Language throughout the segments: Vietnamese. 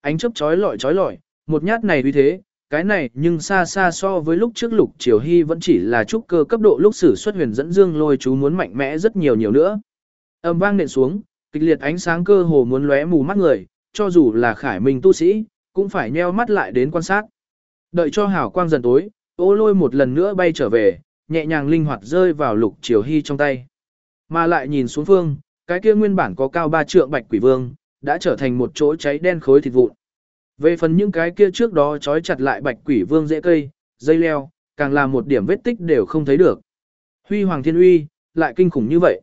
Ánh chớp chói lọi chói lọi, một nhát này uy thế, cái này nhưng xa xa so với lúc trước lục triều hy vẫn chỉ là trúc cơ cấp độ lúc sử xuất huyền dẫn dương lôi chú muốn mạnh mẽ rất nhiều nhiều nữa. Âm vang nện xuống, kịch liệt ánh sáng cơ hồ muốn lóe mù mắt người, cho dù là khải minh tu sĩ, cũng phải nheo mắt lại đến quan sát. Đợi cho hào quang dần tối, ô lôi một lần nữa bay trở về, nhẹ nhàng linh hoạt rơi vào lục triều hy trong tay. Mà lại nhìn xuống phương, cái kia nguyên bản có cao ba trượng bạch quỷ vương, đã trở thành một chỗ cháy đen khối thịt vụn. Về phần những cái kia trước đó trói chặt lại bạch quỷ vương dễ cây, dây leo, càng là một điểm vết tích đều không thấy được. Huy hoàng thiên uy, lại kinh khủng như vậy.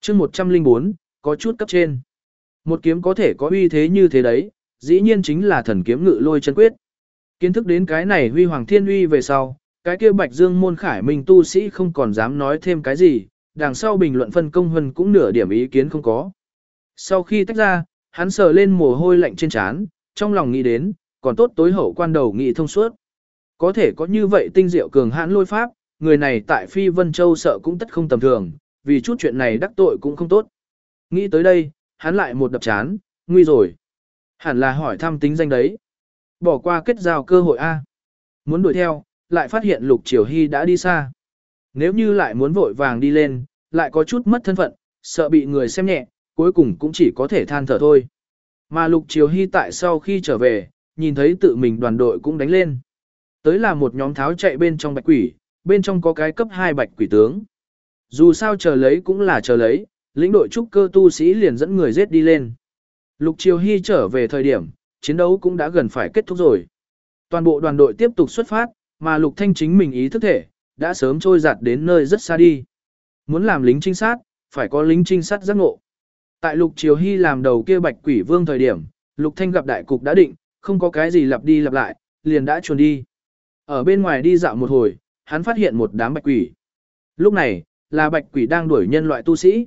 chương 104, có chút cấp trên. Một kiếm có thể có uy thế như thế đấy, dĩ nhiên chính là thần kiếm ngự lôi chân quyết. Kiến thức đến cái này huy hoàng thiên uy về sau, cái kia bạch dương môn khải minh tu sĩ không còn dám nói thêm cái gì, đằng sau bình luận phân công hân cũng nửa điểm ý kiến không có. Sau khi tách ra, hắn sờ lên mồ hôi lạnh trên trán, trong lòng nghĩ đến, còn tốt tối hậu quan đầu nghị thông suốt. Có thể có như vậy tinh diệu cường hãn lôi pháp, người này tại Phi Vân Châu sợ cũng tất không tầm thường, vì chút chuyện này đắc tội cũng không tốt. Nghĩ tới đây, hắn lại một đập chán, nguy rồi. Hẳn là hỏi thăm tính danh đấy. Bỏ qua kết giao cơ hội A. Muốn đuổi theo, lại phát hiện Lục Triều Hy đã đi xa. Nếu như lại muốn vội vàng đi lên, lại có chút mất thân phận, sợ bị người xem nhẹ, cuối cùng cũng chỉ có thể than thở thôi. Mà Lục Triều Hy tại sau khi trở về, nhìn thấy tự mình đoàn đội cũng đánh lên. Tới là một nhóm tháo chạy bên trong bạch quỷ, bên trong có cái cấp 2 bạch quỷ tướng. Dù sao chờ lấy cũng là chờ lấy, lĩnh đội trúc cơ tu sĩ liền dẫn người giết đi lên. Lục Triều Hy trở về thời điểm, chiến đấu cũng đã gần phải kết thúc rồi. Toàn bộ đoàn đội tiếp tục xuất phát, mà Lục Thanh chính mình ý thức thể, đã sớm trôi giạt đến nơi rất xa đi. Muốn làm lính trinh sát, phải có lính trinh sát giác ngộ. Tại Lục Triều Hy làm đầu kia bạch quỷ vương thời điểm, Lục Thanh gặp đại cục đã định, không có cái gì lặp đi lặp lại, liền đã chuồn đi. Ở bên ngoài đi dạo một hồi, hắn phát hiện một đám bạch quỷ. Lúc này, là bạch quỷ đang đuổi nhân loại tu sĩ.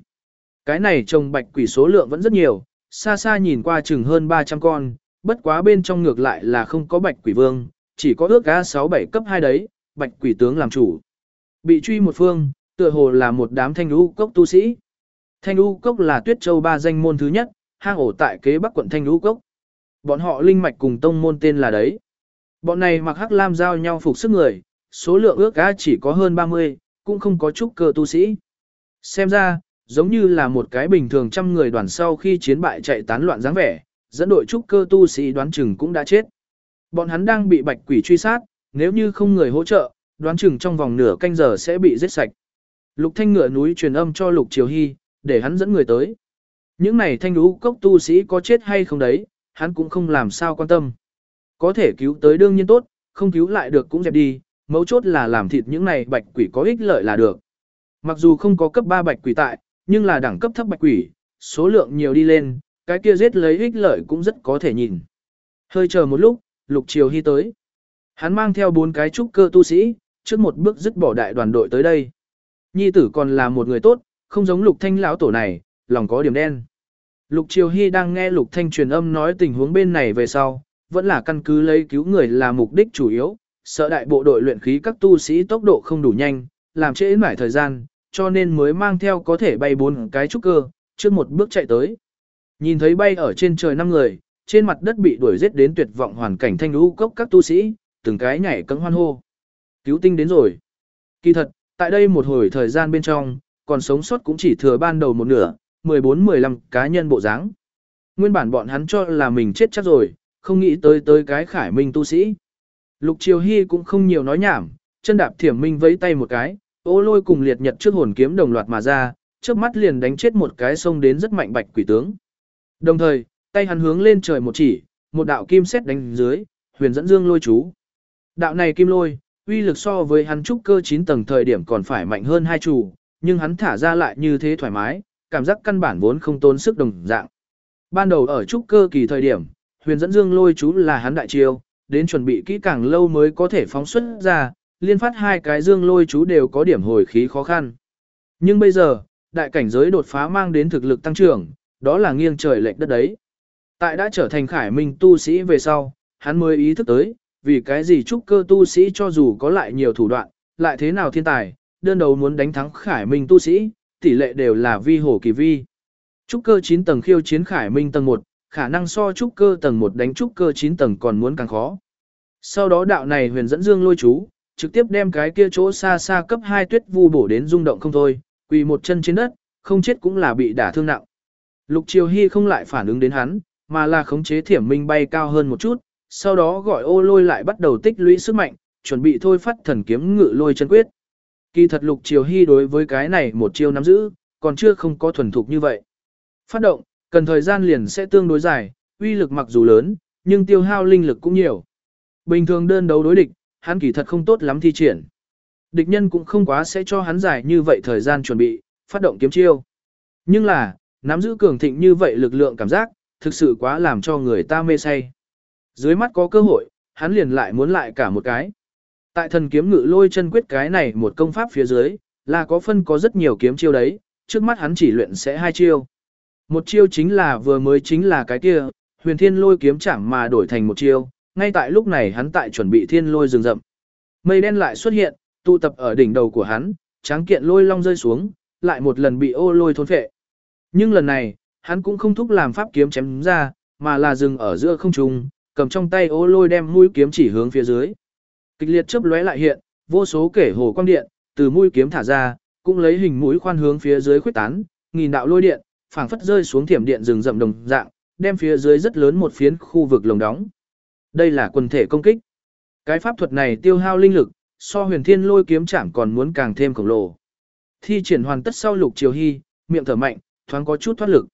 Cái này trồng bạch quỷ số lượng vẫn rất nhiều, xa xa nhìn qua chừng hơn 300 con, bất quá bên trong ngược lại là không có bạch quỷ vương, chỉ có ước gã 6-7 cấp 2 đấy, bạch quỷ tướng làm chủ. Bị truy một phương, tựa hồ là một đám thanh lũ cốc tu sĩ. Thanh U cốc là tuyết châu ba danh môn thứ nhất, hang ổ tại kế bắc quận thanh U cốc. Bọn họ linh mạch cùng tông môn tên là đấy. Bọn này mặc hắc lam giao nhau phục sức người, số lượng ước cá chỉ có hơn 30, cũng không có chút cơ tu sĩ. Xem ra, giống như là một cái bình thường trăm người đoàn sau khi chiến bại chạy tán loạn dáng vẻ, dẫn đội trúc cơ tu sĩ đoán chừng cũng đã chết. Bọn hắn đang bị bạch quỷ truy sát, nếu như không người hỗ trợ, đoán chừng trong vòng nửa canh giờ sẽ bị giết sạch. Lục Thanh ngựa núi truyền âm cho Lục Triều Hy, để hắn dẫn người tới. Những này thanh lũ cốc tu sĩ có chết hay không đấy, hắn cũng không làm sao quan tâm. Có thể cứu tới đương nhiên tốt, không cứu lại được cũng dẹp đi, mấu chốt là làm thịt những này bạch quỷ có ích lợi là được. Mặc dù không có cấp 3 bạch quỷ tại, nhưng là đẳng cấp thấp bạch quỷ, số lượng nhiều đi lên, cái kia giết lấy ích lợi cũng rất có thể nhìn. Hơi chờ một lúc, Lục Triều Hy tới. Hắn mang theo bốn cái trúc cơ tu sĩ, trước một bước dứt bỏ đại đoàn đội tới đây. Nhi tử còn là một người tốt, không giống Lục Thanh lão tổ này, lòng có điểm đen. Lục Triều Hy đang nghe Lục Thanh truyền âm nói tình huống bên này về sau, vẫn là căn cứ lấy cứu người là mục đích chủ yếu, sợ đại bộ đội luyện khí các tu sĩ tốc độ không đủ nhanh, làm trễ mãi thời gian, cho nên mới mang theo có thể bay bốn cái trúc cơ, trước một bước chạy tới. Nhìn thấy bay ở trên trời năm người, trên mặt đất bị đuổi giết đến tuyệt vọng hoàn cảnh thanh lũ cốc các tu sĩ, từng cái nhảy cẫng hoan hô. Cứu tinh đến rồi. Kỳ thật, tại đây một hồi thời gian bên trong, còn sống sót cũng chỉ thừa ban đầu một nửa, 14-15 cá nhân bộ dáng. Nguyên bản bọn hắn cho là mình chết chắc rồi, không nghĩ tới tới cái khải minh tu sĩ. Lục Triều Hy cũng không nhiều nói nhảm, chân đạp thiểm minh vẫy tay một cái, ô lôi cùng liệt nhật trước hồn kiếm đồng loạt mà ra, trước mắt liền đánh chết một cái sông đến rất mạnh bạch quỷ tướng. Đồng thời, tay hắn hướng lên trời một chỉ, một đạo kim xét đánh dưới, huyền dẫn dương lôi chú. Đạo này kim lôi, uy lực so với hắn trúc cơ 9 tầng thời điểm còn phải mạnh hơn hai chủ, nhưng hắn thả ra lại như thế thoải mái, cảm giác căn bản vốn không tốn sức đồng dạng. Ban đầu ở trúc cơ kỳ thời điểm, huyền dẫn dương lôi chú là hắn đại chiêu, đến chuẩn bị kỹ càng lâu mới có thể phóng xuất ra, liên phát hai cái dương lôi chú đều có điểm hồi khí khó khăn. Nhưng bây giờ, đại cảnh giới đột phá mang đến thực lực tăng trưởng, đó là nghiêng trời lệch đất đấy. Tại đã trở thành khải minh tu sĩ về sau, hắn mới ý thức tới, vì cái gì trúc cơ tu sĩ cho dù có lại nhiều thủ đoạn, lại thế nào thiên tài, đơn đầu muốn đánh thắng khải minh tu sĩ, tỷ lệ đều là vi hổ kỳ vi. Trúc cơ 9 tầng khiêu chiến khải minh tầng 1, khả năng so trúc cơ tầng 1 đánh trúc cơ 9 tầng còn muốn càng khó. Sau đó đạo này huyền dẫn dương lôi chú, trực tiếp đem cái kia chỗ xa xa cấp 2 tuyết vu bổ đến rung động không thôi, quỳ một chân trên đất, không chết cũng là bị đả thương nặng. Lục Triều Hy không lại phản ứng đến hắn, mà là khống chế thiểm minh bay cao hơn một chút, sau đó gọi ô lôi lại bắt đầu tích lũy sức mạnh, chuẩn bị thôi phát thần kiếm ngự lôi chân quyết. Kỳ thật Lục Triều Hy đối với cái này một chiêu nắm giữ, còn chưa không có thuần thục như vậy. Phát động, cần thời gian liền sẽ tương đối dài, uy lực mặc dù lớn, nhưng tiêu hao linh lực cũng nhiều. Bình thường đơn đấu đối địch, hắn kỳ thật không tốt lắm thi triển. Địch nhân cũng không quá sẽ cho hắn dài như vậy thời gian chuẩn bị, phát động kiếm chiêu. Nhưng là, nắm giữ cường thịnh như vậy lực lượng cảm giác, thực sự quá làm cho người ta mê say. Dưới mắt có cơ hội, hắn liền lại muốn lại cả một cái. Tại thần kiếm ngự lôi chân quyết cái này một công pháp phía dưới, là có phân có rất nhiều kiếm chiêu đấy, trước mắt hắn chỉ luyện sẽ hai chiêu. Một chiêu chính là vừa mới chính là cái kia, huyền thiên lôi kiếm chẳng mà đổi thành một chiêu, ngay tại lúc này hắn tại chuẩn bị thiên lôi rừng rậm. Mây đen lại xuất hiện, tụ tập ở đỉnh đầu của hắn, tráng kiện lôi long rơi xuống, lại một lần bị ô lôi thôn phệ. Nhưng lần này, hắn cũng không thúc làm pháp kiếm chém ra, mà là dừng ở giữa không trung, cầm trong tay ô lôi đem mũi kiếm chỉ hướng phía dưới. Kịch liệt chớp lóe lại hiện, vô số kể hồ quang điện, từ mũi kiếm thả ra, cũng lấy hình mũi khoan hướng phía dưới khuếch tán, nghìn đạo lôi điện, phảng phất rơi xuống thiểm điện rừng rậm đồng dạng, đem phía dưới rất lớn một phiến khu vực lồng đóng. Đây là quần thể công kích. Cái pháp thuật này tiêu hao linh lực, so huyền thiên lôi kiếm chạm còn muốn càng thêm khổng lồ. Thi triển hoàn tất sau lục chiều hy, miệng thở mạnh, thoáng có chút thoát lực.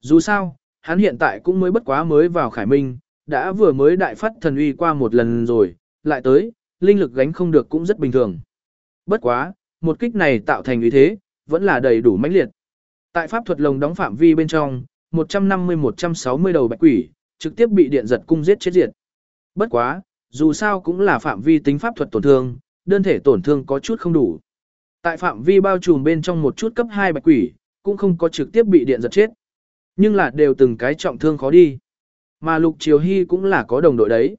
Dù sao, hắn hiện tại cũng mới bất quá mới vào khải minh, đã vừa mới đại phát thần uy qua một lần rồi, lại tới, linh lực gánh không được cũng rất bình thường. Bất quá, một kích này tạo thành uy thế, vẫn là đầy đủ mãnh liệt. Tại pháp thuật lồng đóng phạm vi bên trong, 150-160 đầu bạch quỷ, trực tiếp bị điện giật cung giết chết diệt. Bất quá, dù sao cũng là phạm vi tính pháp thuật tổn thương, đơn thể tổn thương có chút không đủ. Tại phạm vi bao trùm bên trong một chút cấp 2 bạch quỷ, cũng không có trực tiếp bị điện giật chết. Nhưng là đều từng cái trọng thương khó đi. Mà Lục Triều Hy cũng là có đồng đội đấy.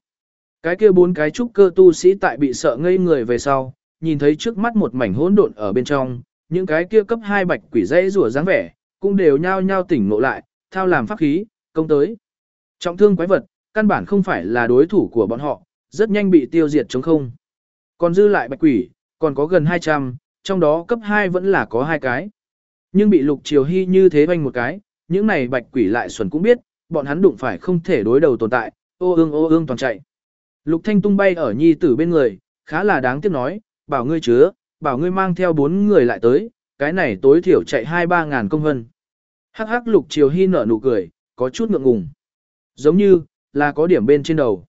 Cái kia bốn cái trúc cơ tu sĩ tại bị sợ ngây người về sau, nhìn thấy trước mắt một mảnh hỗn độn ở bên trong, những cái kia cấp 2 bạch quỷ dãy rùa dáng vẻ, cũng đều nhao nhao tỉnh ngộ lại, thao làm pháp khí, công tới. Trọng thương quái vật, căn bản không phải là đối thủ của bọn họ, rất nhanh bị tiêu diệt chống không. Còn dư lại bạch quỷ, còn có gần 200, trong đó cấp 2 vẫn là có hai cái. Nhưng bị lục triều hy như thế banh một cái, những này bạch quỷ lại xuẩn cũng biết, bọn hắn đụng phải không thể đối đầu tồn tại, ô ương ô ương toàn chạy. Lục thanh tung bay ở nhi tử bên người, khá là đáng tiếc nói, bảo ngươi chứa, bảo ngươi mang theo bốn người lại tới, cái này tối thiểu chạy hai ba ngàn công vân. Hắc hắc lục triều hy nở nụ cười, có chút ngượng ngùng. Giống như, là có điểm bên trên đầu.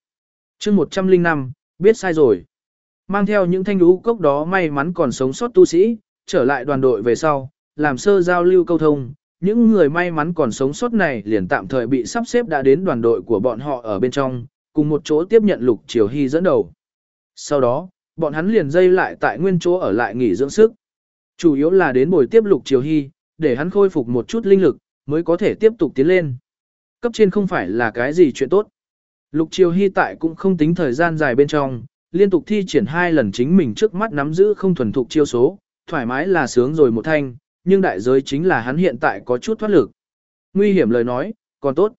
chương 105, biết sai rồi. Mang theo những thanh lũ cốc đó may mắn còn sống sót tu sĩ, trở lại đoàn đội về sau, làm sơ giao lưu câu thông. Những người may mắn còn sống sót này liền tạm thời bị sắp xếp đã đến đoàn đội của bọn họ ở bên trong, cùng một chỗ tiếp nhận lục triều hy dẫn đầu. Sau đó, bọn hắn liền dây lại tại nguyên chỗ ở lại nghỉ dưỡng sức. Chủ yếu là đến buổi tiếp lục triều hy, để hắn khôi phục một chút linh lực, mới có thể tiếp tục tiến lên. Cấp trên không phải là cái gì chuyện tốt. Lục triều hy tại cũng không tính thời gian dài bên trong, liên tục thi triển hai lần chính mình trước mắt nắm giữ không thuần thục chiêu số, thoải mái là sướng rồi một thanh, nhưng đại giới chính là hắn hiện tại có chút thoát lực. Nguy hiểm lời nói, còn tốt.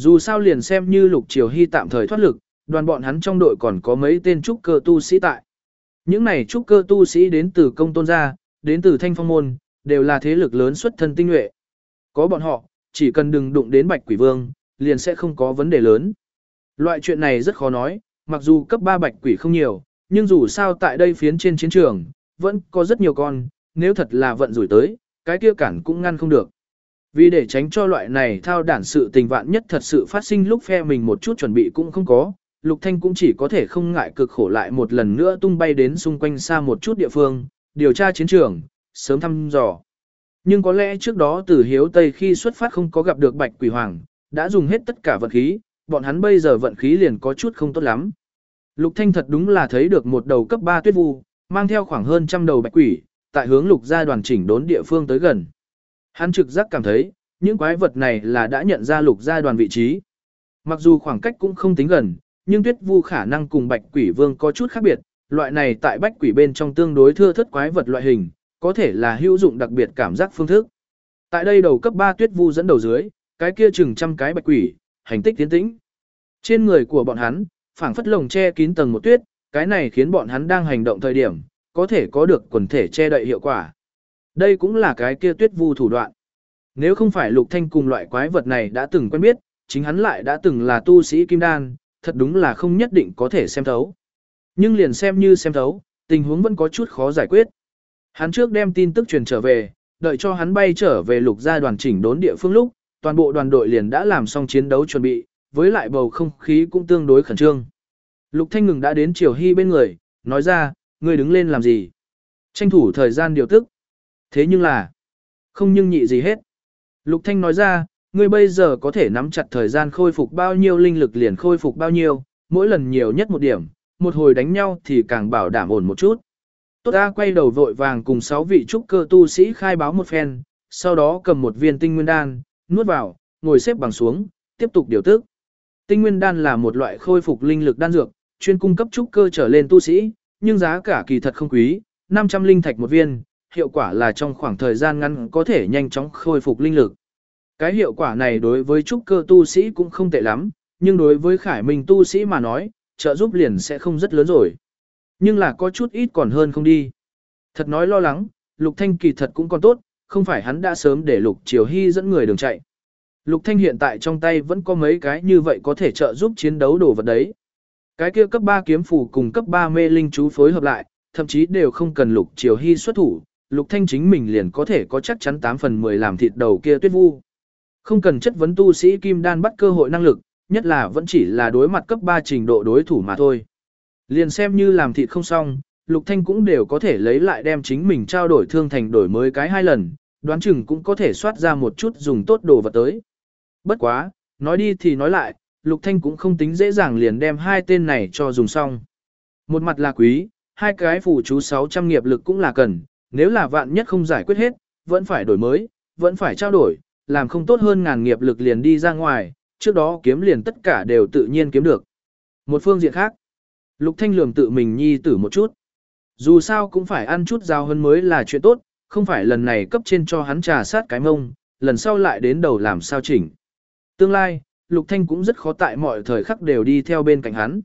Dù sao liền xem như lục triều hy tạm thời thoát lực, đoàn bọn hắn trong đội còn có mấy tên trúc cơ tu sĩ tại. Những này trúc cơ tu sĩ đến từ công tôn gia, đến từ thanh phong môn, đều là thế lực lớn xuất thân tinh nhuệ. Có bọn họ, chỉ cần đừng đụng đến bạch quỷ vương, liền sẽ không có vấn đề lớn. Loại chuyện này rất khó nói, mặc dù cấp 3 bạch quỷ không nhiều, nhưng dù sao tại đây phiến trên chiến trường, vẫn có rất nhiều con, nếu thật là vận rủi tới, cái kia cản cũng ngăn không được. Vì để tránh cho loại này thao đản sự tình vạn nhất thật sự phát sinh lúc phe mình một chút chuẩn bị cũng không có, Lục Thanh cũng chỉ có thể không ngại cực khổ lại một lần nữa tung bay đến xung quanh xa một chút địa phương, điều tra chiến trường, sớm thăm dò. Nhưng có lẽ trước đó từ hiếu Tây khi xuất phát không có gặp được Bạch Quỷ Hoàng, đã dùng hết tất cả vận khí, bọn hắn bây giờ vận khí liền có chút không tốt lắm. Lục Thanh thật đúng là thấy được một đầu cấp 3 tuyết vu, mang theo khoảng hơn trăm đầu bạch quỷ, tại hướng lục gia đoàn chỉnh đốn địa phương tới gần. Hắn trực giác cảm thấy, những quái vật này là đã nhận ra lục gia đoàn vị trí. Mặc dù khoảng cách cũng không tính gần, nhưng tuyết vu khả năng cùng bạch quỷ vương có chút khác biệt, loại này tại bạch quỷ bên trong tương đối thưa thất quái vật loại hình, có thể là hữu dụng đặc biệt cảm giác phương thức. Tại đây đầu cấp 3 tuyết vu dẫn đầu dưới, cái kia chừng trăm cái bạch quỷ, hành tích tiến tĩnh. Trên người của bọn hắn, phảng phất lồng che kín tầng một tuyết, cái này khiến bọn hắn đang hành động thời điểm, có thể có được quần thể che đậy hiệu quả. Đây cũng là cái kia tuyết vu thủ đoạn. Nếu không phải Lục Thanh cùng loại quái vật này đã từng quen biết, chính hắn lại đã từng là tu sĩ kim đan, thật đúng là không nhất định có thể xem thấu. Nhưng liền xem như xem thấu, tình huống vẫn có chút khó giải quyết. Hắn trước đem tin tức truyền trở về, đợi cho hắn bay trở về lục gia đoàn chỉnh đốn địa phương lúc, toàn bộ đoàn đội liền đã làm xong chiến đấu chuẩn bị, với lại bầu không khí cũng tương đối khẩn trương. Lục Thanh ngừng đã đến Triều Hy bên người, nói ra, ngươi đứng lên làm gì? Tranh thủ thời gian điều tức. Thế nhưng là, không nhưng nhị gì hết. Lục Thanh nói ra, ngươi bây giờ có thể nắm chặt thời gian khôi phục bao nhiêu linh lực liền khôi phục bao nhiêu, mỗi lần nhiều nhất một điểm, một hồi đánh nhau thì càng bảo đảm ổn một chút. Tốt A quay đầu vội vàng cùng 6 vị trúc cơ tu sĩ khai báo một phen, sau đó cầm một viên tinh nguyên đan, nuốt vào, ngồi xếp bằng xuống, tiếp tục điều tức. Tinh nguyên đan là một loại khôi phục linh lực đan dược, chuyên cung cấp trúc cơ trở lên tu sĩ, nhưng giá cả kỳ thật không quý, 500 linh thạch một viên, hiệu quả là trong khoảng thời gian ngắn có thể nhanh chóng khôi phục linh lực. Cái hiệu quả này đối với trúc cơ tu sĩ cũng không tệ lắm, nhưng đối với khải minh tu sĩ mà nói, trợ giúp liền sẽ không rất lớn rồi. Nhưng là có chút ít còn hơn không đi. Thật nói lo lắng, Lục Thanh kỳ thật cũng còn tốt, không phải hắn đã sớm để Lục Triều Hy dẫn người đường chạy. Lục Thanh hiện tại trong tay vẫn có mấy cái như vậy có thể trợ giúp chiến đấu đồ vật đấy. Cái kia cấp 3 kiếm phù cùng cấp 3 mê linh chú phối hợp lại, thậm chí đều không cần Lục Triều Hy xuất thủ, Lục Thanh chính mình liền có thể có chắc chắn 8 phần 10 làm thịt đầu kia tuyết vu. Không cần chất vấn tu sĩ kim đan bắt cơ hội năng lực, nhất là vẫn chỉ là đối mặt cấp 3 trình độ đối thủ mà thôi. Liền xem như làm thịt không xong, Lục Thanh cũng đều có thể lấy lại đem chính mình trao đổi thương thành đổi mới cái hai lần, đoán chừng cũng có thể soát ra một chút dùng tốt đồ vật tới. Bất quá, nói đi thì nói lại, Lục Thanh cũng không tính dễ dàng liền đem hai tên này cho dùng xong. Một mặt là quý, hai cái phù chú 600 nghiệp lực cũng là cần, nếu là vạn nhất không giải quyết hết, vẫn phải đổi mới, vẫn phải trao đổi, làm không tốt hơn ngàn nghiệp lực liền đi ra ngoài, trước đó kiếm liền tất cả đều tự nhiên kiếm được. Một phương diện khác, Lục Thanh lường tự mình nhi tử một chút. Dù sao cũng phải ăn chút giao hơn mới là chuyện tốt, không phải lần này cấp trên cho hắn trà sát cái mông, lần sau lại đến đầu làm sao chỉnh. Tương lai, Lục Thanh cũng rất khó tại mọi thời khắc đều đi theo bên cạnh hắn.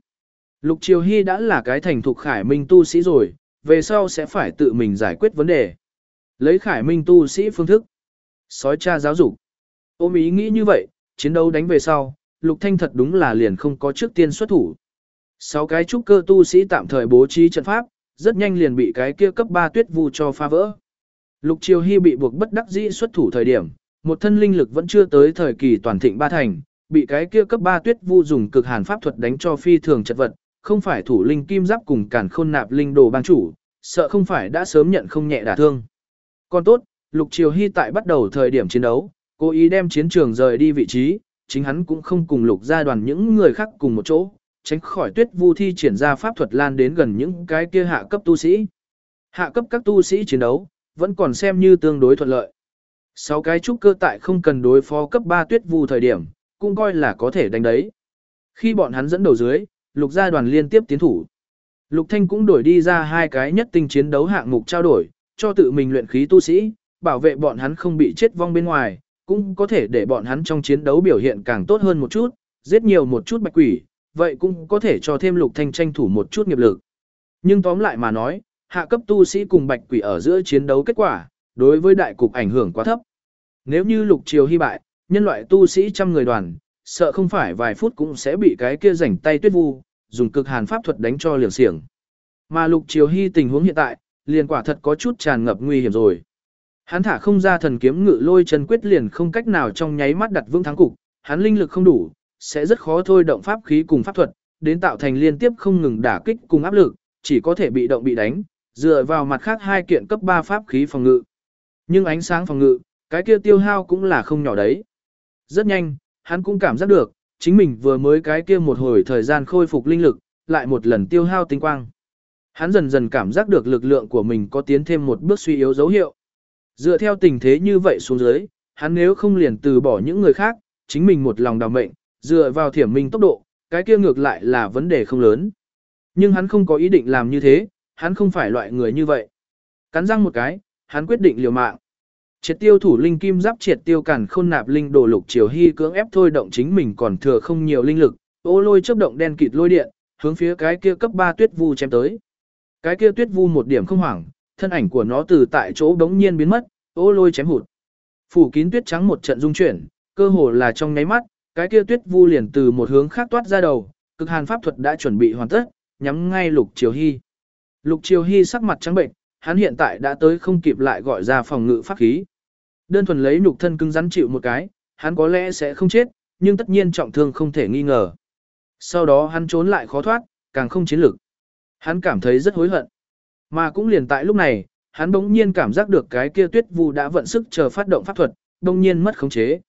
Lục Triều Hy đã là cái thành thục khải minh tu sĩ rồi, về sau sẽ phải tự mình giải quyết vấn đề. Lấy khải minh tu sĩ phương thức. Sói cha giáo dục. Ôm ý nghĩ như vậy, chiến đấu đánh về sau, Lục Thanh thật đúng là liền không có trước tiên xuất thủ. Sáu cái trúc cơ tu sĩ tạm thời bố trí trận pháp, rất nhanh liền bị cái kia cấp 3 tuyết vu cho phá vỡ. Lục Triều Hy bị buộc bất đắc dĩ xuất thủ thời điểm, một thân linh lực vẫn chưa tới thời kỳ toàn thịnh ba thành, bị cái kia cấp 3 tuyết vu dùng cực hàn pháp thuật đánh cho phi thường chật vật, không phải thủ linh kim giáp cùng cản khôn nạp linh đồ bang chủ, sợ không phải đã sớm nhận không nhẹ đả thương. Còn tốt, Lục Triều Hy tại bắt đầu thời điểm chiến đấu, cố ý đem chiến trường rời đi vị trí, chính hắn cũng không cùng Lục gia đoàn những người khác cùng một chỗ, tránh khỏi tuyết vu thi triển ra pháp thuật lan đến gần những cái kia hạ cấp tu sĩ. Hạ cấp các tu sĩ chiến đấu, vẫn còn xem như tương đối thuận lợi. Sáu cái trúc cơ tại không cần đối phó cấp 3 tuyết vu thời điểm, cũng coi là có thể đánh đấy. Khi bọn hắn dẫn đầu dưới, lục gia đoàn liên tiếp tiến thủ. Lục Thanh cũng đổi đi ra hai cái nhất tinh chiến đấu hạng mục trao đổi, cho tự mình luyện khí tu sĩ, bảo vệ bọn hắn không bị chết vong bên ngoài, cũng có thể để bọn hắn trong chiến đấu biểu hiện càng tốt hơn một chút, giết nhiều một chút bạch quỷ, vậy cũng có thể cho thêm lục thanh tranh thủ một chút nghiệp lực. Nhưng tóm lại mà nói, hạ cấp tu sĩ cùng bạch quỷ ở giữa chiến đấu kết quả, đối với đại cục ảnh hưởng quá thấp. Nếu như lục triều hy bại, nhân loại tu sĩ trăm người đoàn, sợ không phải vài phút cũng sẽ bị cái kia rảnh tay tuyết vu, dùng cực hàn pháp thuật đánh cho liều xiềng. Mà lục triều hy tình huống hiện tại, liền quả thật có chút tràn ngập nguy hiểm rồi. Hắn thả không ra thần kiếm ngự lôi chân quyết liền không cách nào trong nháy mắt đặt vững thắng cục, hắn linh lực không đủ, sẽ rất khó thôi động pháp khí cùng pháp thuật, đến tạo thành liên tiếp không ngừng đả kích cùng áp lực, chỉ có thể bị động bị đánh, dựa vào mặt khác hai kiện cấp 3 pháp khí phòng ngự. Nhưng ánh sáng phòng ngự, cái kia tiêu hao cũng là không nhỏ đấy. Rất nhanh, hắn cũng cảm giác được, chính mình vừa mới cái kia một hồi thời gian khôi phục linh lực, lại một lần tiêu hao tinh quang. Hắn dần dần cảm giác được lực lượng của mình có tiến thêm một bước suy yếu dấu hiệu. Dựa theo tình thế như vậy xuống dưới, hắn nếu không liền từ bỏ những người khác, chính mình một lòng đào mệnh, dựa vào thiểm minh tốc độ, cái kia ngược lại là vấn đề không lớn. Nhưng hắn không có ý định làm như thế, hắn không phải loại người như vậy. Cắn răng một cái, hắn quyết định liều mạng. Triệt tiêu thủ linh kim giáp triệt tiêu cản khôn nạp linh đồ lục triều hy cưỡng ép thôi động chính mình còn thừa không nhiều linh lực, ô lôi chớp động đen kịt lôi điện, hướng phía cái kia cấp 3 tuyết vu chém tới. Cái kia tuyết vu một điểm không hoảng, thân ảnh của nó từ tại chỗ đống nhiên biến mất, ô lôi chém hụt. Phủ kín tuyết trắng một trận dung chuyển, cơ hồ là trong nháy mắt, cái kia tuyết vu liền từ một hướng khác toát ra đầu, cực hàn pháp thuật đã chuẩn bị hoàn tất, nhắm ngay Lục Triều Hy. Lục Triều Hy sắc mặt trắng bệnh, hắn hiện tại đã tới không kịp lại gọi ra phòng ngự pháp khí. Đơn thuần lấy nhục thân cứng rắn chịu một cái, hắn có lẽ sẽ không chết, nhưng tất nhiên trọng thương không thể nghi ngờ. Sau đó hắn trốn lại khó thoát, càng không chiến lực. Hắn cảm thấy rất hối hận. Mà cũng liền tại lúc này, hắn bỗng nhiên cảm giác được cái kia tuyết vu đã vận sức chờ phát động pháp thuật, bỗng nhiên mất khống chế.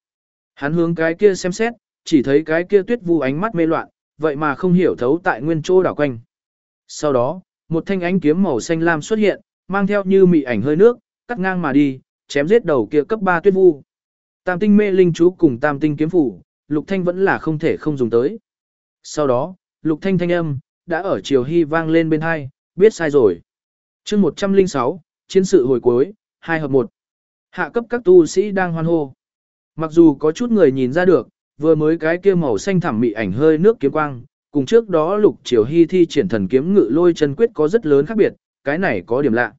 Hắn hướng cái kia xem xét, chỉ thấy cái kia tuyết vu ánh mắt mê loạn, vậy mà không hiểu thấu tại nguyên chỗ đảo quanh. Sau đó, một thanh ánh kiếm màu xanh lam xuất hiện, mang theo như mị ảnh hơi nước, cắt ngang mà đi, chém giết đầu kia cấp 3 tuyết vu. Tam tinh mê linh chú cùng tam tinh kiếm phủ, lục thanh vẫn là không thể không dùng tới. Sau đó, lục thanh thanh âm, đã ở chiều hy vang lên bên hai, biết sai rồi. chương 106, chiến sự hồi cuối, 2 hợp 1. Hạ cấp các tu sĩ đang hoan hô. Mặc dù có chút người nhìn ra được, vừa mới cái kia màu xanh thẳm mị ảnh hơi nước kiếm quang, cùng trước đó lục triều hy thi triển thần kiếm ngự lôi chân quyết có rất lớn khác biệt, cái này có điểm lạ.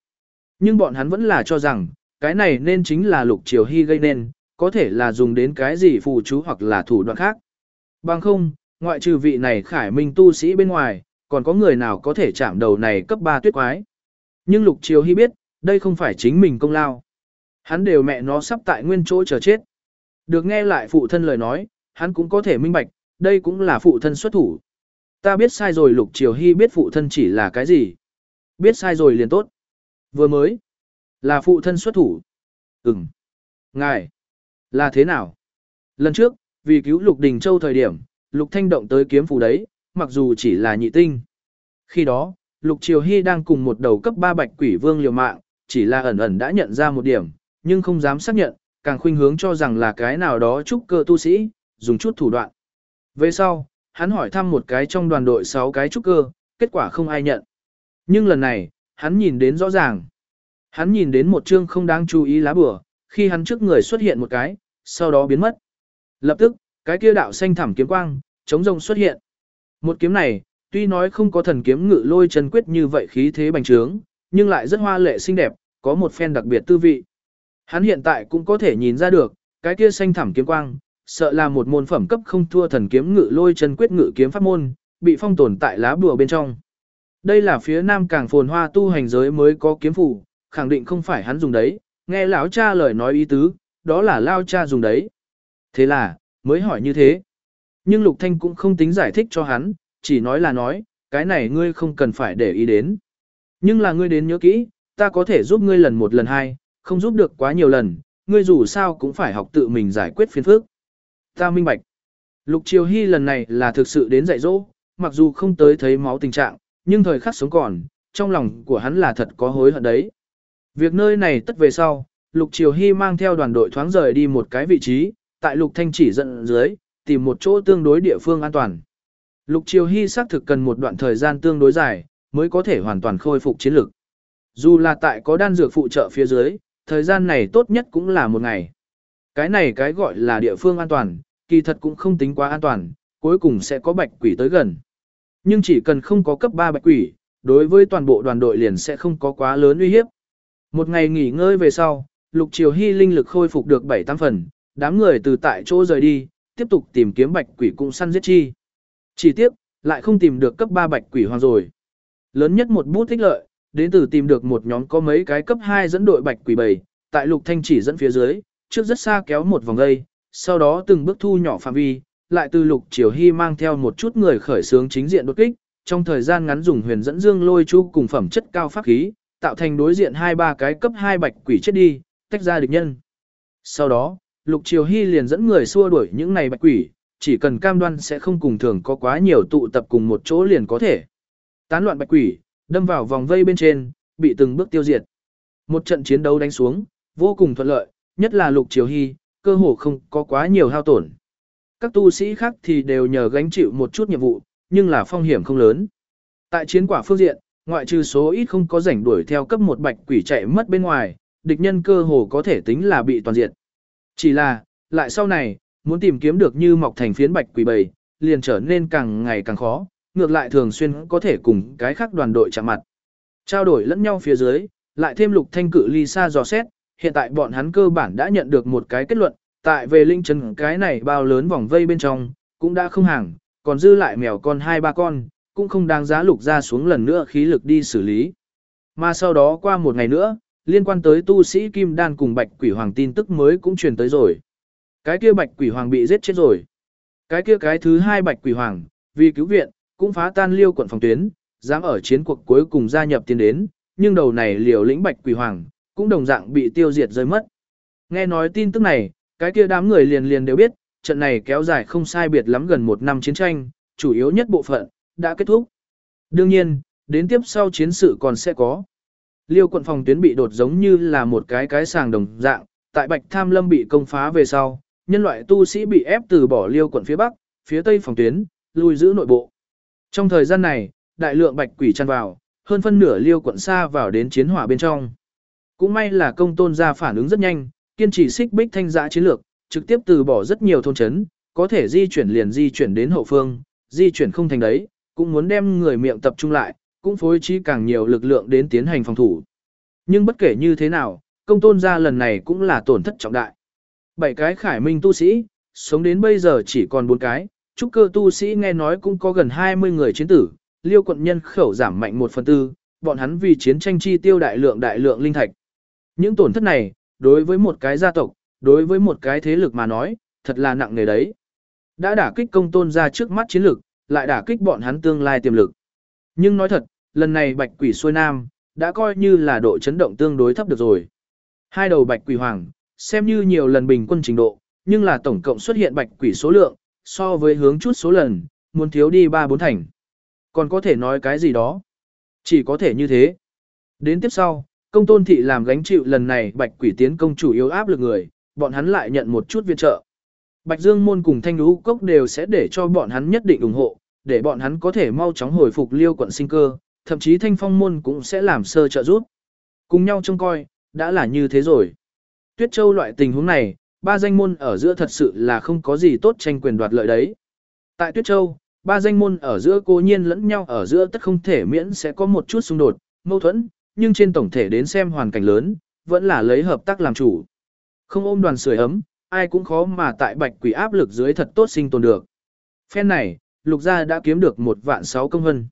Nhưng bọn hắn vẫn là cho rằng, cái này nên chính là lục triều hy gây nên, có thể là dùng đến cái gì phù chú hoặc là thủ đoạn khác. Bằng không, ngoại trừ vị này khải minh tu sĩ bên ngoài, còn có người nào có thể chạm đầu này cấp 3 tuyết quái. Nhưng lục triều hy biết, đây không phải chính mình công lao. Hắn đều mẹ nó sắp tại nguyên chỗ chờ chết. Được nghe lại phụ thân lời nói, hắn cũng có thể minh bạch, đây cũng là phụ thân xuất thủ. Ta biết sai rồi Lục Triều Hy biết phụ thân chỉ là cái gì. Biết sai rồi liền tốt. Vừa mới, là phụ thân xuất thủ. Ừm. Ngài, là thế nào? Lần trước, vì cứu Lục Đình Châu thời điểm, Lục Thanh động tới kiếm phù đấy, mặc dù chỉ là nhị tinh. Khi đó, Lục Triều Hy đang cùng một đầu cấp 3 bạch quỷ vương liều mạng, chỉ là ẩn ẩn đã nhận ra một điểm, nhưng không dám xác nhận, càng khuynh hướng cho rằng là cái nào đó trúc cơ tu sĩ, dùng chút thủ đoạn. Về sau, hắn hỏi thăm một cái trong đoàn đội 6 cái trúc cơ, kết quả không ai nhận. Nhưng lần này, hắn nhìn đến rõ ràng. Hắn nhìn đến một chương không đáng chú ý lá bửa, khi hắn trước người xuất hiện một cái, sau đó biến mất. Lập tức, cái kia đạo xanh thẳm kiếm quang, chống rồng xuất hiện. Một kiếm này, tuy nói không có thần kiếm ngự lôi chân quyết như vậy khí thế bành trướng, nhưng lại rất hoa lệ xinh đẹp, có một phen đặc biệt tư vị. Hắn hiện tại cũng có thể nhìn ra được, cái kia xanh thẳm kiếm quang, sợ là một môn phẩm cấp không thua thần kiếm ngự lôi chân quyết ngự kiếm pháp môn, bị phong tồn tại lá bùa bên trong. Đây là phía nam càng phồn hoa tu hành giới mới có kiếm phủ, khẳng định không phải hắn dùng đấy, nghe lão cha lời nói ý tứ, đó là lao cha dùng đấy. Thế là, mới hỏi như thế. Nhưng Lục Thanh cũng không tính giải thích cho hắn, chỉ nói là nói, cái này ngươi không cần phải để ý đến. Nhưng là ngươi đến nhớ kỹ, ta có thể giúp ngươi lần một lần hai, không giúp được quá nhiều lần, ngươi dù sao cũng phải học tự mình giải quyết phiền phức. Ta minh bạch. Lục Triều Hy lần này là thực sự đến dạy dỗ, mặc dù không tới thấy máu tình trạng, nhưng thời khắc sống còn, trong lòng của hắn là thật có hối hận đấy. Việc nơi này tất về sau, Lục Triều Hy mang theo đoàn đội thoáng rời đi một cái vị trí, tại Lục Thanh chỉ dẫn dưới, tìm một chỗ tương đối địa phương an toàn. Lục Triều Hy xác thực cần một đoạn thời gian tương đối dài, mới có thể hoàn toàn khôi phục chiến lực. Dù là tại có đan dược phụ trợ phía dưới, thời gian này tốt nhất cũng là một ngày. Cái này cái gọi là địa phương an toàn, kỳ thật cũng không tính quá an toàn, cuối cùng sẽ có bạch quỷ tới gần. Nhưng chỉ cần không có cấp 3 bạch quỷ, đối với toàn bộ đoàn đội liền sẽ không có quá lớn uy hiếp. Một ngày nghỉ ngơi về sau, Lục Triều Hy linh lực khôi phục được 7-8 phần, đám người từ tại chỗ rời đi, tiếp tục tìm kiếm bạch quỷ cung săn giết chi. Chỉ tiếc, lại không tìm được cấp 3 bạch quỷ hoàng rồi. Lớn nhất một bút thích lợi, đến từ tìm được một nhóm có mấy cái cấp 2 dẫn đội bạch quỷ bầy, tại Lục Thanh chỉ dẫn phía dưới, trước rất xa kéo một vòng dây, sau đó từng bước thu nhỏ phạm vi, lại từ Lục Triều Hy mang theo một chút người khởi sướng chính diện đột kích, trong thời gian ngắn dùng huyền dẫn dương lôi chu cùng phẩm chất cao pháp khí, tạo thành đối diện hai ba cái cấp hai bạch quỷ chết đi, tách ra địch nhân. Sau đó, Lục Triều Hy liền dẫn người xua đuổi những này bạch quỷ, chỉ cần cam đoan sẽ không cùng thường có quá nhiều tụ tập cùng một chỗ liền có thể. Tán loạn bạch quỷ, đâm vào vòng vây bên trên, bị từng bước tiêu diệt. Một trận chiến đấu đánh xuống, vô cùng thuận lợi, nhất là Lục Triều Hy, cơ hồ không có quá nhiều hao tổn. Các tu sĩ khác thì đều nhờ gánh chịu một chút nhiệm vụ, nhưng là phong hiểm không lớn. Tại chiến quả phương diện, ngoại trừ số ít không có rảnh đuổi theo cấp một bạch quỷ chạy mất bên ngoài, địch nhân cơ hồ có thể tính là bị toàn diệt. Chỉ là, lại sau này, muốn tìm kiếm được như mọc thành phiến bạch quỷ bầy, liền trở nên càng ngày càng khó, ngược lại thường xuyên có thể cùng cái khác đoàn đội chạm mặt. Trao đổi lẫn nhau phía dưới, lại thêm lục thanh cự ly xa dò xét, hiện tại bọn hắn cơ bản đã nhận được một cái kết luận, tại về linh chân cái này bao lớn vòng vây bên trong, cũng đã không hàng, còn dư lại mèo con hai ba con, cũng không đáng giá lục ra xuống lần nữa khí lực đi xử lý. Mà sau đó qua một ngày nữa, liên quan tới tu sĩ Kim Đan cùng Bạch Quỷ Hoàng tin tức mới cũng truyền tới rồi. Cái kia Bạch Quỷ Hoàng bị giết chết rồi. Cái kia cái thứ hai Bạch Quỷ Hoàng, vì cứu viện, cũng phá tan liêu quận phòng tuyến, dám ở chiến cuộc cuối cùng gia nhập tiến đến, nhưng đầu này liều lĩnh Bạch Quỷ Hoàng, cũng đồng dạng bị tiêu diệt rơi mất. Nghe nói tin tức này, cái kia đám người liền liền đều biết, trận này kéo dài không sai biệt lắm gần một năm chiến tranh, chủ yếu nhất bộ phận, đã kết thúc. Đương nhiên, đến tiếp sau chiến sự còn sẽ có. Liêu quận phòng tuyến bị đột giống như là một cái cái sàng đồng dạng, tại Bạch Tham Lâm bị công phá về sau, nhân loại tu sĩ bị ép từ bỏ Liêu quận phía bắc, phía tây phòng tuyến, lùi giữ nội bộ. Trong thời gian này, đại lượng bạch quỷ chăn vào, hơn phân nửa Liêu quận xa vào đến chiến hỏa bên trong. Cũng may là công tôn ra phản ứng rất nhanh, kiên trì xích bích thanh giã chiến lược, trực tiếp từ bỏ rất nhiều thôn chấn, có thể di chuyển liền di chuyển đến hậu phương, di chuyển không thành đấy, cũng muốn đem người miệng tập trung lại, cũng phối trí càng nhiều lực lượng đến tiến hành phòng thủ. Nhưng bất kể như thế nào, công tôn gia lần này cũng là tổn thất trọng đại. Bảy cái khải minh tu sĩ, sống đến bây giờ chỉ còn bốn cái, trúc cơ tu sĩ nghe nói cũng có gần 20 người chiến tử, liêu quận nhân khẩu giảm mạnh 1 phần tư, bọn hắn vì chiến tranh chi tiêu đại lượng đại lượng linh thạch. Những tổn thất này, đối với một cái gia tộc, đối với một cái thế lực mà nói, thật là nặng nề đấy. Đã đả kích công tôn ra trước mắt chiến lực, lại đả kích bọn hắn tương lai tiềm lực. Nhưng nói thật, lần này bạch quỷ xuôi nam, đã coi như là độ chấn động tương đối thấp được rồi. Hai đầu bạch quỷ hoàng, xem như nhiều lần bình quân trình độ, nhưng là tổng cộng xuất hiện bạch quỷ số lượng, so với hướng chút số lần, muốn thiếu đi 3-4 thành. Còn có thể nói cái gì đó? Chỉ có thể như thế. Đến tiếp sau, công tôn thị làm gánh chịu lần này bạch quỷ tiến công chủ yếu áp lực người, bọn hắn lại nhận một chút viện trợ. Bạch Dương Môn cùng Thanh Lũ Cốc đều sẽ để cho bọn hắn nhất định ủng hộ, để bọn hắn có thể mau chóng hồi phục liêu quận sinh cơ, thậm chí Thanh Phong Môn cũng sẽ làm sơ trợ giúp. Cùng nhau trông coi, đã là như thế rồi. Tuyết Châu loại tình huống này, ba danh môn ở giữa thật sự là không có gì tốt tranh quyền đoạt lợi đấy. Tại Tuyết Châu, ba danh môn ở giữa cố nhiên lẫn nhau ở giữa tất không thể miễn sẽ có một chút xung đột, mâu thuẫn, nhưng trên tổng thể đến xem hoàn cảnh lớn, vẫn là lấy hợp tác làm chủ. Không ôm đoàn sưởi ấm, ai cũng khó mà tại bạch quỷ áp lực dưới thật tốt sinh tồn được. Phen này, lục gia đã kiếm được một vạn sáu công hân.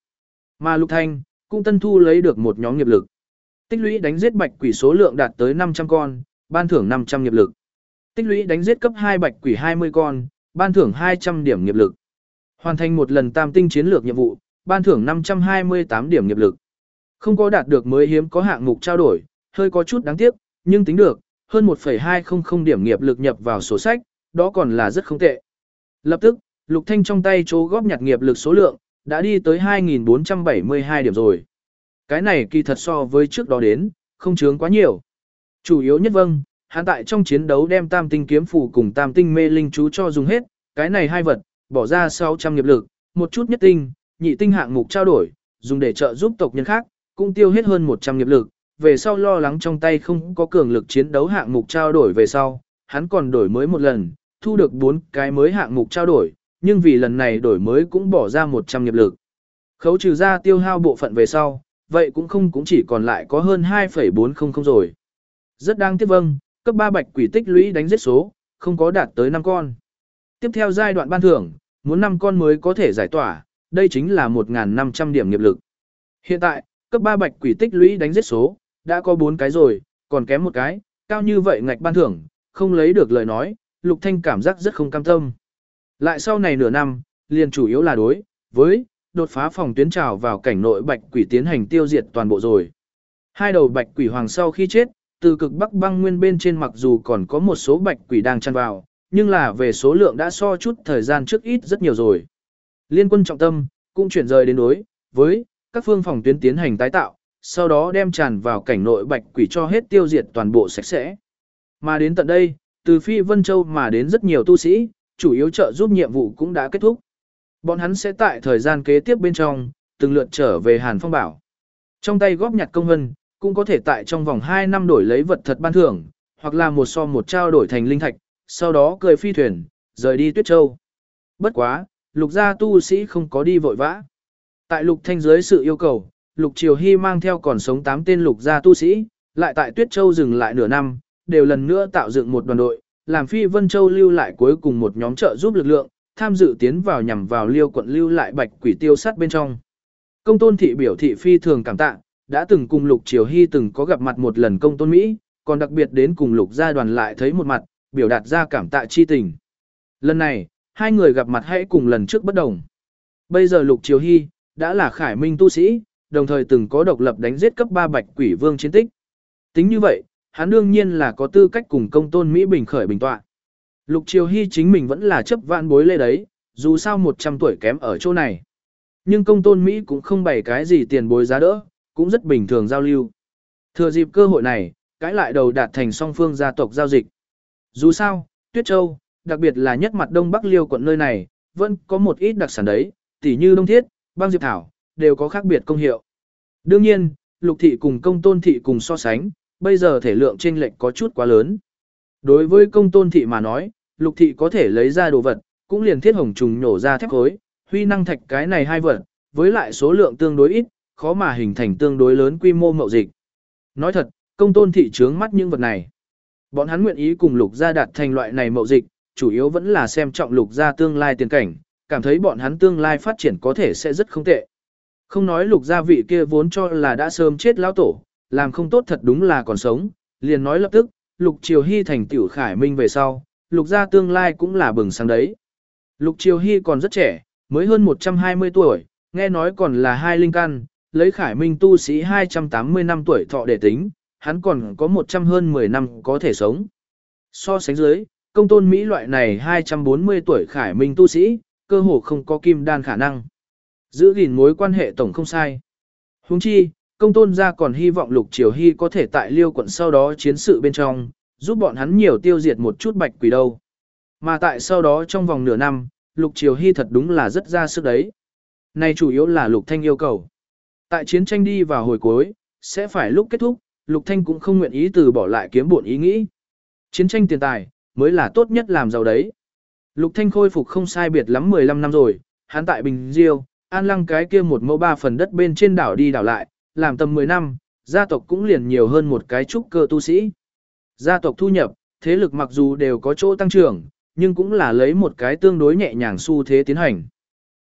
Mà lục thanh, cũng tân thu lấy được một nhóm nghiệp lực. Tích lũy đánh giết bạch quỷ số lượng đạt tới 500 con, ban thưởng 500 nghiệp lực. Tích lũy đánh giết cấp 2 bạch quỷ 20 con, ban thưởng 200 điểm nghiệp lực. Hoàn thành một lần tam tinh chiến lược nhiệm vụ, ban thưởng 528 điểm nghiệp lực. Không có đạt được mới hiếm có hạng mục trao đổi, hơi có chút đáng tiếc, nhưng tính được, hơn 1,200 điểm nghiệp lực nhập vào sổ sách, đó còn là rất không tệ. Lập tức, Lục Thanh trong tay chỗ góp nhặt nghiệp lực số lượng, đã đi tới 2.472 điểm rồi. Cái này kỳ thật so với trước đó đến, không chướng quá nhiều. Chủ yếu nhất vâng, hắn tại trong chiến đấu đem tam tinh kiếm phủ cùng tam tinh mê linh chú cho dùng hết, cái này hai vật, bỏ ra 600 nghiệp lực, một chút nhất tinh, nhị tinh hạng mục trao đổi, dùng để trợ giúp tộc nhân khác, cũng tiêu hết hơn 100 nghiệp lực, về sau lo lắng trong tay không có cường lực chiến đấu hạng mục trao đổi về sau, hắn còn đổi mới một lần, thu được 4 cái mới hạng mục trao đổi, nhưng vì lần này đổi mới cũng bỏ ra 100 nghiệp lực. Khấu trừ ra tiêu hao bộ phận về sau, vậy cũng không cũng chỉ còn lại có hơn 2,400 rồi. Rất đáng tiếc vâng, cấp 3 bạch quỷ tích lũy đánh giết số, không có đạt tới 5 con. Tiếp theo giai đoạn ban thưởng, muốn 5 con mới có thể giải tỏa, đây chính là 1.500 điểm nghiệp lực. Hiện tại, cấp 3 bạch quỷ tích lũy đánh giết số, đã có bốn cái rồi, còn kém một cái, cao như vậy ngạch ban thưởng, không lấy được lời nói, Lục Thanh cảm giác rất không cam tâm. Lại sau này nửa năm, liền chủ yếu là đối với đột phá phòng tuyến trào vào cảnh nội bạch quỷ tiến hành tiêu diệt toàn bộ rồi. Hai đầu bạch quỷ hoàng sau khi chết, từ cực bắc băng nguyên bên trên mặc dù còn có một số bạch quỷ đang chăn vào, nhưng là về số lượng đã so chút thời gian trước ít rất nhiều rồi. Liên quân trọng tâm, cũng chuyển rời đến đối với các phương phòng tuyến tiến hành tái tạo, sau đó đem tràn vào cảnh nội bạch quỷ cho hết tiêu diệt toàn bộ sạch sẽ. Mà đến tận đây, từ Phi Vân Châu mà đến rất nhiều tu sĩ, chủ yếu trợ giúp nhiệm vụ cũng đã kết thúc. Bọn hắn sẽ tại thời gian kế tiếp bên trong, từng lượt trở về Hàn Phong Bảo. Trong tay góp nhặt công vân, cũng có thể tại trong vòng 2 năm đổi lấy vật thật ban thưởng, hoặc là một so một trao đổi thành linh thạch, sau đó cười phi thuyền, rời đi Tuyết Châu. Bất quá, lục gia tu sĩ không có đi vội vã. Tại lục thanh dưới sự yêu cầu, lục triều hy mang theo còn sống 8 tên lục gia tu sĩ, lại tại Tuyết Châu dừng lại nửa năm, đều lần nữa tạo dựng một đoàn đội, làm phi Vân Châu lưu lại cuối cùng một nhóm trợ giúp lực lượng, tham dự tiến vào nhằm vào liêu quận lưu lại bạch quỷ tiêu sát bên trong. Công tôn thị biểu thị phi thường cảm tạ, đã từng cùng lục triều hy từng có gặp mặt một lần công tôn Mỹ, còn đặc biệt đến cùng lục gia đoàn lại thấy một mặt, biểu đạt ra cảm tạ chi tình. Lần này, hai người gặp mặt hãy cùng lần trước bất đồng. Bây giờ lục triều hy, đã là khải minh tu sĩ, đồng thời từng có độc lập đánh giết cấp 3 bạch quỷ vương chiến tích. Tính như vậy, hắn đương nhiên là có tư cách cùng công tôn Mỹ bình khởi bình tọa. Lục Triều Hy chính mình vẫn là chấp vạn bối lê đấy, dù sao 100 tuổi kém ở chỗ này. Nhưng công tôn Mỹ cũng không bày cái gì tiền bối giá đỡ, cũng rất bình thường giao lưu. Thừa dịp cơ hội này, cãi lại đầu đạt thành song phương gia tộc giao dịch. Dù sao, Tuyết Châu, đặc biệt là nhất mặt đông bắc liêu quận nơi này, vẫn có một ít đặc sản đấy, tỉ như đông thiết, băng diệp thảo, đều có khác biệt công hiệu. Đương nhiên, lục thị cùng công tôn thị cùng so sánh, bây giờ thể lượng trên lệch có chút quá lớn. Đối với công tôn thị mà nói, lục thị có thể lấy ra đồ vật, cũng liền thiết hồng trùng nhổ ra thép khối, huy năng thạch cái này hai vật, với lại số lượng tương đối ít, khó mà hình thành tương đối lớn quy mô mậu dịch. Nói thật, công tôn thị trướng mắt những vật này. Bọn hắn nguyện ý cùng lục gia đạt thành loại này mậu dịch, chủ yếu vẫn là xem trọng lục gia tương lai tiền cảnh, cảm thấy bọn hắn tương lai phát triển có thể sẽ rất không tệ. Không nói lục gia vị kia vốn cho là đã sớm chết lão tổ, làm không tốt thật đúng là còn sống, liền nói lập tức, lục triều hy thành tiểu khải minh về sau, lục gia tương lai cũng là bừng sáng đấy. Lục triều hy còn rất trẻ, mới hơn 120 tuổi, nghe nói còn là hai linh căn, lấy khải minh tu sĩ 280 năm tuổi thọ để tính, hắn còn có 100 hơn 10 năm có thể sống. So sánh dưới, công tôn Mỹ loại này 240 tuổi khải minh tu sĩ, cơ hồ không có kim đan khả năng. Giữ gìn mối quan hệ tổng không sai. Huống chi, công tôn gia còn hy vọng lục triều hy có thể tại liêu quận sau đó chiến sự bên trong, giúp bọn hắn nhiều tiêu diệt một chút bạch quỷ đâu. Mà tại sau đó trong vòng nửa năm, lục triều hy thật đúng là rất ra sức đấy. Này chủ yếu là lục thanh yêu cầu. Tại chiến tranh đi vào hồi cuối, sẽ phải lúc kết thúc, lục thanh cũng không nguyện ý từ bỏ lại kiếm buồn ý nghĩ. Chiến tranh tiền tài, mới là tốt nhất làm giàu đấy. Lục thanh khôi phục không sai biệt lắm 15 năm rồi, hắn tại Bình Diêu, an lăng cái kia một mẫu ba phần đất bên trên đảo đi đảo lại, làm tầm 10 năm, gia tộc cũng liền nhiều hơn một cái trúc cơ tu sĩ. Gia tộc thu nhập, thế lực mặc dù đều có chỗ tăng trưởng, nhưng cũng là lấy một cái tương đối nhẹ nhàng xu thế tiến hành.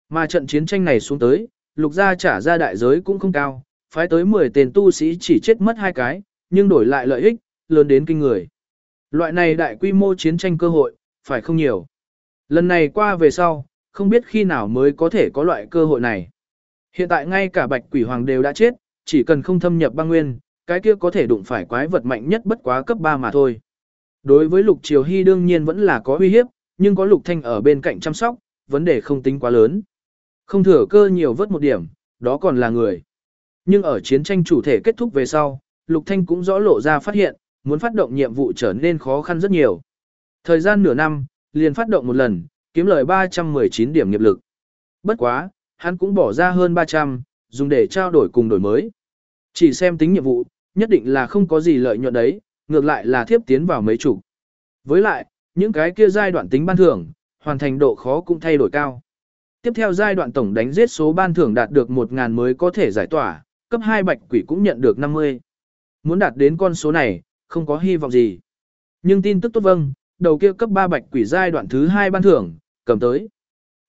Mà trận chiến tranh này xuống tới, lục gia trả ra đại giới cũng không cao, phái tới 10 tên tu sĩ chỉ chết mất hai cái, nhưng đổi lại lợi ích, lớn đến kinh người. Loại này đại quy mô chiến tranh cơ hội, phải không nhiều. Lần này qua về sau, không biết khi nào mới có thể có loại cơ hội này. Hiện tại ngay cả bạch quỷ hoàng đều đã chết, chỉ cần không thâm nhập băng nguyên, cái kia có thể đụng phải quái vật mạnh nhất bất quá cấp 3 mà thôi. Đối với Lục Triều Hy đương nhiên vẫn là có uy hiếp, nhưng có Lục Thanh ở bên cạnh chăm sóc, vấn đề không tính quá lớn. Không thừa cơ nhiều vớt một điểm, đó còn là người. Nhưng ở chiến tranh chủ thể kết thúc về sau, Lục Thanh cũng rõ lộ ra phát hiện, muốn phát động nhiệm vụ trở nên khó khăn rất nhiều. Thời gian nửa năm, liền phát động một lần, kiếm lời 319 điểm nghiệp lực. Bất quá, hắn cũng bỏ ra hơn 300, dùng để trao đổi cùng đổi mới. Chỉ xem tính nhiệm vụ, nhất định là không có gì lợi nhuận đấy, ngược lại là thiếp tiến vào mấy chục. Với lại, những cái kia giai đoạn tính ban thưởng, hoàn thành độ khó cũng thay đổi cao. Tiếp theo giai đoạn tổng đánh giết số ban thưởng đạt được 1.000 mới có thể giải tỏa, cấp 2 bạch quỷ cũng nhận được 50. Muốn đạt đến con số này, không có hy vọng gì. Nhưng tin tức tốt vâng, đầu kia cấp 3 bạch quỷ giai đoạn thứ 2 ban thưởng, cầm tới.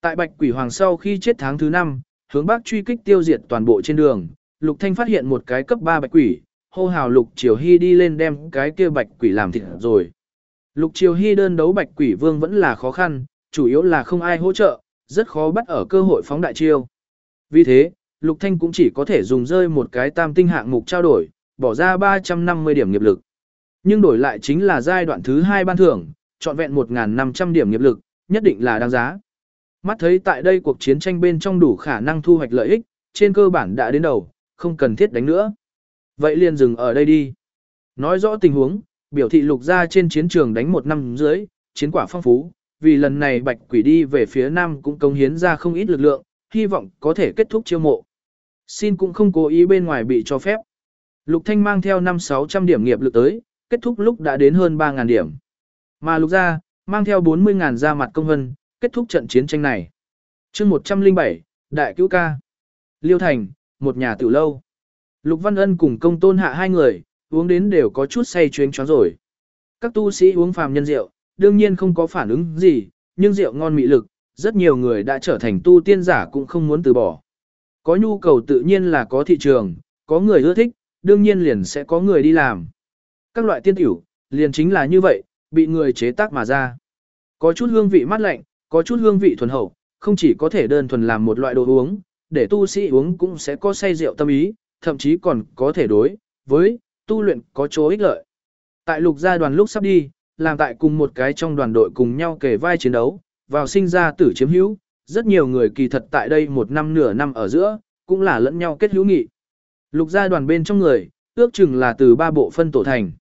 Tại bạch quỷ hoàng sau khi chết tháng thứ 5, hướng bắc truy kích tiêu diệt toàn bộ trên đường, Lục Thanh phát hiện một cái cấp 3 bạch quỷ, hô hào Lục Triều Hy đi lên đem cái kia bạch quỷ làm thịt rồi. Lục Triều Hy đơn đấu bạch quỷ vương vẫn là khó khăn, chủ yếu là không ai hỗ trợ, rất khó bắt ở cơ hội phóng đại chiêu. Vì thế, Lục Thanh cũng chỉ có thể dùng rơi một cái tam tinh hạng mục trao đổi, bỏ ra 350 điểm nghiệp lực. Nhưng đổi lại chính là giai đoạn thứ hai ban thưởng, chọn vẹn 1.500 điểm nghiệp lực, nhất định là đáng giá. Mắt thấy tại đây cuộc chiến tranh bên trong đủ khả năng thu hoạch lợi ích, trên cơ bản đã đến đầu, không cần thiết đánh nữa. Vậy liền dừng ở đây đi. Nói rõ tình huống, biểu thị lục ra trên chiến trường đánh một năm dưới, chiến quả phong phú, vì lần này bạch quỷ đi về phía nam cũng công hiến ra không ít lực lượng, hy vọng có thể kết thúc chiêu mộ. Xin cũng không cố ý bên ngoài bị cho phép. Lục Thanh mang theo 5-600 điểm nghiệp lực tới, kết thúc lúc đã đến hơn 3.000 điểm. Mà Lục gia mang theo 40.000 ra mặt công vân, kết thúc trận chiến tranh này. chương 107, Đại Cứu Ca. Liêu Thành, một nhà tiểu lâu. Lục Văn Ân cùng công tôn hạ hai người, uống đến đều có chút say chuyến chóng rồi. Các tu sĩ uống phàm nhân rượu, đương nhiên không có phản ứng gì, nhưng rượu ngon mị lực, rất nhiều người đã trở thành tu tiên giả cũng không muốn từ bỏ. Có nhu cầu tự nhiên là có thị trường, có người ưa thích, đương nhiên liền sẽ có người đi làm. Các loại tiên tiểu, liền chính là như vậy, bị người chế tác mà ra. Có chút hương vị mát lạnh, có chút hương vị thuần hậu, không chỉ có thể đơn thuần làm một loại đồ uống, để tu sĩ uống cũng sẽ có say rượu tâm ý, thậm chí còn có thể đối với tu luyện có chỗ ích lợi. Tại lục gia đoàn lúc sắp đi, làm tại cùng một cái trong đoàn đội cùng nhau kề vai chiến đấu, vào sinh ra tử chiếm hữu, rất nhiều người kỳ thật tại đây một năm nửa năm ở giữa, cũng là lẫn nhau kết hữu nghị. Lục gia đoàn bên trong người, ước chừng là từ ba bộ phân tổ thành.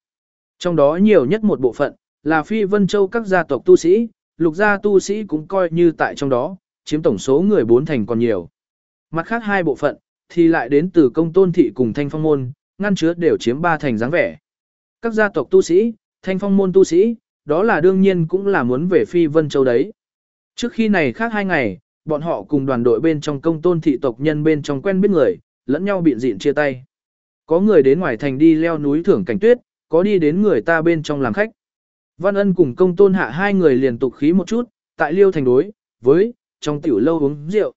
Trong đó nhiều nhất một bộ phận, là phi vân châu các gia tộc tu sĩ, lục gia tu sĩ cũng coi như tại trong đó, chiếm tổng số người bốn thành còn nhiều. Mặt khác hai bộ phận, thì lại đến từ công tôn thị cùng thanh phong môn, ngăn chứa đều chiếm ba thành dáng vẻ. Các gia tộc tu sĩ, thanh phong môn tu sĩ, đó là đương nhiên cũng là muốn về phi vân châu đấy. Trước khi này khác hai ngày, bọn họ cùng đoàn đội bên trong công tôn thị tộc nhân bên trong quen biết người, lẫn nhau biện diện chia tay. Có người đến ngoài thành đi leo núi thưởng cảnh tuyết, có đi đến người ta bên trong làm khách. Văn ân cùng công tôn hạ hai người liền tục khí một chút, tại liêu thành đối, với, trong tiểu lâu uống rượu.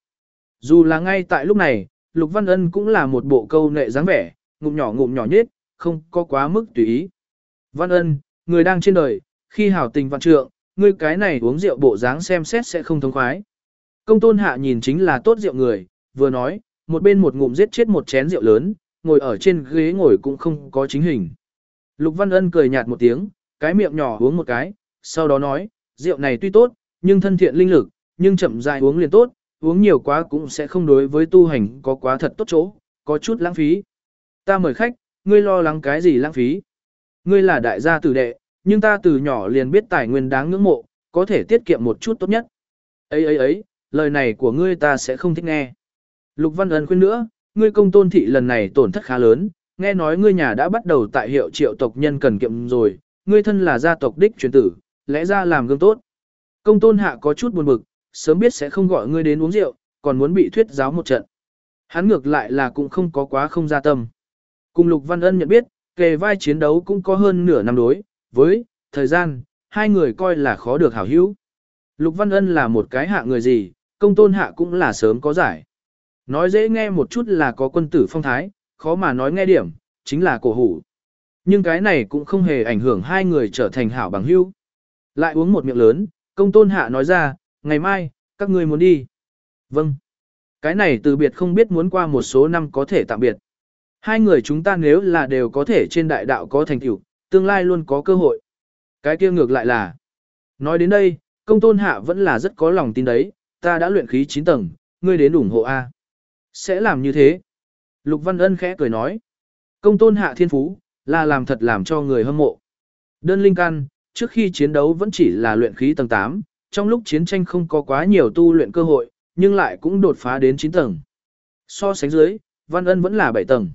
Dù là ngay tại lúc này, Lục Văn Ân cũng là một bộ câu nệ dáng vẻ, ngụm nhỏ ngụm nhỏ nhất, không có quá mức tùy ý. Văn Ân, người đang trên đời, khi hảo tình vạn trượng, ngươi cái này uống rượu bộ dáng xem xét sẽ không thông khoái. Công tôn hạ nhìn chính là tốt rượu người, vừa nói, một bên một ngụm giết chết một chén rượu lớn, ngồi ở trên ghế ngồi cũng không có chính hình. Lục Văn Ân cười nhạt một tiếng, cái miệng nhỏ uống một cái, sau đó nói, rượu này tuy tốt, nhưng thân thiện linh lực, nhưng chậm dài uống liền tốt, uống nhiều quá cũng sẽ không đối với tu hành có quá thật tốt chỗ, có chút lãng phí. Ta mời khách, ngươi lo lắng cái gì lãng phí? Ngươi là đại gia tử đệ, nhưng ta từ nhỏ liền biết tài nguyên đáng ngưỡng mộ, có thể tiết kiệm một chút tốt nhất. Ấy ấy ấy, lời này của ngươi ta sẽ không thích nghe. Lục Văn Ân khuyên nữa, ngươi công tôn thị lần này tổn thất khá lớn, nghe nói ngươi nhà đã bắt đầu tại hiệu triệu tộc nhân cần kiệm rồi, ngươi thân là gia tộc đích truyền tử, lẽ ra làm gương tốt. Công tôn hạ có chút buồn bực, sớm biết sẽ không gọi ngươi đến uống rượu, còn muốn bị thuyết giáo một trận. Hắn ngược lại là cũng không có quá không ra tâm. Cùng Lục Văn Ân nhận biết, kề vai chiến đấu cũng có hơn nửa năm đối, với, thời gian, hai người coi là khó được hảo hữu. Lục Văn Ân là một cái hạ người gì, công tôn hạ cũng là sớm có giải. Nói dễ nghe một chút là có quân tử phong thái, khó mà nói nghe điểm, chính là cổ hủ. Nhưng cái này cũng không hề ảnh hưởng hai người trở thành hảo bằng hữu. Lại uống một miệng lớn, công tôn hạ nói ra, ngày mai, các ngươi muốn đi. Vâng. Cái này từ biệt không biết muốn qua một số năm có thể tạm biệt. Hai người chúng ta nếu là đều có thể trên đại đạo có thành tựu, tương lai luôn có cơ hội. Cái kia ngược lại là. Nói đến đây, công tôn hạ vẫn là rất có lòng tin đấy, ta đã luyện khí 9 tầng, ngươi đến ủng hộ A. Sẽ làm như thế. Lục Văn Ân khẽ cười nói. Công tôn hạ thiên phú, là làm thật làm cho người hâm mộ. Đơn linh căn, trước khi chiến đấu vẫn chỉ là luyện khí tầng 8, trong lúc chiến tranh không có quá nhiều tu luyện cơ hội, nhưng lại cũng đột phá đến 9 tầng. So sánh dưới, Văn Ân vẫn là 7 tầng.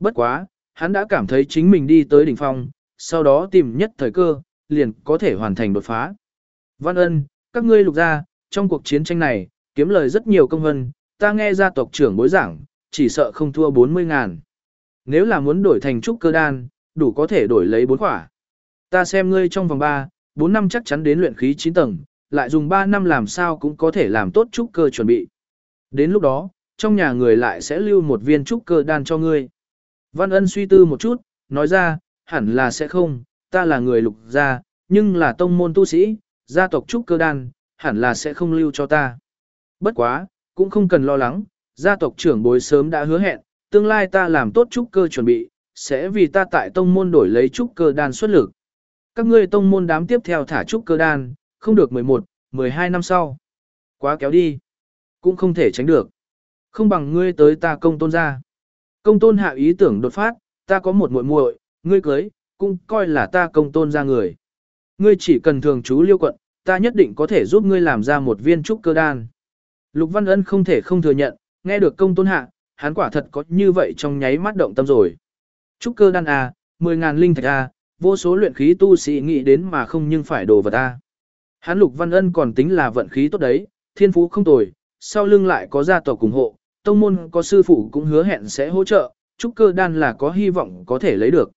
Bất quá, hắn đã cảm thấy chính mình đi tới đỉnh phong, sau đó tìm nhất thời cơ, liền có thể hoàn thành đột phá. Văn Ân, các ngươi lục gia, trong cuộc chiến tranh này, kiếm lời rất nhiều công hân, ta nghe gia tộc trưởng bối giảng, chỉ sợ không thua 40 ngàn. Nếu là muốn đổi thành trúc cơ đan, đủ có thể đổi lấy 4 quả. Ta xem ngươi trong vòng 3, 4 năm chắc chắn đến luyện khí 9 tầng, lại dùng 3 năm làm sao cũng có thể làm tốt trúc cơ chuẩn bị. Đến lúc đó, trong nhà người lại sẽ lưu một viên trúc cơ đan cho ngươi. Văn ân suy tư một chút, nói ra, hẳn là sẽ không, ta là người lục gia, nhưng là tông môn tu sĩ, gia tộc trúc cơ đan, hẳn là sẽ không lưu cho ta. Bất quá, cũng không cần lo lắng, gia tộc trưởng bối sớm đã hứa hẹn, tương lai ta làm tốt trúc cơ chuẩn bị, sẽ vì ta tại tông môn đổi lấy trúc cơ đan xuất lực. Các ngươi tông môn đám tiếp theo thả trúc cơ đan, không được 11, 12 năm sau. Quá kéo đi. Cũng không thể tránh được. Không bằng ngươi tới ta công tôn ra. Công tôn hạ ý tưởng đột phát, ta có một muội muội, ngươi cưới, cũng coi là ta công tôn ra người. Ngươi chỉ cần thường chú liêu quận, ta nhất định có thể giúp ngươi làm ra một viên trúc cơ đan. Lục Văn Ân không thể không thừa nhận, nghe được công tôn hạ, hắn quả thật có như vậy trong nháy mắt động tâm rồi. Trúc cơ đan A, 10.000 linh thạch A, vô số luyện khí tu sĩ nghĩ đến mà không nhưng phải đồ vật A. Hắn Lục Văn Ân còn tính là vận khí tốt đấy, thiên phú không tồi, sau lưng lại có gia tộc ủng hộ, tông môn có sư phụ cũng hứa hẹn sẽ hỗ trợ, trúc cơ đan là có hy vọng có thể lấy được.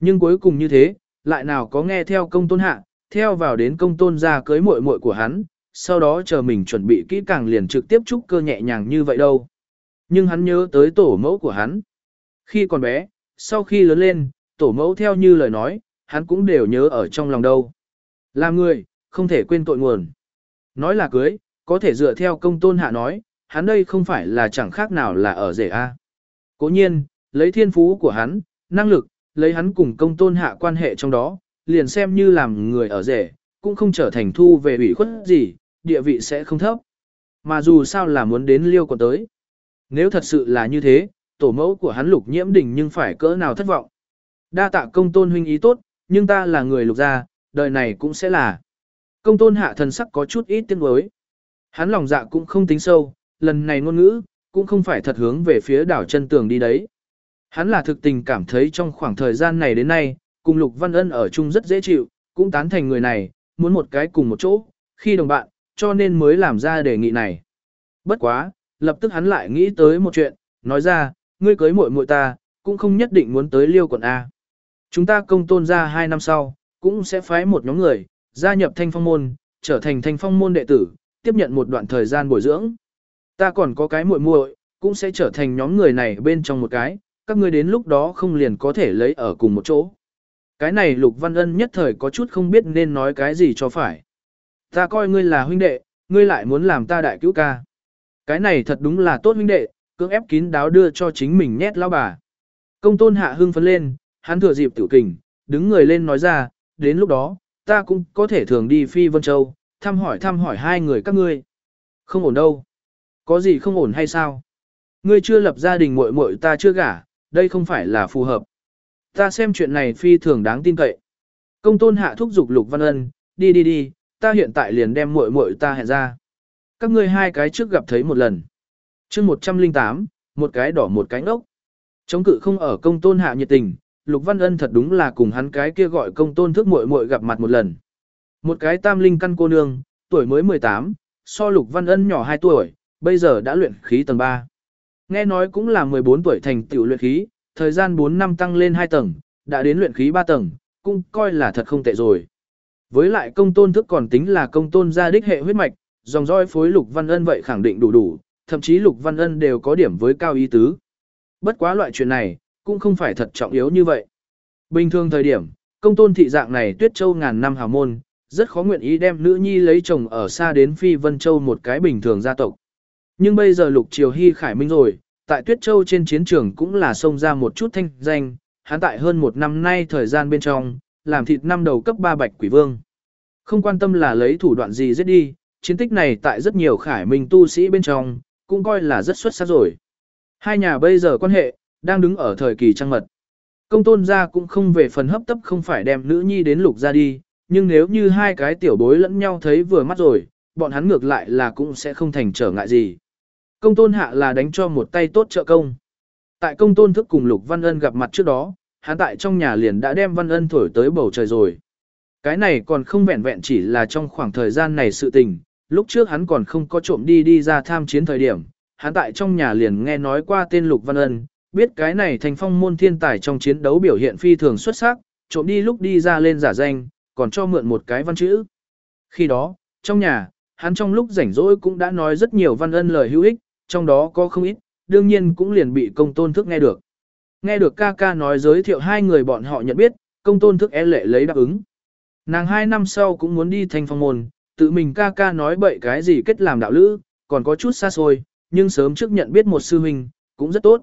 Nhưng cuối cùng như thế, lại nào có nghe theo công tôn hạ, theo vào đến công tôn ra cưới muội muội của hắn, sau đó chờ mình chuẩn bị kỹ càng liền trực tiếp trúc cơ nhẹ nhàng như vậy đâu. Nhưng hắn nhớ tới tổ mẫu của hắn. Khi còn bé, sau khi lớn lên, tổ mẫu theo như lời nói, hắn cũng đều nhớ ở trong lòng đâu. Làm người, không thể quên tội nguồn. Nói là cưới, có thể dựa theo công tôn hạ nói, hắn đây không phải là chẳng khác nào là ở rể A. Cố nhiên, lấy thiên phú của hắn, năng lực, lấy hắn cùng công tôn hạ quan hệ trong đó, liền xem như làm người ở rể, cũng không trở thành thu về ủy khuất gì, địa vị sẽ không thấp. Mà dù sao là muốn đến liêu còn tới. Nếu thật sự là như thế, tổ mẫu của hắn lục nhiễm đình nhưng phải cỡ nào thất vọng. Đa tạ công tôn huynh ý tốt, nhưng ta là người lục gia, đời này cũng sẽ là. Công tôn hạ thần sắc có chút ít tiếng đối. Hắn lòng dạ cũng không tính sâu, lần này ngôn ngữ, cũng không phải thật hướng về phía đảo chân tường đi đấy. Hắn là thực tình cảm thấy trong khoảng thời gian này đến nay, cùng Lục Văn Ân ở chung rất dễ chịu, cũng tán thành người này, muốn một cái cùng một chỗ, khi đồng bạn, cho nên mới làm ra đề nghị này. Bất quá, lập tức hắn lại nghĩ tới một chuyện, nói ra, ngươi cưới muội muội ta, cũng không nhất định muốn tới liêu quận A. Chúng ta công tôn ra hai năm sau, cũng sẽ phái một nhóm người, gia nhập thanh phong môn, trở thành thanh phong môn đệ tử, tiếp nhận một đoạn thời gian bồi dưỡng. Ta còn có cái muội muội, cũng sẽ trở thành nhóm người này bên trong một cái, các ngươi đến lúc đó không liền có thể lấy ở cùng một chỗ. Cái này Lục Văn Ân nhất thời có chút không biết nên nói cái gì cho phải. Ta coi ngươi là huynh đệ, ngươi lại muốn làm ta đại cứu ca. Cái này thật đúng là tốt huynh đệ, cưỡng ép kín đáo đưa cho chính mình nhét lao bà. Công tôn hạ hưng phấn lên, hắn thừa dịp tiểu kình, đứng người lên nói ra, đến lúc đó, ta cũng có thể thường đi phi vân châu, thăm hỏi thăm hỏi hai người các ngươi. Không ổn đâu. Có gì không ổn hay sao? Ngươi chưa lập gia đình muội muội ta chưa gả, đây không phải là phù hợp. Ta xem chuyện này phi thường đáng tin cậy. Công tôn hạ thúc giục Lục Văn Ân, đi đi đi, ta hiện tại liền đem muội muội ta hẹn ra. Các ngươi hai cái trước gặp thấy một lần. chương 108, một cái đỏ một cái ngốc. Chống cự không ở công tôn hạ nhiệt tình, Lục Văn Ân thật đúng là cùng hắn cái kia gọi công tôn thức muội muội gặp mặt một lần. Một cái tam linh căn cô nương, tuổi mới 18, so Lục Văn Ân nhỏ 2 tuổi, bây giờ đã luyện khí tầng 3. Nghe nói cũng là 14 tuổi thành tiểu luyện khí, thời gian 4 năm tăng lên 2 tầng, đã đến luyện khí 3 tầng, cũng coi là thật không tệ rồi. Với lại công tôn thức còn tính là công tôn gia đích hệ huyết mạch, dòng roi phối Lục Văn Ân vậy khẳng định đủ đủ, thậm chí Lục Văn Ân đều có điểm với cao ý tứ. Bất quá loại chuyện này, cũng không phải thật trọng yếu như vậy. Bình thường thời điểm, công tôn thị dạng này tuyết châu ngàn năm hào môn, rất khó nguyện ý đem nữ nhi lấy chồng ở xa đến Phi Vân Châu một cái bình thường gia tộc. Nhưng bây giờ lục triều hy khải minh rồi, tại tuyết châu trên chiến trường cũng là xông ra một chút thanh danh, hắn tại hơn một năm nay thời gian bên trong, làm thịt năm đầu cấp ba bạch quỷ vương. Không quan tâm là lấy thủ đoạn gì giết đi, chiến tích này tại rất nhiều khải minh tu sĩ bên trong, cũng coi là rất xuất sắc rồi. Hai nhà bây giờ quan hệ, đang đứng ở thời kỳ trăng mật. Công tôn gia cũng không về phần hấp tấp không phải đem nữ nhi đến lục ra đi, nhưng nếu như hai cái tiểu bối lẫn nhau thấy vừa mắt rồi, bọn hắn ngược lại là cũng sẽ không thành trở ngại gì. Công tôn hạ là đánh cho một tay tốt trợ công. Tại công tôn thức cùng Lục Văn Ân gặp mặt trước đó, hắn tại trong nhà liền đã đem Văn Ân thổi tới bầu trời rồi. Cái này còn không vẹn vẹn chỉ là trong khoảng thời gian này sự tình, lúc trước hắn còn không có trộm đi đi ra tham chiến thời điểm, hắn tại trong nhà liền nghe nói qua tên Lục Văn Ân, biết cái này thành phong môn thiên tài trong chiến đấu biểu hiện phi thường xuất sắc, trộm đi lúc đi ra lên giả danh, còn cho mượn một cái văn chữ. Khi đó, trong nhà, hắn trong lúc rảnh rỗi cũng đã nói rất nhiều văn ân lời hữu ích, trong đó có không ít, đương nhiên cũng liền bị công tôn thức nghe được. Nghe được ca ca nói giới thiệu hai người bọn họ nhận biết, công tôn thức e lệ lấy đáp ứng. Nàng hai năm sau cũng muốn đi thành phong môn, tự mình ca ca nói bậy cái gì kết làm đạo lữ, còn có chút xa xôi, nhưng sớm trước nhận biết một sư huynh, cũng rất tốt.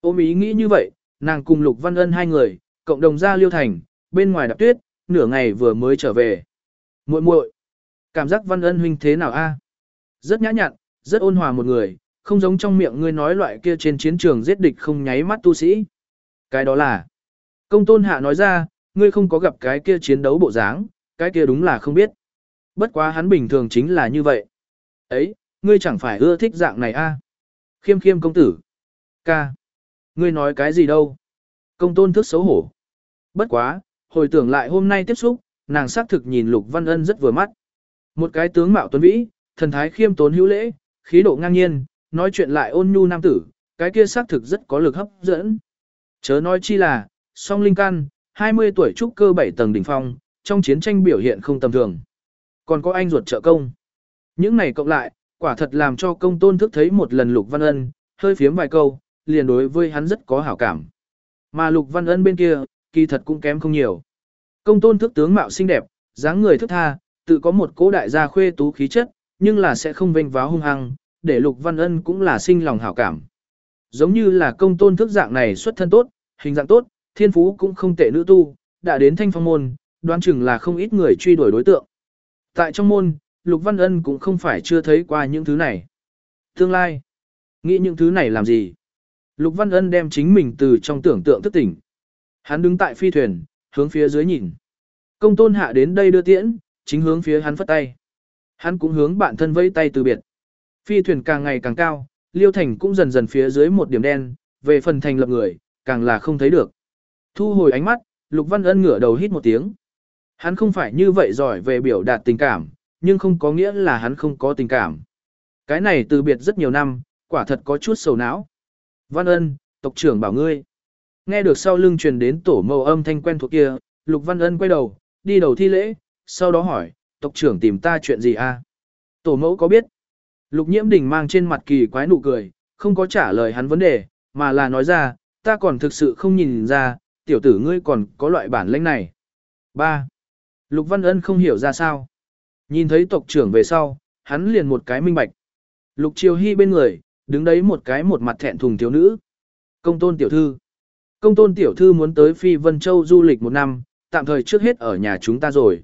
Ôm ý nghĩ như vậy, nàng cùng Lục Văn Ân hai người, cộng đồng ra liêu thành, bên ngoài đạp tuyết, nửa ngày vừa mới trở về. muội muội cảm giác Văn Ân huynh thế nào a? Rất nhã nhặn, rất ôn hòa một người, không giống trong miệng ngươi nói loại kia trên chiến trường giết địch không nháy mắt tu sĩ. Cái đó là, công tôn hạ nói ra, ngươi không có gặp cái kia chiến đấu bộ dáng, cái kia đúng là không biết. Bất quá hắn bình thường chính là như vậy. Ấy, ngươi chẳng phải ưa thích dạng này a? Khiêm khiêm công tử. Ca. Ngươi nói cái gì đâu? Công tôn thức xấu hổ. Bất quá, hồi tưởng lại hôm nay tiếp xúc, nàng xác thực nhìn Lục Văn Ân rất vừa mắt. Một cái tướng mạo tuấn vĩ, thần thái khiêm tốn hữu lễ, khí độ ngang nhiên, nói chuyện lại ôn nhu nam tử, cái kia xác thực rất có lực hấp dẫn. Chớ nói chi là, song linh căn, 20 tuổi trúc cơ 7 tầng đỉnh phong, trong chiến tranh biểu hiện không tầm thường. Còn có anh ruột trợ công. Những này cộng lại, quả thật làm cho công tôn thức thấy một lần Lục Văn Ân, hơi phiếm vài câu, liền đối với hắn rất có hảo cảm. Mà Lục Văn Ân bên kia, kỳ thật cũng kém không nhiều. Công tôn thức tướng mạo xinh đẹp, dáng người thức tha, tự có một cố đại gia khuê tú khí chất, nhưng là sẽ không vênh váo hung hăng, để Lục Văn Ân cũng là sinh lòng hảo cảm. Giống như là công tôn thức dạng này xuất thân tốt, hình dạng tốt, thiên phú cũng không tệ nữ tu, đã đến thanh phong môn, đoán chừng là không ít người truy đuổi đối tượng. Tại trong môn, Lục Văn Ân cũng không phải chưa thấy qua những thứ này. Tương lai, nghĩ những thứ này làm gì? Lục Văn Ân đem chính mình từ trong tưởng tượng thức tỉnh. Hắn đứng tại phi thuyền, hướng phía dưới nhìn. Công tôn hạ đến đây đưa tiễn, chính hướng phía hắn phất tay. Hắn cũng hướng bạn thân vẫy tay từ biệt. Phi thuyền càng ngày càng cao, Liêu Thành cũng dần dần phía dưới một điểm đen, về phần thành lập người, càng là không thấy được. Thu hồi ánh mắt, Lục Văn Ân ngửa đầu hít một tiếng. Hắn không phải như vậy giỏi về biểu đạt tình cảm, nhưng không có nghĩa là hắn không có tình cảm. Cái này từ biệt rất nhiều năm, quả thật có chút sầu não. Văn Ân, tộc trưởng bảo ngươi. Nghe được sau lưng truyền đến tổ mâu âm thanh quen thuộc kia, Lục Văn Ân quay đầu, đi đầu thi lễ, sau đó hỏi, tộc trưởng tìm ta chuyện gì a? Tổ mẫu có biết? Lục Nhiễm Đình mang trên mặt kỳ quái nụ cười, không có trả lời hắn vấn đề, mà là nói ra, ta còn thực sự không nhìn ra, tiểu tử ngươi còn có loại bản lĩnh này. 3. Lục Văn Ân không hiểu ra sao. Nhìn thấy tộc trưởng về sau, hắn liền một cái minh bạch. Lục Triều Hy bên người, đứng đấy một cái một mặt thẹn thùng thiếu nữ. Công tôn tiểu thư. Công tôn tiểu thư muốn tới Phi Vân Châu du lịch một năm, tạm thời trước hết ở nhà chúng ta rồi.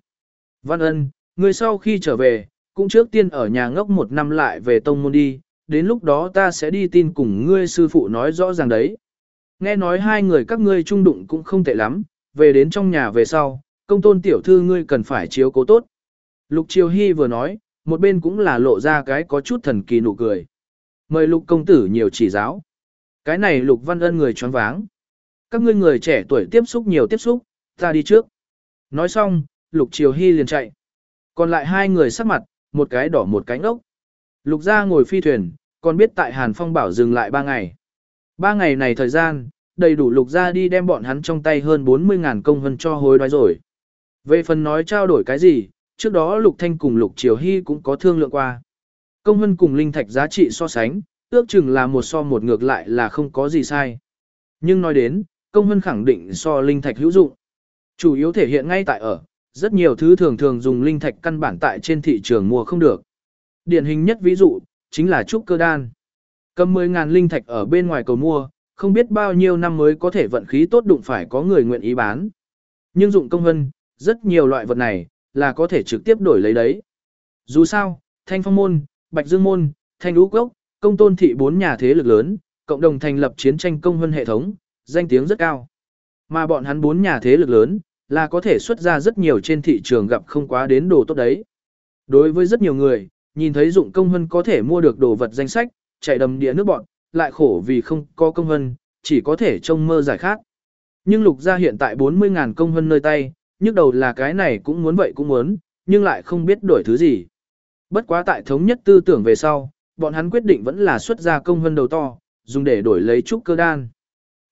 Văn ân, người sau khi trở về, cũng trước tiên ở nhà ngốc một năm lại về tông môn đi, đến lúc đó ta sẽ đi tin cùng ngươi sư phụ nói rõ ràng đấy. Nghe nói hai người các ngươi trung đụng cũng không tệ lắm, về đến trong nhà về sau, công tôn tiểu thư ngươi cần phải chiếu cố tốt. Lục Triều Hy vừa nói, một bên cũng là lộ ra cái có chút thần kỳ nụ cười. Mời lục công tử nhiều chỉ giáo. Cái này lục văn ân người choáng váng. Các ngươi người trẻ tuổi tiếp xúc nhiều tiếp xúc, ta đi trước. Nói xong, lục triều hy liền chạy. Còn lại hai người sắc mặt, một cái đỏ một cái ngốc. Lục gia ngồi phi thuyền, còn biết tại Hàn Phong bảo dừng lại ba ngày. Ba ngày này thời gian, đầy đủ lục gia đi đem bọn hắn trong tay hơn 40.000 công hân cho hối đoái rồi. Về phần nói trao đổi cái gì, trước đó lục thanh cùng lục triều hy cũng có thương lượng qua. Công hân cùng linh thạch giá trị so sánh, ước chừng là một so một ngược lại là không có gì sai. Nhưng nói đến, công hân khẳng định so linh thạch hữu dụng. Chủ yếu thể hiện ngay tại ở, rất nhiều thứ thường thường dùng linh thạch căn bản tại trên thị trường mua không được. Điển hình nhất ví dụ, chính là trúc cơ đan. Cầm 10.000 linh thạch ở bên ngoài cầu mua, không biết bao nhiêu năm mới có thể vận khí tốt đụng phải có người nguyện ý bán. Nhưng dụng công hân, rất nhiều loại vật này, là có thể trực tiếp đổi lấy đấy. Dù sao, thanh phong môn, bạch dương môn, thanh lũ cốc, công tôn thị bốn nhà thế lực lớn, cộng đồng thành lập chiến tranh công hân hệ thống, danh tiếng rất cao. Mà bọn hắn bốn nhà thế lực lớn, là có thể xuất ra rất nhiều trên thị trường gặp không quá đến đồ tốt đấy. Đối với rất nhiều người, nhìn thấy dụng công hân có thể mua được đồ vật danh sách, chạy đầm địa nước bọn, lại khổ vì không có công hân, chỉ có thể trông mơ giải khát. Nhưng lục gia hiện tại 40.000 công hân nơi tay, nhức đầu là cái này cũng muốn vậy cũng muốn, nhưng lại không biết đổi thứ gì. Bất quá tại thống nhất tư tưởng về sau, bọn hắn quyết định vẫn là xuất ra công hơn đầu to, dùng để đổi lấy trúc cơ đan.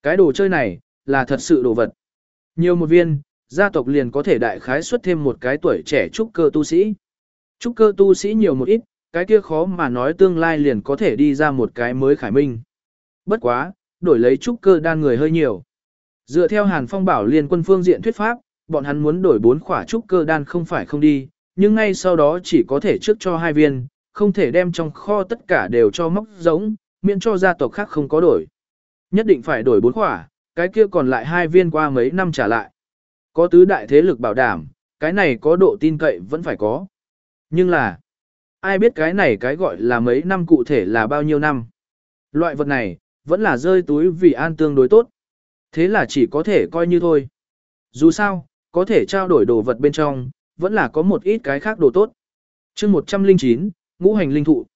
Cái đồ chơi này, là thật sự đồ vật. Nhiều một viên, gia tộc liền có thể đại khái xuất thêm một cái tuổi trẻ trúc cơ tu sĩ. Trúc cơ tu sĩ nhiều một ít, cái kia khó mà nói tương lai liền có thể đi ra một cái mới khải minh. Bất quá, đổi lấy trúc cơ đan người hơi nhiều. Dựa theo Hàn Phong bảo liên quân phương diện thuyết pháp, bọn hắn muốn đổi bốn khỏa trúc cơ đan không phải không đi, nhưng ngay sau đó chỉ có thể trước cho hai viên, không thể đem trong kho tất cả đều cho móc giống, miễn cho gia tộc khác không có đổi. Nhất định phải đổi bốn khỏa, cái kia còn lại hai viên qua mấy năm trả lại. Có tứ đại thế lực bảo đảm, cái này có độ tin cậy vẫn phải có. Nhưng là, ai biết cái này cái gọi là mấy năm cụ thể là bao nhiêu năm. Loại vật này, vẫn là rơi túi vì an tương đối tốt. Thế là chỉ có thể coi như thôi. Dù sao, có thể trao đổi đồ vật bên trong, vẫn là có một ít cái khác đồ tốt. chương 109, ngũ hành linh thụ.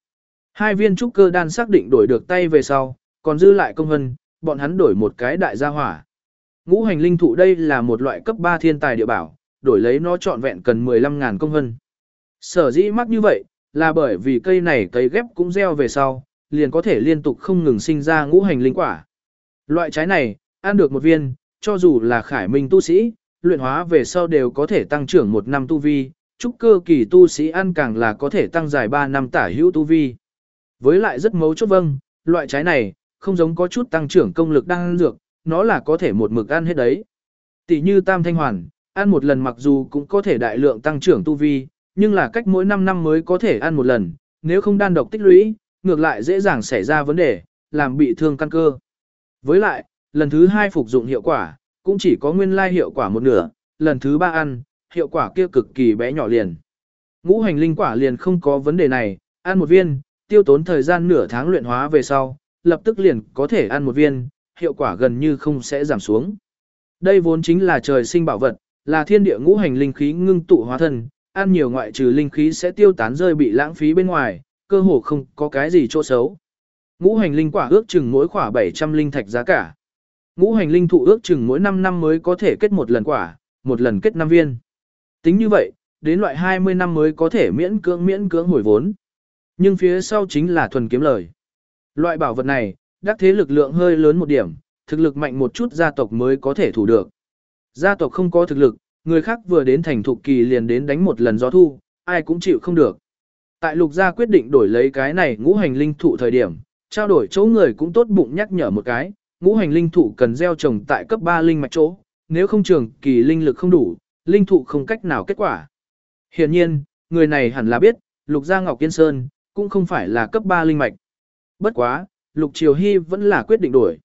Hai viên trúc cơ đan xác định đổi được tay về sau, còn dư lại công hân, bọn hắn đổi một cái đại gia hỏa. Ngũ hành linh thụ đây là một loại cấp 3 thiên tài địa bảo, đổi lấy nó trọn vẹn cần 15.000 công hân. Sở dĩ mắc như vậy, là bởi vì cây này cấy ghép cũng gieo về sau, liền có thể liên tục không ngừng sinh ra ngũ hành linh quả. Loại trái này, ăn được một viên, cho dù là khải minh tu sĩ, luyện hóa về sau đều có thể tăng trưởng một năm tu vi, trúc cơ kỳ tu sĩ ăn càng là có thể tăng dài 3 năm tả hữu tu vi. Với lại rất mấu chốt vâng, loại trái này, không giống có chút tăng trưởng công lực đang ăn dược, nó là có thể một mực ăn hết đấy. Tỷ như tam thanh hoàn, ăn một lần mặc dù cũng có thể đại lượng tăng trưởng tu vi, nhưng là cách mỗi 5 năm mới có thể ăn một lần, nếu không đan độc tích lũy, ngược lại dễ dàng xảy ra vấn đề, làm bị thương căn cơ. Với lại, lần thứ hai phục dụng hiệu quả, cũng chỉ có nguyên lai hiệu quả một nửa, lần thứ ba ăn, hiệu quả kia cực kỳ bé nhỏ liền. Ngũ hành linh quả liền không có vấn đề này, ăn một viên, tiêu tốn thời gian nửa tháng luyện hóa về sau, lập tức liền có thể ăn một viên, hiệu quả gần như không sẽ giảm xuống. Đây vốn chính là trời sinh bảo vật, là thiên địa ngũ hành linh khí ngưng tụ hóa thân, ăn nhiều ngoại trừ linh khí sẽ tiêu tán rơi bị lãng phí bên ngoài, cơ hồ không có cái gì chỗ xấu. Ngũ hành linh quả ước chừng mỗi quả 700 linh thạch giá cả. Ngũ hành linh thụ ước chừng mỗi 5 năm mới có thể kết một lần quả, một lần kết 5 viên. Tính như vậy, đến loại 20 năm mới có thể miễn cưỡng miễn cưỡng hồi vốn. Nhưng phía sau chính là thuần kiếm lời. Loại bảo vật này, đắc thế lực lượng hơi lớn một điểm, thực lực mạnh một chút gia tộc mới có thể thủ được. Gia tộc không có thực lực, người khác vừa đến thành thục kỳ liền đến đánh một lần gió thu, ai cũng chịu không được. Tại lục gia quyết định đổi lấy cái này ngũ hành linh thụ thời điểm, trao đổi chỗ người cũng tốt bụng nhắc nhở một cái, ngũ hành linh thụ cần gieo trồng tại cấp 3 linh mạch chỗ, nếu không trường kỳ linh lực không đủ, linh thụ không cách nào kết quả. Hiển nhiên, người này hẳn là biết, lục gia Ngọc Kiên Sơn, cũng không phải là cấp 3 linh mạch. Bất quá, lục triều hy vẫn là quyết định đổi.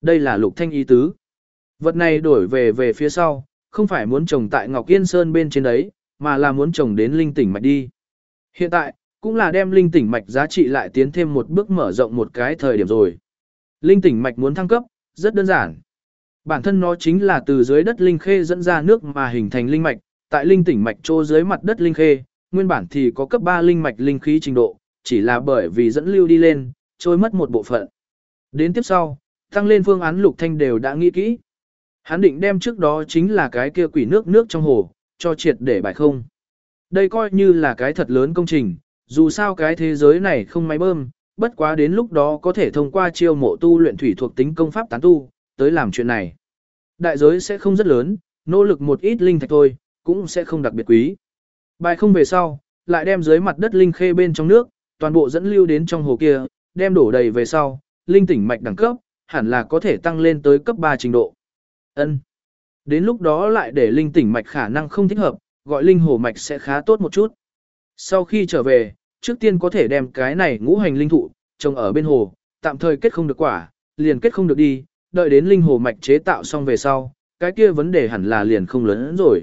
Đây là lục thanh ý tứ. Vật này đổi về về phía sau, không phải muốn trồng tại Ngọc Yên Sơn bên trên đấy, mà là muốn trồng đến linh tỉnh mạch đi. Hiện tại, cũng là đem linh tỉnh mạch giá trị lại tiến thêm một bước mở rộng một cái thời điểm rồi. Linh tỉnh mạch muốn thăng cấp, rất đơn giản. Bản thân nó chính là từ dưới đất linh khê dẫn ra nước mà hình thành linh mạch, tại linh tỉnh mạch chỗ dưới mặt đất linh khê, nguyên bản thì có cấp 3 linh mạch linh khí trình độ, chỉ là bởi vì dẫn lưu đi lên, trôi mất một bộ phận. Đến tiếp sau, tăng lên phương án lục thanh đều đã nghĩ kỹ. Hắn định đem trước đó chính là cái kia quỷ nước nước trong hồ, cho triệt để bài không. Đây coi như là cái thật lớn công trình, dù sao cái thế giới này không máy bơm, bất quá đến lúc đó có thể thông qua chiêu mộ tu luyện thủy thuộc tính công pháp tán tu, tới làm chuyện này. Đại giới sẽ không rất lớn, nỗ lực một ít linh thạch thôi, cũng sẽ không đặc biệt quý. Bài không về sau, lại đem dưới mặt đất linh khê bên trong nước, toàn bộ dẫn lưu đến trong hồ kia, đem đổ đầy về sau, linh tỉnh mạch đẳng cấp, hẳn là có thể tăng lên tới cấp 3 trình độ. Ân. Đến lúc đó lại để linh tỉnh mạch khả năng không thích hợp, gọi linh hồ mạch sẽ khá tốt một chút. Sau khi trở về, trước tiên có thể đem cái này ngũ hành linh thụ, trồng ở bên hồ, tạm thời kết không được quả, liền kết không được đi, đợi đến linh hồ mạch chế tạo xong về sau, cái kia vấn đề hẳn là liền không lớn hơn rồi.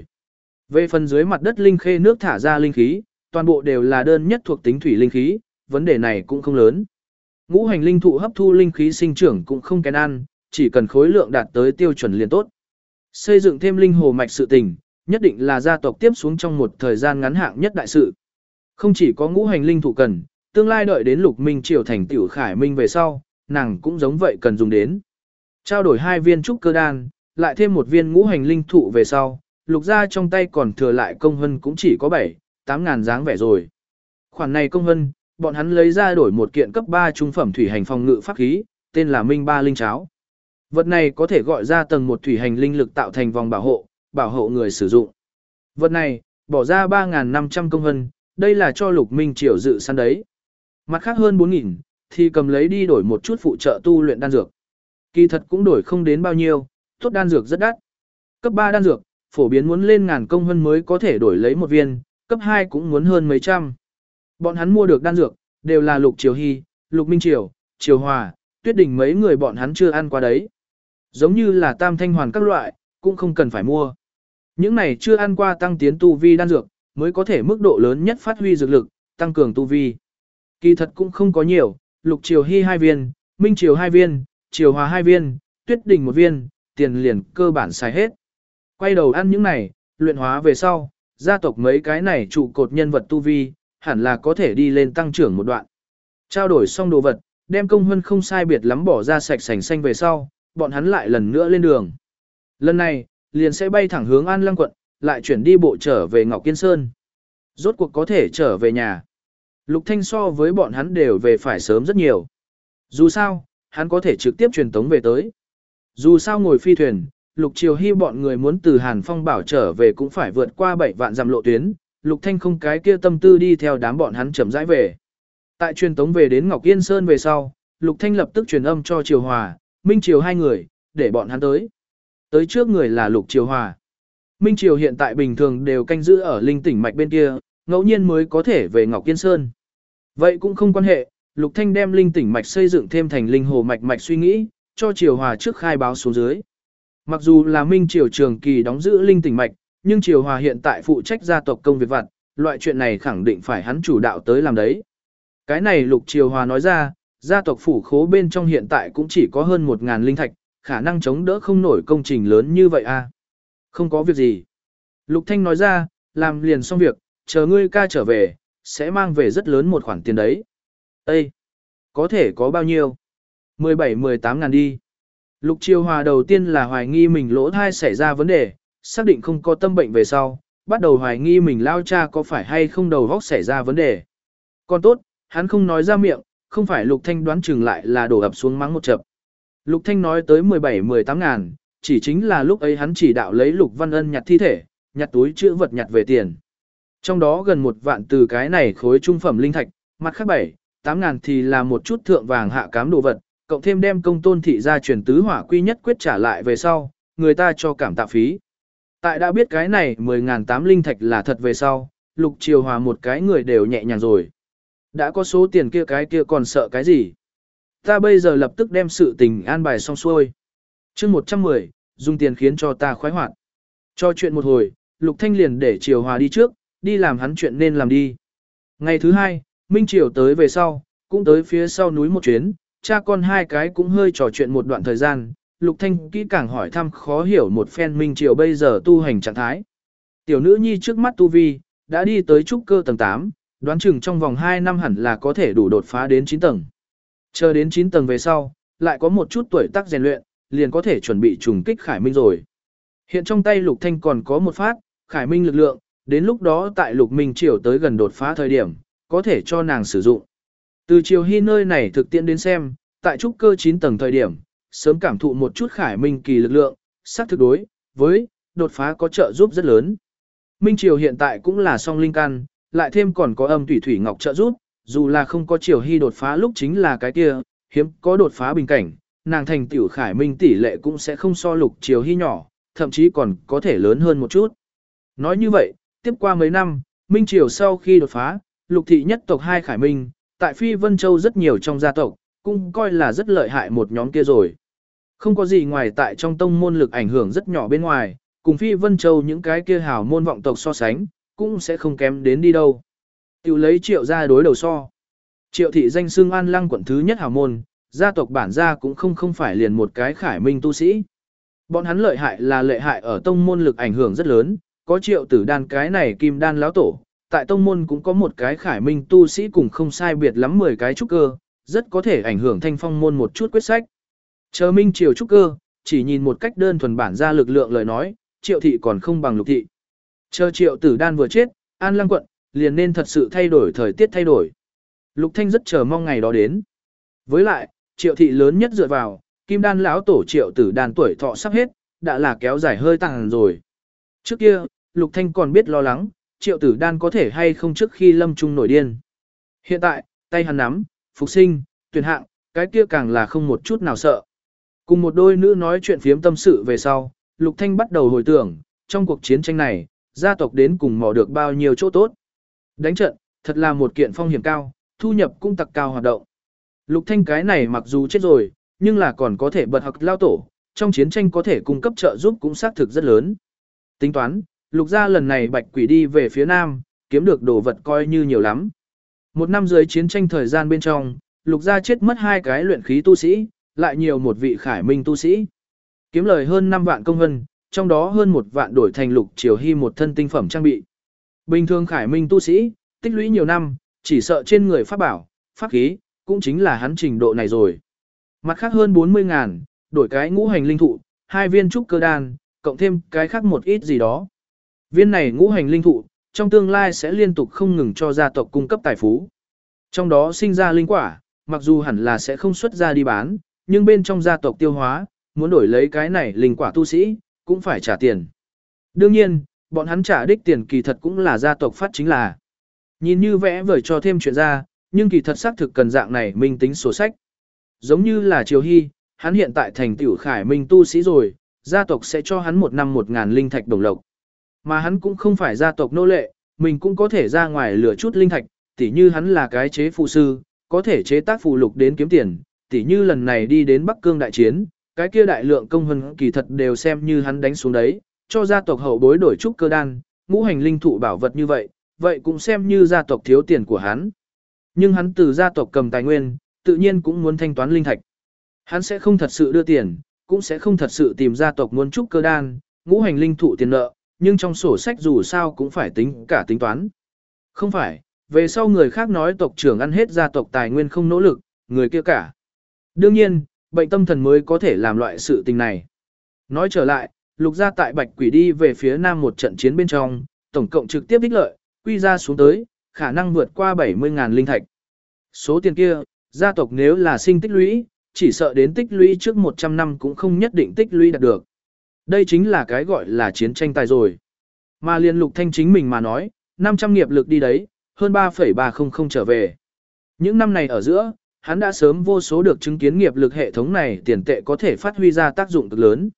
Về phần dưới mặt đất linh khê nước thả ra linh khí, toàn bộ đều là đơn nhất thuộc tính thủy linh khí, vấn đề này cũng không lớn. Ngũ hành linh thụ hấp thu linh khí sinh trưởng cũng không kén ăn, chỉ cần khối lượng đạt tới tiêu chuẩn liền tốt. Xây dựng thêm linh hồ mạch sự tình, nhất định là gia tộc tiếp xuống trong một thời gian ngắn hạng nhất đại sự. Không chỉ có ngũ hành linh thụ cần, tương lai đợi đến lục minh triều thành tiểu khải minh về sau, nàng cũng giống vậy cần dùng đến. Trao đổi hai viên trúc cơ đan, lại thêm một viên ngũ hành linh thụ về sau, lục gia trong tay còn thừa lại công hân cũng chỉ có 7, 8 ngàn dáng vẻ rồi. Khoản này công hân, bọn hắn lấy ra đổi một kiện cấp 3 trung phẩm thủy hành phòng ngự pháp khí, tên là Minh Ba Linh Cháo. Vật này có thể gọi ra tầng một thủy hành linh lực tạo thành vòng bảo hộ, bảo hộ người sử dụng. Vật này, bỏ ra 3.500 công hân, đây là cho lục minh triều dự săn đấy. Mặt khác hơn 4.000, thì cầm lấy đi đổi một chút phụ trợ tu luyện đan dược. Kỳ thật cũng đổi không đến bao nhiêu, tốt đan dược rất đắt. Cấp 3 đan dược, phổ biến muốn lên ngàn công hơn mới có thể đổi lấy một viên, cấp 2 cũng muốn hơn mấy trăm. Bọn hắn mua được đan dược, đều là lục triều hy, lục minh triều, triều hòa, tuyết đỉnh mấy người bọn hắn chưa ăn qua đấy. Giống như là tam thanh hoàn các loại, cũng không cần phải mua. Những này chưa ăn qua tăng tiến tu vi đan dược, mới có thể mức độ lớn nhất phát huy dược lực, tăng cường tu vi. Kỳ thật cũng không có nhiều, lục triều hy hai viên, minh triều hai viên, triều hòa hai viên, tuyết đỉnh một viên, tiền liền cơ bản xài hết. Quay đầu ăn những này, luyện hóa về sau, gia tộc mấy cái này trụ cột nhân vật tu vi, hẳn là có thể đi lên tăng trưởng một đoạn. Trao đổi xong đồ vật, đem công hơn không sai biệt lắm bỏ ra sạch sành xanh về sau, bọn hắn lại lần nữa lên đường. Lần này, liền sẽ bay thẳng hướng An Lăng quận, lại chuyển đi bộ trở về Ngọc Kiên Sơn. Rốt cuộc có thể trở về nhà. Lục Thanh so với bọn hắn đều về phải sớm rất nhiều. Dù sao, hắn có thể trực tiếp truyền tống về tới. Dù sao ngồi phi thuyền, Lục Triều Hy bọn người muốn từ Hàn Phong bảo trở về cũng phải vượt qua 7 vạn dặm lộ tuyến, Lục Thanh không cái kia tâm tư đi theo đám bọn hắn chậm rãi về. Tại truyền tống về đến Ngọc Yên Sơn về sau, Lục Thanh lập tức truyền âm cho Triều Hòa, Minh Triều hai người, để bọn hắn tới. Tới trước người là Lục Triều Hòa. Minh Triều hiện tại bình thường đều canh giữ ở linh tỉnh mạch bên kia, ngẫu nhiên mới có thể về Ngọc Yên Sơn. Vậy cũng không quan hệ, Lục Thanh đem linh tỉnh mạch xây dựng thêm thành linh hồ mạch mạch suy nghĩ, cho Triều Hòa trước khai báo xuống dưới. Mặc dù là Minh Triều trường kỳ đóng giữ linh tỉnh mạch, nhưng Triều Hòa hiện tại phụ trách gia tộc công việc vặt, loại chuyện này khẳng định phải hắn chủ đạo tới làm đấy. Cái này Lục Triều Hòa nói ra, gia tộc phủ khố bên trong hiện tại cũng chỉ có hơn 1.000 linh thạch, khả năng chống đỡ không nổi công trình lớn như vậy à. Không có việc gì. Lục Thanh nói ra, làm liền xong việc, chờ ngươi ca trở về, sẽ mang về rất lớn một khoản tiền đấy. Ê! Có thể có bao nhiêu? 17-18 ngàn đi. Lục Chiêu Hòa đầu tiên là hoài nghi mình lỗ thai xảy ra vấn đề, xác định không có tâm bệnh về sau, bắt đầu hoài nghi mình lao cha có phải hay không đầu vóc xảy ra vấn đề. Còn tốt, hắn không nói ra miệng, không phải Lục Thanh đoán chừng lại là đổ ập xuống mắng một chập. Lục Thanh nói tới 17-18 ngàn, chỉ chính là lúc ấy hắn chỉ đạo lấy Lục Văn Ân nhặt thi thể, nhặt túi chữ vật nhặt về tiền. Trong đó gần một vạn từ cái này khối trung phẩm linh thạch, mặt khác 7, 8 ngàn thì là một chút thượng vàng hạ cám đồ vật, cộng thêm đem công tôn thị ra truyền tứ hỏa quy nhất quyết trả lại về sau, người ta cho cảm tạ phí. Tại đã biết cái này 10.000 tám linh thạch là thật về sau, lục triều hòa một cái người đều nhẹ nhàng rồi. Đã có số tiền kia cái kia còn sợ cái gì? Ta bây giờ lập tức đem sự tình an bài xong xuôi chương 110, dùng tiền khiến cho ta khoái hoạt. Cho chuyện một hồi, Lục Thanh liền để Triều Hòa đi trước, đi làm hắn chuyện nên làm đi. Ngày thứ hai, Minh Triều tới về sau, cũng tới phía sau núi một chuyến, cha con hai cái cũng hơi trò chuyện một đoạn thời gian, Lục Thanh kỹ càng hỏi thăm khó hiểu một phen Minh Triều bây giờ tu hành trạng thái. Tiểu nữ nhi trước mắt tu vi, đã đi tới trúc cơ tầng 8, đoán chừng trong vòng 2 năm hẳn là có thể đủ đột phá đến 9 tầng. Chờ đến 9 tầng về sau, lại có một chút tuổi tác rèn luyện, liền có thể chuẩn bị trùng kích Khải Minh rồi. Hiện trong tay Lục Thanh còn có một phát, Khải Minh lực lượng, đến lúc đó tại Lục Minh Triều tới gần đột phá thời điểm, có thể cho nàng sử dụng. Từ Triều Hy nơi này thực tiễn đến xem, tại trúc cơ 9 tầng thời điểm, sớm cảm thụ một chút Khải Minh kỳ lực lượng, sắc thực đối, với, đột phá có trợ giúp rất lớn. Minh Triều hiện tại cũng là song linh căn, lại thêm còn có âm thủy thủy ngọc trợ giúp, dù là không có Triều Hy đột phá lúc chính là cái kia, hiếm có đột phá bình cảnh, nàng thành tiểu Khải Minh tỷ lệ cũng sẽ không so lục Triều Hy nhỏ, thậm chí còn có thể lớn hơn một chút. Nói như vậy, tiếp qua mấy năm, Minh Triều sau khi đột phá, lục thị nhất tộc hai Khải Minh, tại Phi Vân Châu rất nhiều trong gia tộc, cũng coi là rất lợi hại một nhóm kia rồi. Không có gì ngoài tại trong tông môn lực ảnh hưởng rất nhỏ bên ngoài, cùng Phi Vân Châu những cái kia hào môn vọng tộc so sánh, cũng sẽ không kém đến đi đâu. Tiểu lấy triệu ra đối đầu so. Triệu thị danh xương an lăng quận thứ nhất hào môn, gia tộc bản gia cũng không không phải liền một cái khải minh tu sĩ. Bọn hắn lợi hại là lợi hại ở tông môn lực ảnh hưởng rất lớn, có triệu tử đan cái này kim đan lão tổ, tại tông môn cũng có một cái khải minh tu sĩ cùng không sai biệt lắm 10 cái trúc cơ, rất có thể ảnh hưởng thanh phong môn một chút quyết sách. Chờ minh triều trúc cơ, chỉ nhìn một cách đơn thuần bản ra lực lượng lời nói, triệu thị còn không bằng lục thị. Chờ triệu tử đan vừa chết, an lăng quận, liền nên thật sự thay đổi thời tiết thay đổi. Lục thanh rất chờ mong ngày đó đến. Với lại, triệu thị lớn nhất dựa vào, kim đan lão tổ triệu tử đàn tuổi thọ sắp hết, đã là kéo dài hơi tàng rồi. Trước kia, lục thanh còn biết lo lắng, triệu tử đan có thể hay không trước khi lâm trung nổi điên. Hiện tại, tay hắn nắm, phục sinh, tuyển hạng, cái kia càng là không một chút nào sợ. Cùng một đôi nữ nói chuyện phiếm tâm sự về sau, Lục Thanh bắt đầu hồi tưởng, trong cuộc chiến tranh này, gia tộc đến cùng mò được bao nhiêu chỗ tốt. Đánh trận, thật là một kiện phong hiểm cao, thu nhập cũng tặc cao hoạt động. Lục Thanh cái này mặc dù chết rồi, nhưng là còn có thể bật học lao tổ, trong chiến tranh có thể cung cấp trợ giúp cũng xác thực rất lớn. Tính toán, lục gia lần này bạch quỷ đi về phía nam, kiếm được đồ vật coi như nhiều lắm. Một năm dưới chiến tranh thời gian bên trong, lục gia chết mất hai cái luyện khí tu sĩ, lại nhiều một vị khải minh tu sĩ. Kiếm lời hơn 5 vạn công hân, trong đó hơn một vạn đổi thành lục triều hy một thân tinh phẩm trang bị. Bình thường khải minh tu sĩ, tích lũy nhiều năm, chỉ sợ trên người pháp bảo, pháp khí, cũng chính là hắn trình độ này rồi. Mặt khác hơn 40 ngàn, đổi cái ngũ hành linh thụ, hai viên trúc cơ đan, cộng thêm cái khác một ít gì đó. Viên này ngũ hành linh thụ, trong tương lai sẽ liên tục không ngừng cho gia tộc cung cấp tài phú. Trong đó sinh ra linh quả, mặc dù hẳn là sẽ không xuất ra đi bán, nhưng bên trong gia tộc tiêu hóa, muốn đổi lấy cái này linh quả tu sĩ, cũng phải trả tiền. Đương nhiên, bọn hắn trả đích tiền kỳ thật cũng là gia tộc phát chính là. Nhìn như vẽ vời cho thêm chuyện ra, nhưng kỳ thật xác thực cần dạng này minh tính sổ sách. Giống như là Triều Hy, hắn hiện tại thành tiểu khải minh tu sĩ rồi, gia tộc sẽ cho hắn một năm một ngàn linh thạch đồng lộc. Mà hắn cũng không phải gia tộc nô lệ, mình cũng có thể ra ngoài lửa chút linh thạch, tỉ như hắn là cái chế phụ sư, có thể chế tác phù lục đến kiếm tiền, tỉ như lần này đi đến Bắc Cương đại chiến, cái kia đại lượng công hân kỳ thật đều xem như hắn đánh xuống đấy, cho gia tộc hậu bối đổi trúc cơ đan, ngũ hành linh thụ bảo vật như vậy, vậy cũng xem như gia tộc thiếu tiền của hắn. Nhưng hắn từ gia tộc cầm tài nguyên, tự nhiên cũng muốn thanh toán linh thạch. Hắn sẽ không thật sự đưa tiền, cũng sẽ không thật sự tìm gia tộc muốn trúc cơ đan, ngũ hành linh thụ tiền nợ, nhưng trong sổ sách dù sao cũng phải tính cả tính toán. Không phải, về sau người khác nói tộc trưởng ăn hết gia tộc tài nguyên không nỗ lực, người kia cả. Đương nhiên, bệnh tâm thần mới có thể làm loại sự tình này. Nói trở lại, lục gia tại bạch quỷ đi về phía nam một trận chiến bên trong, tổng cộng trực tiếp ích lợi, quy ra xuống tới, khả năng vượt qua 70.000 linh thạch. Số tiền kia, gia tộc nếu là sinh tích lũy, chỉ sợ đến tích lũy trước 100 năm cũng không nhất định tích lũy đạt được. Đây chính là cái gọi là chiến tranh tài rồi. Mà liên lục thanh chính mình mà nói, 500 nghiệp lực đi đấy, hơn 3,300 trở về. Những năm này ở giữa, hắn đã sớm vô số được chứng kiến nghiệp lực hệ thống này tiền tệ có thể phát huy ra tác dụng cực lớn.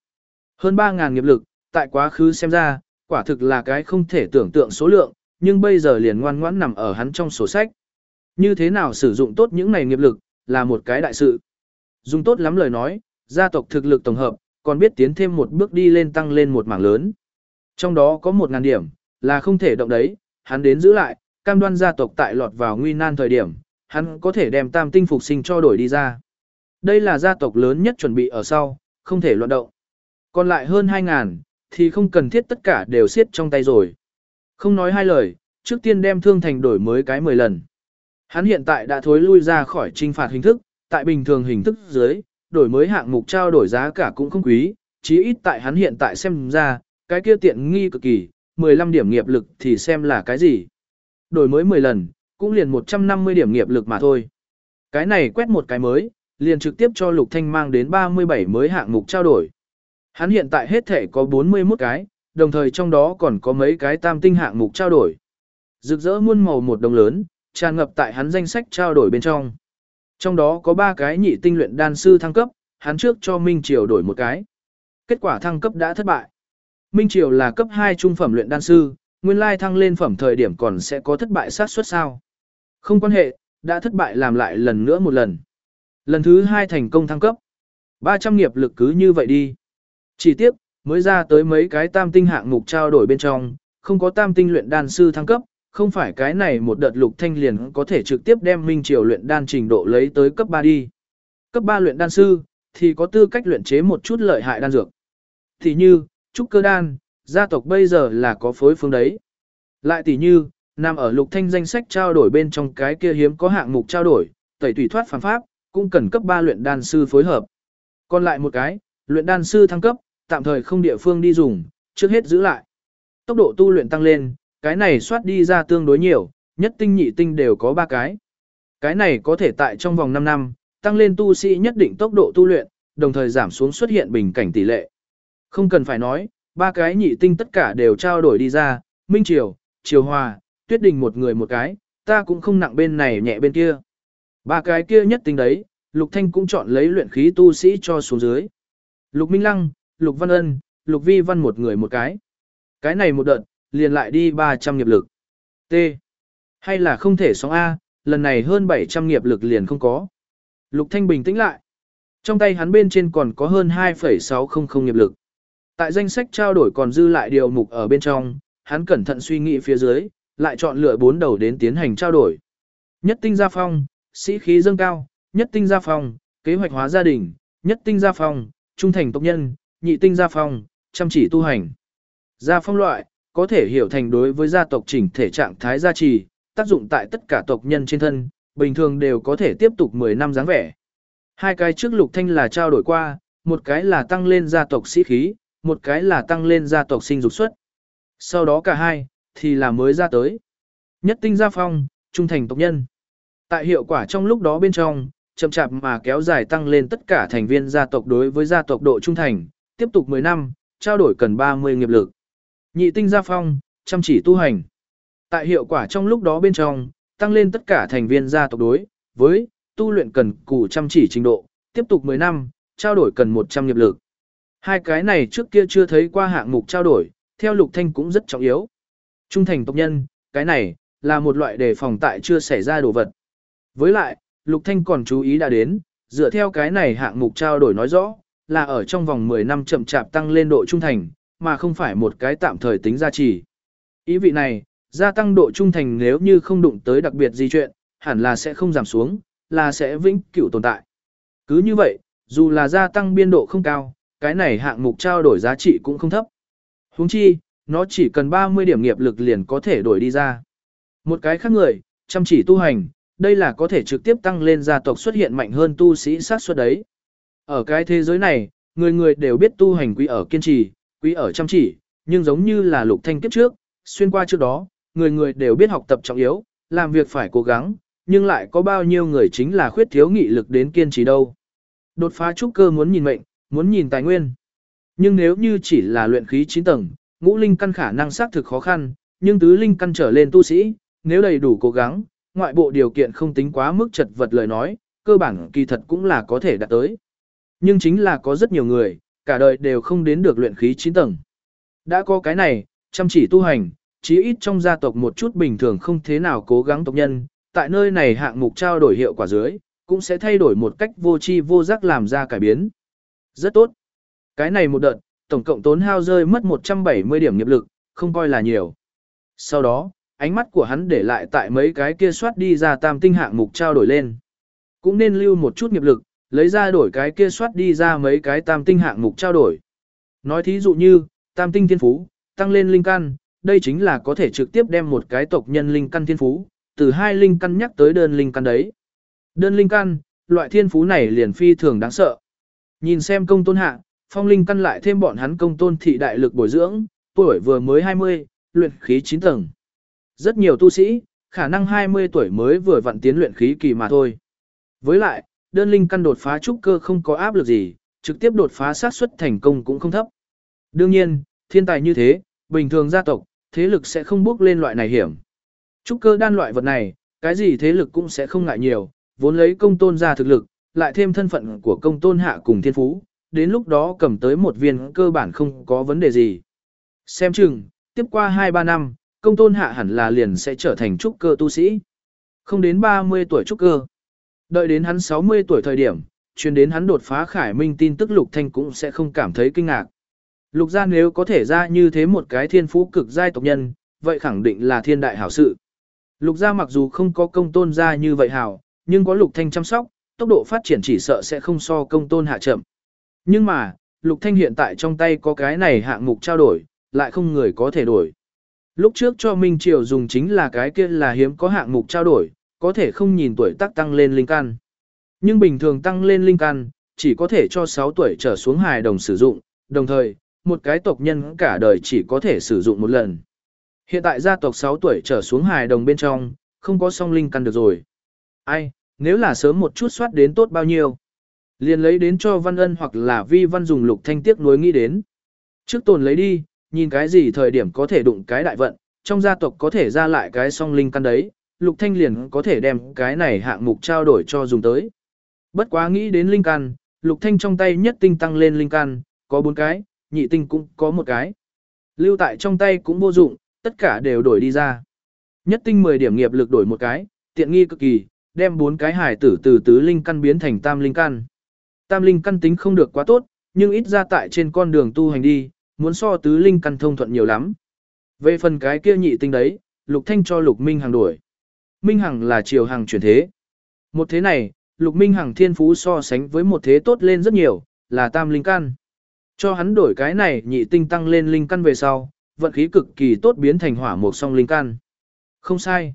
Hơn 3.000 nghiệp lực, tại quá khứ xem ra, quả thực là cái không thể tưởng tượng số lượng, nhưng bây giờ liền ngoan ngoãn nằm ở hắn trong sổ sách. Như thế nào sử dụng tốt những này nghiệp lực, là một cái đại sự. Dùng tốt lắm lời nói, gia tộc thực lực tổng hợp, còn biết tiến thêm một bước đi lên tăng lên một mảng lớn. Trong đó có một ngàn điểm, là không thể động đấy, hắn đến giữ lại, cam đoan gia tộc tại lọt vào nguy nan thời điểm, hắn có thể đem tam tinh phục sinh cho đổi đi ra. Đây là gia tộc lớn nhất chuẩn bị ở sau, không thể loạn động. Còn lại hơn 2.000, thì không cần thiết tất cả đều siết trong tay rồi. Không nói hai lời, trước tiên đem thương thành đổi mới cái 10 lần. Hắn hiện tại đã thối lui ra khỏi trinh phạt hình thức, tại bình thường hình thức dưới, đổi mới hạng mục trao đổi giá cả cũng không quý, chí ít tại hắn hiện tại xem ra, cái kia tiện nghi cực kỳ, 15 điểm nghiệp lực thì xem là cái gì. Đổi mới 10 lần, cũng liền 150 điểm nghiệp lực mà thôi. Cái này quét một cái mới, liền trực tiếp cho Lục Thanh mang đến 37 mới hạng mục trao đổi. Hắn hiện tại hết thể có 41 cái, đồng thời trong đó còn có mấy cái tam tinh hạng mục trao đổi. Rực rỡ muôn màu một đồng lớn, tràn ngập tại hắn danh sách trao đổi bên trong. Trong đó có 3 cái nhị tinh luyện đan sư thăng cấp, hắn trước cho Minh Triều đổi một cái. Kết quả thăng cấp đã thất bại. Minh Triều là cấp 2 trung phẩm luyện đan sư, nguyên lai thăng lên phẩm thời điểm còn sẽ có thất bại sát suất sao. Không quan hệ, đã thất bại làm lại lần nữa một lần. Lần thứ hai thành công thăng cấp. 300 nghiệp lực cứ như vậy đi. Chỉ tiếc, mới ra tới mấy cái tam tinh hạng mục trao đổi bên trong, không có tam tinh luyện đan sư thăng cấp, không phải cái này một đợt lục thanh liền có thể trực tiếp đem minh triều luyện đan trình độ lấy tới cấp 3 đi. Cấp 3 luyện đan sư, thì có tư cách luyện chế một chút lợi hại đan dược. Thì như, trúc cơ đan, gia tộc bây giờ là có phối phương đấy. Lại tỷ như, nằm ở lục thanh danh sách trao đổi bên trong cái kia hiếm có hạng mục trao đổi, tẩy tùy thoát phản pháp, cũng cần cấp 3 luyện đan sư phối hợp. Còn lại một cái, luyện đan sư thăng cấp, tạm thời không địa phương đi dùng, trước hết giữ lại. Tốc độ tu luyện tăng lên, cái này soát đi ra tương đối nhiều, nhất tinh nhị tinh đều có 3 cái. Cái này có thể tại trong vòng 5 năm, tăng lên tu sĩ nhất định tốc độ tu luyện, đồng thời giảm xuống xuất hiện bình cảnh tỷ lệ. Không cần phải nói, ba cái nhị tinh tất cả đều trao đổi đi ra, Minh Triều, Triều Hòa, Tuyết Đình một người một cái, ta cũng không nặng bên này nhẹ bên kia. Ba cái kia nhất tinh đấy, Lục Thanh cũng chọn lấy luyện khí tu sĩ cho xuống dưới. Lục Minh Lăng, Lục Văn Ân, Lục Vi Văn một người một cái. Cái này một đợt, liền lại đi 300 nghiệp lực. T. Hay là không thể sóng A, lần này hơn 700 nghiệp lực liền không có. Lục Thanh bình tĩnh lại. Trong tay hắn bên trên còn có hơn 2,600 nghiệp lực. Tại danh sách trao đổi còn dư lại điều mục ở bên trong, hắn cẩn thận suy nghĩ phía dưới, lại chọn lựa bốn đầu đến tiến hành trao đổi. Nhất tinh gia phong, sĩ khí dâng cao, nhất tinh gia phong, kế hoạch hóa gia đình, nhất tinh gia phong, trung thành tộc nhân, nhị tinh gia phong, chăm chỉ tu hành. Gia phong loại, có thể hiểu thành đối với gia tộc chỉnh thể trạng thái gia trì, tác dụng tại tất cả tộc nhân trên thân, bình thường đều có thể tiếp tục 10 năm dáng vẻ. Hai cái trước lục thanh là trao đổi qua, một cái là tăng lên gia tộc sĩ khí, một cái là tăng lên gia tộc sinh dục suất. Sau đó cả hai, thì là mới ra tới. Nhất tinh gia phong, trung thành tộc nhân. Tại hiệu quả trong lúc đó bên trong, chậm chạp mà kéo dài tăng lên tất cả thành viên gia tộc đối với gia tộc độ trung thành, tiếp tục 10 năm, trao đổi cần 30 nghiệp lực. Nhị tinh gia phong, chăm chỉ tu hành. Tại hiệu quả trong lúc đó bên trong, tăng lên tất cả thành viên gia tộc đối với tu luyện cần cù chăm chỉ trình độ, tiếp tục 10 năm, trao đổi cần 100 nghiệp lực. Hai cái này trước kia chưa thấy qua hạng mục trao đổi, theo Lục Thanh cũng rất trọng yếu. Trung thành tộc nhân, cái này, là một loại đề phòng tại chưa xảy ra đồ vật. Với lại, Lục Thanh còn chú ý đã đến, dựa theo cái này hạng mục trao đổi nói rõ, là ở trong vòng 10 năm chậm chạp tăng lên độ trung thành, mà không phải một cái tạm thời tính gia trì. Ý vị này, gia tăng độ trung thành nếu như không đụng tới đặc biệt gì chuyện, hẳn là sẽ không giảm xuống, là sẽ vĩnh cửu tồn tại. Cứ như vậy, dù là gia tăng biên độ không cao, cái này hạng mục trao đổi giá trị cũng không thấp. Huống chi, nó chỉ cần 30 điểm nghiệp lực liền có thể đổi đi ra. Một cái khác người, chăm chỉ tu hành, đây là có thể trực tiếp tăng lên gia tộc xuất hiện mạnh hơn tu sĩ sát suất đấy. Ở cái thế giới này, người người đều biết tu hành quý ở kiên trì, quý ở chăm chỉ, nhưng giống như là lục thanh kiếp trước, xuyên qua trước đó, người người đều biết học tập trọng yếu, làm việc phải cố gắng, nhưng lại có bao nhiêu người chính là khuyết thiếu nghị lực đến kiên trì đâu. Đột phá trúc cơ muốn nhìn mệnh, muốn nhìn tài nguyên. Nhưng nếu như chỉ là luyện khí 9 tầng, ngũ linh căn khả năng xác thực khó khăn, nhưng tứ linh căn trở lên tu sĩ, nếu đầy đủ cố gắng, ngoại bộ điều kiện không tính quá mức chật vật lời nói, cơ bản kỳ thật cũng là có thể đạt tới. Nhưng chính là có rất nhiều người, cả đời đều không đến được luyện khí 9 tầng. Đã có cái này, chăm chỉ tu hành, chí ít trong gia tộc một chút bình thường không thế nào cố gắng tộc nhân, tại nơi này hạng mục trao đổi hiệu quả dưới, cũng sẽ thay đổi một cách vô tri vô giác làm ra cải biến. Rất tốt. Cái này một đợt, tổng cộng tốn hao rơi mất 170 điểm nghiệp lực, không coi là nhiều. Sau đó, ánh mắt của hắn để lại tại mấy cái kia soát đi ra tam tinh hạng mục trao đổi lên. Cũng nên lưu một chút nghiệp lực, lấy ra đổi cái kia soát đi ra mấy cái tam tinh hạng mục trao đổi. Nói thí dụ như, tam tinh thiên phú, tăng lên linh căn, đây chính là có thể trực tiếp đem một cái tộc nhân linh căn thiên phú, từ hai linh căn nhắc tới đơn linh căn đấy. Đơn linh căn, loại thiên phú này liền phi thường đáng sợ. Nhìn xem công tôn hạ, phong linh căn lại thêm bọn hắn công tôn thị đại lực bồi dưỡng, tuổi vừa mới 20, luyện khí 9 tầng. Rất nhiều tu sĩ, khả năng 20 tuổi mới vừa vặn tiến luyện khí kỳ mà thôi. Với lại, đơn linh căn đột phá trúc cơ không có áp lực gì, trực tiếp đột phá xác suất thành công cũng không thấp. Đương nhiên, thiên tài như thế, bình thường gia tộc, thế lực sẽ không bước lên loại này hiểm. Trúc cơ đan loại vật này, cái gì thế lực cũng sẽ không ngại nhiều, vốn lấy công tôn ra thực lực, lại thêm thân phận của công tôn hạ cùng thiên phú, đến lúc đó cầm tới một viên cơ bản không có vấn đề gì. Xem chừng, tiếp qua 2-3 năm, công tôn hạ hẳn là liền sẽ trở thành trúc cơ tu sĩ. Không đến 30 tuổi trúc cơ. Đợi đến hắn 60 tuổi thời điểm, truyền đến hắn đột phá khải minh tin tức Lục Thanh cũng sẽ không cảm thấy kinh ngạc. Lục gia nếu có thể ra như thế một cái thiên phú cực giai tộc nhân, vậy khẳng định là thiên đại hảo sự. Lục gia mặc dù không có công tôn gia như vậy hảo, nhưng có Lục Thanh chăm sóc, tốc độ phát triển chỉ sợ sẽ không so công tôn hạ chậm. Nhưng mà, Lục Thanh hiện tại trong tay có cái này hạng mục trao đổi, lại không người có thể đổi. Lúc trước cho Minh Triều dùng chính là cái kia là hiếm có hạng mục trao đổi, có thể không nhìn tuổi tác tăng lên linh căn. Nhưng bình thường tăng lên linh căn, chỉ có thể cho 6 tuổi trở xuống hài đồng sử dụng, đồng thời, một cái tộc nhân cả đời chỉ có thể sử dụng một lần. Hiện tại gia tộc 6 tuổi trở xuống hài đồng bên trong, không có song linh căn được rồi. Ai, nếu là sớm một chút soát đến tốt bao nhiêu. Liền lấy đến cho Văn Ân hoặc là Vi Văn dùng lục thanh tiếc nuối nghĩ đến. Trước tồn lấy đi, nhìn cái gì thời điểm có thể đụng cái đại vận, trong gia tộc có thể ra lại cái song linh căn đấy, lục thanh liền có thể đem cái này hạng mục trao đổi cho dùng tới. Bất quá nghĩ đến linh căn, lục thanh trong tay nhất tinh tăng lên linh căn, có bốn cái, nhị tinh cũng có một cái. Lưu tại trong tay cũng vô dụng, tất cả đều đổi đi ra. Nhất tinh 10 điểm nghiệp lực đổi một cái, tiện nghi cực kỳ, đem bốn cái hải tử từ tứ linh căn biến thành tam linh căn. Tam linh căn tính không được quá tốt, nhưng ít ra tại trên con đường tu hành đi, muốn so tứ linh căn thông thuận nhiều lắm. Về phần cái kia nhị tinh đấy, Lục Thanh cho Lục Minh hàng đuổi. Minh Hằng là triều Hằng chuyển thế. Một thế này, Lục Minh Hằng thiên phú so sánh với một thế tốt lên rất nhiều, là tam linh căn. Cho hắn đổi cái này nhị tinh tăng lên linh căn về sau, vận khí cực kỳ tốt biến thành hỏa mục song linh căn. Không sai.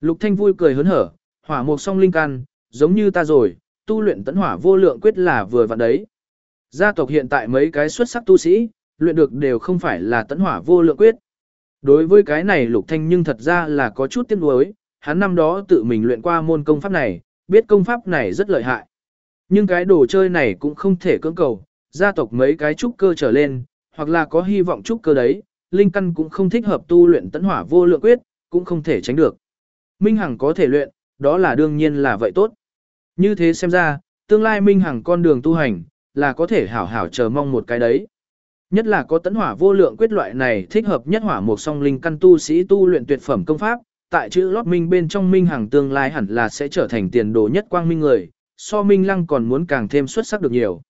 Lục Thanh vui cười hớn hở, hỏa mục song linh căn, giống như ta rồi, tu luyện tấn hỏa vô lượng quyết là vừa vặn đấy. Gia tộc hiện tại mấy cái xuất sắc tu sĩ, luyện được đều không phải là tấn hỏa vô lượng quyết. Đối với cái này Lục Thanh nhưng thật ra là có chút tiếc nuối, hắn năm đó tự mình luyện qua môn công pháp này, biết công pháp này rất lợi hại. Nhưng cái đồ chơi này cũng không thể cưỡng cầu, gia tộc mấy cái trúc cơ trở lên, hoặc là có hy vọng trúc cơ đấy, linh căn cũng không thích hợp tu luyện tấn hỏa vô lượng quyết, cũng không thể tránh được. Minh Hằng có thể luyện, đó là đương nhiên là vậy tốt. Như thế xem ra, tương lai Minh Hằng con đường tu hành, là có thể hảo hảo chờ mong một cái đấy. Nhất là có tấn hỏa vô lượng quyết loại này thích hợp nhất hỏa một song linh căn tu sĩ tu luyện tuyệt phẩm công pháp, tại chữ lót minh bên trong Minh Hằng tương lai hẳn là sẽ trở thành tiền đồ nhất quang minh người, so Minh Lăng còn muốn càng thêm xuất sắc được nhiều.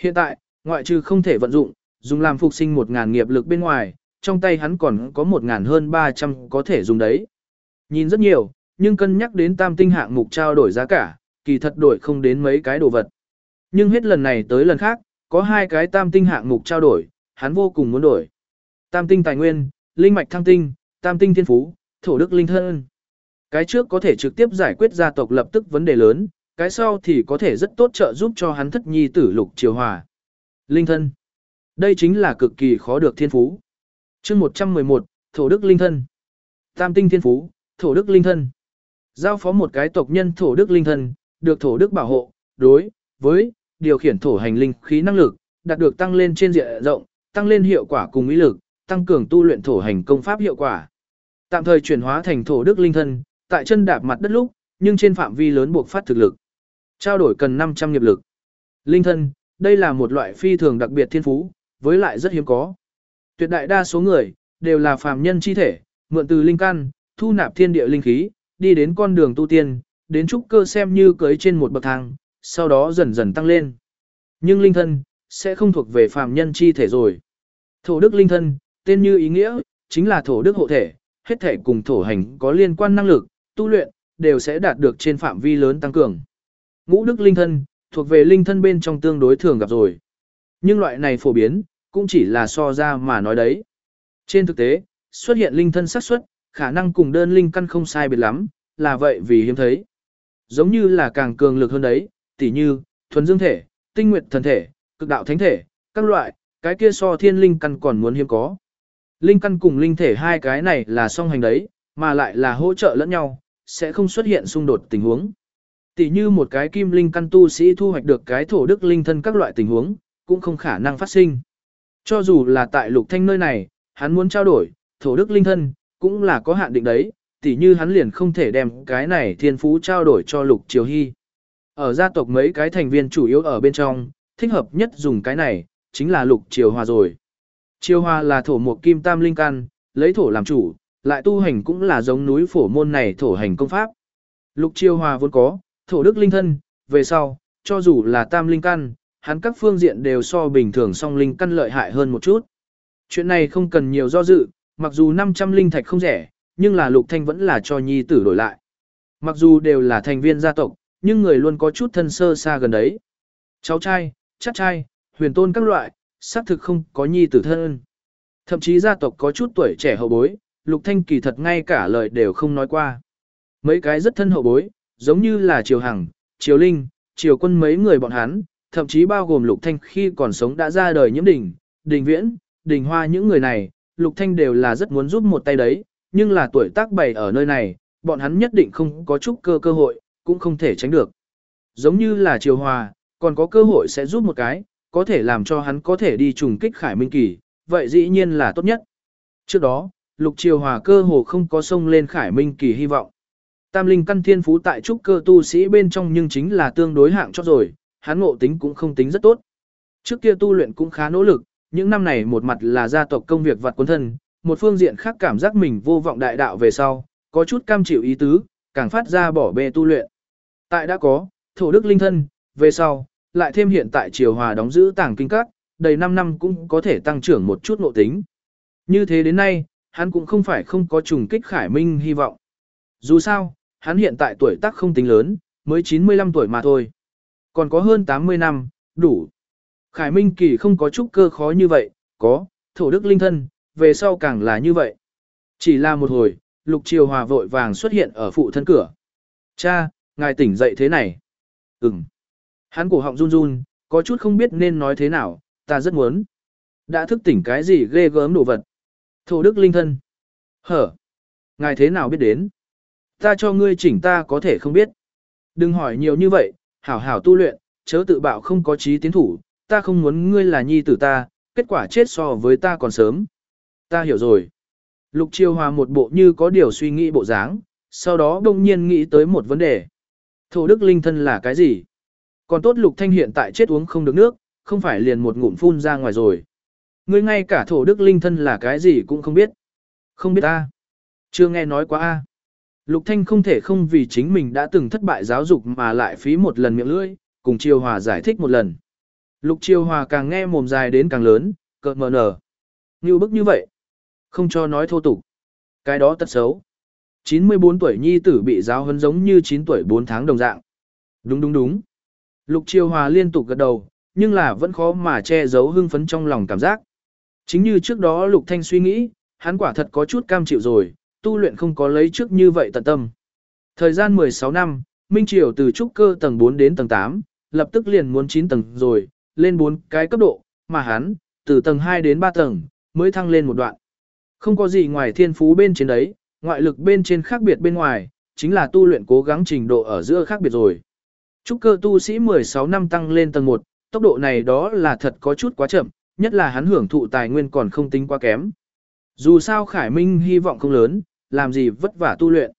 Hiện tại, ngoại trừ không thể vận dụng, dùng làm phục sinh một ngàn nghiệp lực bên ngoài, trong tay hắn còn có một ngàn hơn 300 có thể dùng đấy. Nhìn rất nhiều, nhưng cân nhắc đến tam tinh hạng mục trao đổi giá cả, kỳ thật đổi không đến mấy cái đồ vật. Nhưng hết lần này tới lần khác, có hai cái tam tinh hạng mục trao đổi, hắn vô cùng muốn đổi. Tam tinh tài nguyên, linh mạch thăng tinh, tam tinh thiên phú, thổ đức linh thân. Cái trước có thể trực tiếp giải quyết gia tộc lập tức vấn đề lớn, cái sau thì có thể rất tốt trợ giúp cho hắn thất nhi tử lục triều hòa. Linh thân. Đây chính là cực kỳ khó được thiên phú. chương 111, thổ đức linh thân. Tam tinh thiên phú, thổ đức linh thân. Giao phó một cái tộc nhân thổ đức linh thân, được thổ đức bảo hộ, đối với điều khiển thổ hành linh khí năng lực, đạt được tăng lên trên diện rộng, tăng lên hiệu quả cùng ý lực, tăng cường tu luyện thổ hành công pháp hiệu quả. Tạm thời chuyển hóa thành thổ đức linh thân, tại chân đạp mặt đất lúc, nhưng trên phạm vi lớn buộc phát thực lực. Trao đổi cần 500 nghiệp lực. Linh thân, đây là một loại phi thường đặc biệt thiên phú, với lại rất hiếm có. Tuyệt đại đa số người, đều là phàm nhân chi thể, mượn từ linh căn, thu nạp thiên địa linh khí, đi đến con đường tu tiên, đến trúc cơ xem như cưới trên một bậc thang, sau đó dần dần tăng lên. Nhưng linh thân, sẽ không thuộc về phàm nhân chi thể rồi. Thổ đức linh thân, tên như ý nghĩa, chính là thổ đức hộ thể, hết thể cùng thổ hành có liên quan năng lực, tu luyện, đều sẽ đạt được trên phạm vi lớn tăng cường. Ngũ đức linh thân, thuộc về linh thân bên trong tương đối thường gặp rồi. Nhưng loại này phổ biến, cũng chỉ là so ra mà nói đấy. Trên thực tế, xuất hiện linh thân xác suất, khả năng cùng đơn linh căn không sai biệt lắm, là vậy vì hiếm thấy. Giống như là càng cường lực hơn đấy, tỉ như, thuần dương thể, tinh nguyệt thần thể, cực đạo thánh thể, các loại, cái kia so thiên linh căn còn muốn hiếm có. Linh căn cùng linh thể hai cái này là song hành đấy, mà lại là hỗ trợ lẫn nhau, sẽ không xuất hiện xung đột tình huống. Tỷ như một cái kim linh căn tu sĩ thu hoạch được cái thổ đức linh thân các loại tình huống, cũng không khả năng phát sinh. Cho dù là tại lục thanh nơi này, hắn muốn trao đổi, thổ đức linh thân, cũng là có hạn định đấy, tỷ như hắn liền không thể đem cái này thiên phú trao đổi cho lục triều hy. Ở gia tộc mấy cái thành viên chủ yếu ở bên trong, thích hợp nhất dùng cái này, chính là lục triều hòa rồi. Chiêu hòa là thổ một kim tam linh căn, lấy thổ làm chủ, lại tu hành cũng là giống núi phổ môn này thổ hành công pháp. Lục chiêu hòa vốn có, thổ đức linh thân, về sau, cho dù là tam linh căn, hắn các phương diện đều so bình thường song linh căn lợi hại hơn một chút. Chuyện này không cần nhiều do dự, mặc dù 500 linh thạch không rẻ, nhưng là lục thanh vẫn là cho nhi tử đổi lại. Mặc dù đều là thành viên gia tộc, nhưng người luôn có chút thân sơ xa gần đấy. Cháu trai, chắc trai, huyền tôn các loại, xác thực không có nhi tử thân. Thậm chí gia tộc có chút tuổi trẻ hậu bối, lục thanh kỳ thật ngay cả lời đều không nói qua. Mấy cái rất thân hậu bối, giống như là Triều Hằng, Triều Linh, Triều Quân mấy người bọn hắn, thậm chí bao gồm Lục Thanh khi còn sống đã ra đời nhiễm đỉnh, đình viễn, đình hoa những người này, Lục Thanh đều là rất muốn giúp một tay đấy, nhưng là tuổi tác bày ở nơi này, bọn hắn nhất định không có chút cơ cơ hội, cũng không thể tránh được. Giống như là Triều Hòa, còn có cơ hội sẽ giúp một cái, có thể làm cho hắn có thể đi trùng kích Khải Minh Kỳ, vậy dĩ nhiên là tốt nhất. Trước đó, Lục Triều Hòa cơ hồ không có sông lên Khải Minh Kỳ hy vọng. Tam linh căn thiên phú tại trúc cơ tu sĩ bên trong nhưng chính là tương đối hạng cho rồi, hắn ngộ tính cũng không tính rất tốt. Trước kia tu luyện cũng khá nỗ lực, những năm này một mặt là gia tộc công việc vặt quân thân, một phương diện khác cảm giác mình vô vọng đại đạo về sau, có chút cam chịu ý tứ, càng phát ra bỏ bê tu luyện. Tại đã có, thổ đức linh thân, về sau, lại thêm hiện tại triều hòa đóng giữ tàng kinh các, đầy 5 năm cũng có thể tăng trưởng một chút nội tính. Như thế đến nay, hắn cũng không phải không có trùng kích khải minh hy vọng. Dù sao, hắn hiện tại tuổi tác không tính lớn, mới 95 tuổi mà thôi. Còn có hơn 80 năm, đủ. Khải Minh Kỳ không có chút cơ khó như vậy, có, thổ đức linh thân, về sau càng là như vậy. Chỉ là một hồi, Lục Triều Hòa vội vàng xuất hiện ở phụ thân cửa. Cha, ngài tỉnh dậy thế này. Ừm. Hắn cổ họng run run, có chút không biết nên nói thế nào, ta rất muốn. Đã thức tỉnh cái gì ghê gớm đồ vật? Thổ đức linh thân. Hở. Ngài thế nào biết đến? Ta cho ngươi chỉnh ta có thể không biết. Đừng hỏi nhiều như vậy, hảo hảo tu luyện, chớ tự bạo không có trí tiến thủ, ta không muốn ngươi là nhi tử ta, kết quả chết so với ta còn sớm. Ta hiểu rồi. Lục Chiêu Hòa một bộ như có điều suy nghĩ bộ dáng, sau đó đông nhiên nghĩ tới một vấn đề. Thổ đức linh thân là cái gì? Còn tốt Lục Thanh hiện tại chết uống không được nước, không phải liền một ngụm phun ra ngoài rồi. Ngươi ngay cả thổ đức linh thân là cái gì cũng không biết. Không biết ta. Chưa nghe nói quá a. Lục Thanh không thể không vì chính mình đã từng thất bại giáo dục mà lại phí một lần miệng lưỡi, cùng triều Hòa giải thích một lần. Lục triều Hòa càng nghe mồm dài đến càng lớn, cợt mờ nở. Như bức như vậy. Không cho nói thô tục. Cái đó tật xấu. 94 tuổi nhi tử bị giáo huấn giống như 9 tuổi 4 tháng đồng dạng. Đúng đúng đúng. Lục Chiêu Hòa liên tục gật đầu, nhưng là vẫn khó mà che giấu hưng phấn trong lòng cảm giác. Chính như trước đó Lục Thanh suy nghĩ, hắn quả thật có chút cam chịu rồi, tu luyện không có lấy trước như vậy tận tâm. Thời gian 16 năm, Minh Triều từ trúc cơ tầng 4 đến tầng 8, lập tức liền muốn 9 tầng rồi, lên 4 cái cấp độ, mà hắn, từ tầng 2 đến 3 tầng, mới thăng lên một đoạn. Không có gì ngoài thiên phú bên trên đấy, ngoại lực bên trên khác biệt bên ngoài, chính là tu luyện cố gắng trình độ ở giữa khác biệt rồi. Trúc cơ tu sĩ 16 năm tăng lên tầng 1, tốc độ này đó là thật có chút quá chậm, nhất là hắn hưởng thụ tài nguyên còn không tính quá kém. Dù sao Khải Minh hy vọng không lớn, làm gì vất vả tu luyện.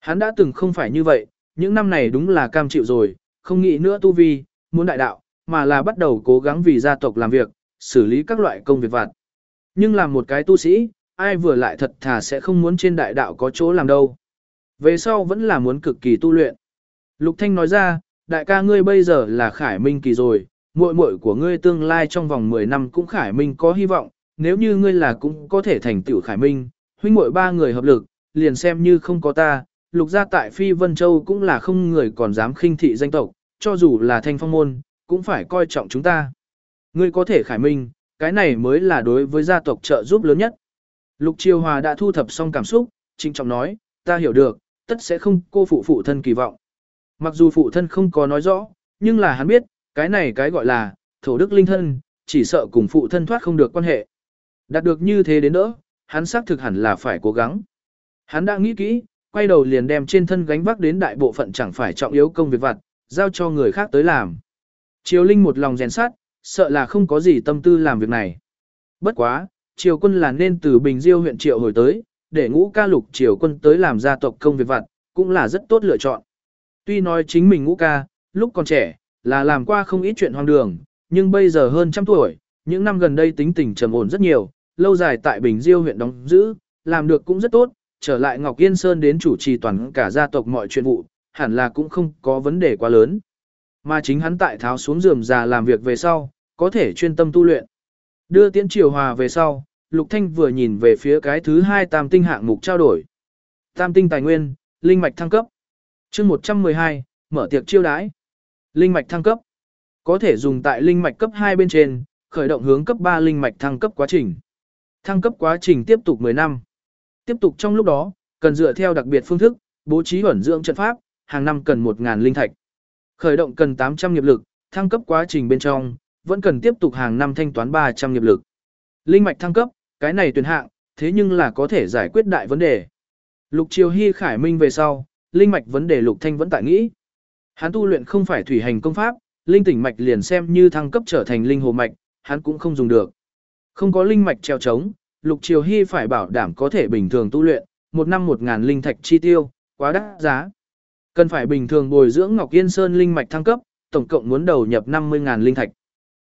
Hắn đã từng không phải như vậy, những năm này đúng là cam chịu rồi, không nghĩ nữa tu vi, muốn đại đạo, mà là bắt đầu cố gắng vì gia tộc làm việc, xử lý các loại công việc vặt. Nhưng làm một cái tu sĩ, ai vừa lại thật thà sẽ không muốn trên đại đạo có chỗ làm đâu. Về sau vẫn là muốn cực kỳ tu luyện. Lục Thanh nói ra, đại ca ngươi bây giờ là khải minh kỳ rồi, muội muội của ngươi tương lai trong vòng 10 năm cũng khải minh có hy vọng, nếu như ngươi là cũng có thể thành tựu khải minh, huynh muội ba người hợp lực, liền xem như không có ta, lục gia tại Phi Vân Châu cũng là không người còn dám khinh thị danh tộc, cho dù là thanh phong môn, cũng phải coi trọng chúng ta. Ngươi có thể khải minh, cái này mới là đối với gia tộc trợ giúp lớn nhất. Lục Triều Hòa đã thu thập xong cảm xúc, trinh trọng nói, ta hiểu được, tất sẽ không cô phụ phụ thân kỳ vọng. Mặc dù phụ thân không có nói rõ, nhưng là hắn biết, cái này cái gọi là, thổ đức linh thân, chỉ sợ cùng phụ thân thoát không được quan hệ. Đạt được như thế đến đỡ, hắn xác thực hẳn là phải cố gắng. Hắn đã nghĩ kỹ, quay đầu liền đem trên thân gánh vác đến đại bộ phận chẳng phải trọng yếu công việc vặt, giao cho người khác tới làm. Triều Linh một lòng rèn sát, sợ là không có gì tâm tư làm việc này. Bất quá, Triều quân là nên từ Bình Diêu huyện Triệu hồi tới, để ngũ ca lục Triều quân tới làm gia tộc công việc vặt, cũng là rất tốt lựa chọn. Tuy nói chính mình ngũ ca, lúc còn trẻ, là làm qua không ít chuyện hoang đường, nhưng bây giờ hơn trăm tuổi, những năm gần đây tính tình trầm ổn rất nhiều, lâu dài tại Bình Diêu huyện đóng giữ, làm được cũng rất tốt, trở lại Ngọc Yên Sơn đến chủ trì toàn cả gia tộc mọi chuyện vụ, hẳn là cũng không có vấn đề quá lớn. Mà chính hắn tại tháo xuống giường già làm việc về sau, có thể chuyên tâm tu luyện. Đưa tiễn triều hòa về sau, Lục Thanh vừa nhìn về phía cái thứ hai tam tinh hạng mục trao đổi. Tam tinh tài nguyên, linh mạch thăng cấp. Chương 112, mở tiệc chiêu đãi. Linh mạch thăng cấp. Có thể dùng tại linh mạch cấp 2 bên trên, khởi động hướng cấp 3 linh mạch thăng cấp quá trình. Thăng cấp quá trình tiếp tục 10 năm. Tiếp tục trong lúc đó, cần dựa theo đặc biệt phương thức, bố trí ẩn dưỡng trận pháp, hàng năm cần 1000 linh thạch. Khởi động cần 800 nghiệp lực, thăng cấp quá trình bên trong, vẫn cần tiếp tục hàng năm thanh toán 300 nghiệp lực. Linh mạch thăng cấp, cái này tuyển hạng, thế nhưng là có thể giải quyết đại vấn đề. Lục Triều Hy khải minh về sau, linh mạch vấn đề Lục Thanh vẫn tại nghĩ. Hắn tu luyện không phải thủy hành công pháp, linh tỉnh mạch liền xem như thăng cấp trở thành linh hồ mạch, hắn cũng không dùng được. Không có linh mạch treo trống, Lục Triều Hy phải bảo đảm có thể bình thường tu luyện, một năm một ngàn linh thạch chi tiêu, quá đắt giá. Cần phải bình thường bồi dưỡng Ngọc Yên Sơn linh mạch thăng cấp, tổng cộng muốn đầu nhập 50.000 linh thạch.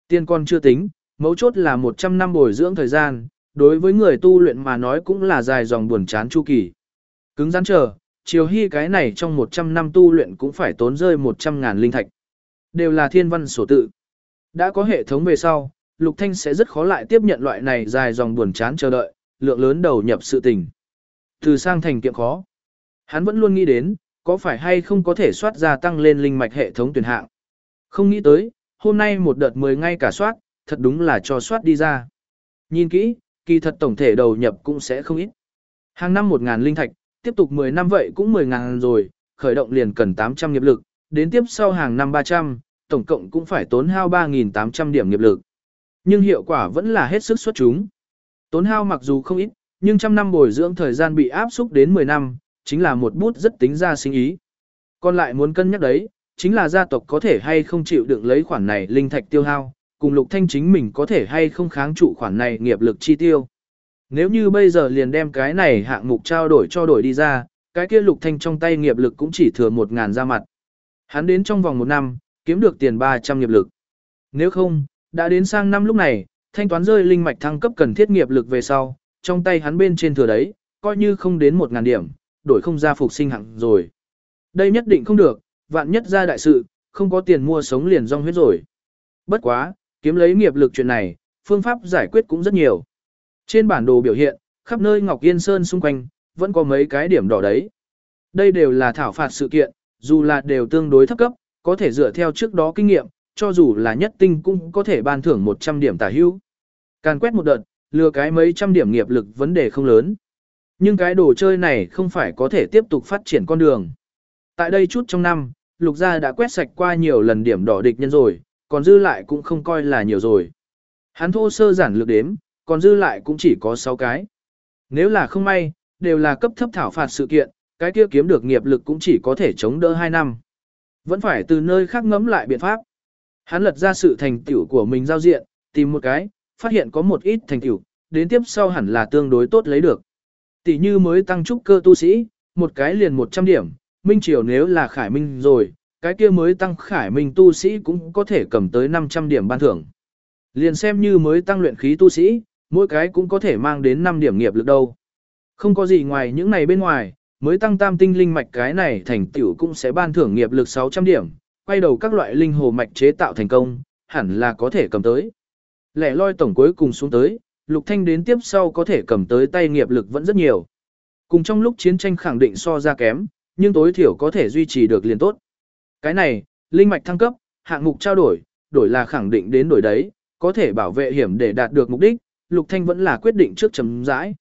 Tiên con chưa tính, mấu chốt là 100 năm bồi dưỡng thời gian, đối với người tu luyện mà nói cũng là dài dòng buồn chán chu kỳ. Cứng rắn chờ, chiều hy cái này trong 100 năm tu luyện cũng phải tốn rơi 100 ngàn linh thạch. Đều là thiên văn sổ tự. Đã có hệ thống về sau, Lục Thanh sẽ rất khó lại tiếp nhận loại này dài dòng buồn chán chờ đợi, lượng lớn đầu nhập sự tình. Từ sang thành kiệm khó. Hắn vẫn luôn nghĩ đến, có phải hay không có thể soát ra tăng lên linh mạch hệ thống tuyển hạng. Không nghĩ tới, hôm nay một đợt 10 ngay cả soát, thật đúng là cho soát đi ra. Nhìn kỹ, kỳ thật tổng thể đầu nhập cũng sẽ không ít. Hàng năm 1.000 linh thạch, tiếp tục 10 năm vậy cũng 10.000 rồi, khởi động liền cần 800 nghiệp lực, đến tiếp sau hàng năm 300, tổng cộng cũng phải tốn hao 3.800 điểm nghiệp lực. Nhưng hiệu quả vẫn là hết sức xuất chúng. Tốn hao mặc dù không ít, nhưng trăm năm bồi dưỡng thời gian bị áp xúc đến 10 năm, chính là một bút rất tính ra sinh ý. Còn lại muốn cân nhắc đấy, chính là gia tộc có thể hay không chịu đựng lấy khoản này linh thạch tiêu hao, cùng lục thanh chính mình có thể hay không kháng trụ khoản này nghiệp lực chi tiêu. Nếu như bây giờ liền đem cái này hạng mục trao đổi cho đổi đi ra, cái kia lục thanh trong tay nghiệp lực cũng chỉ thừa một ngàn ra mặt. Hắn đến trong vòng một năm, kiếm được tiền 300 nghiệp lực. Nếu không, đã đến sang năm lúc này, thanh toán rơi linh mạch thăng cấp cần thiết nghiệp lực về sau, trong tay hắn bên trên thừa đấy, coi như không đến một ngàn điểm, đổi không ra phục sinh hạng rồi. Đây nhất định không được, vạn nhất ra đại sự, không có tiền mua sống liền rong huyết rồi. Bất quá, kiếm lấy nghiệp lực chuyện này, phương pháp giải quyết cũng rất nhiều. Trên bản đồ biểu hiện, khắp nơi Ngọc Yên Sơn xung quanh, vẫn có mấy cái điểm đỏ đấy. Đây đều là thảo phạt sự kiện, dù là đều tương đối thấp cấp, có thể dựa theo trước đó kinh nghiệm, cho dù là nhất tinh cũng có thể ban thưởng 100 điểm tả hữu. Càn quét một đợt, lừa cái mấy trăm điểm nghiệp lực vấn đề không lớn. Nhưng cái đồ chơi này không phải có thể tiếp tục phát triển con đường. Tại đây chút trong năm, lục gia đã quét sạch qua nhiều lần điểm đỏ địch nhân rồi, còn dư lại cũng không coi là nhiều rồi. Hắn thô sơ giản lược đếm, còn dư lại cũng chỉ có 6 cái. Nếu là không may, đều là cấp thấp thảo phạt sự kiện, cái kia kiếm được nghiệp lực cũng chỉ có thể chống đỡ 2 năm. Vẫn phải từ nơi khác ngẫm lại biện pháp. Hắn lật ra sự thành tựu của mình giao diện, tìm một cái, phát hiện có một ít thành tựu, đến tiếp sau hẳn là tương đối tốt lấy được. Tỷ như mới tăng trúc cơ tu sĩ, một cái liền 100 điểm, Minh Triều nếu là Khải Minh rồi, cái kia mới tăng Khải Minh tu sĩ cũng có thể cầm tới 500 điểm ban thưởng. Liền xem như mới tăng luyện khí tu sĩ, mỗi cái cũng có thể mang đến 5 điểm nghiệp lực đâu. Không có gì ngoài những này bên ngoài, mới tăng tam tinh linh mạch cái này thành tiểu cũng sẽ ban thưởng nghiệp lực 600 điểm, quay đầu các loại linh hồ mạch chế tạo thành công, hẳn là có thể cầm tới. Lẻ loi tổng cuối cùng xuống tới, Lục Thanh đến tiếp sau có thể cầm tới tay nghiệp lực vẫn rất nhiều. Cùng trong lúc chiến tranh khẳng định so ra kém, nhưng tối thiểu có thể duy trì được liền tốt. Cái này, linh mạch thăng cấp, hạng mục trao đổi, đổi là khẳng định đến đổi đấy, có thể bảo vệ hiểm để đạt được mục đích, Lục Thanh vẫn là quyết định trước chấm rãi.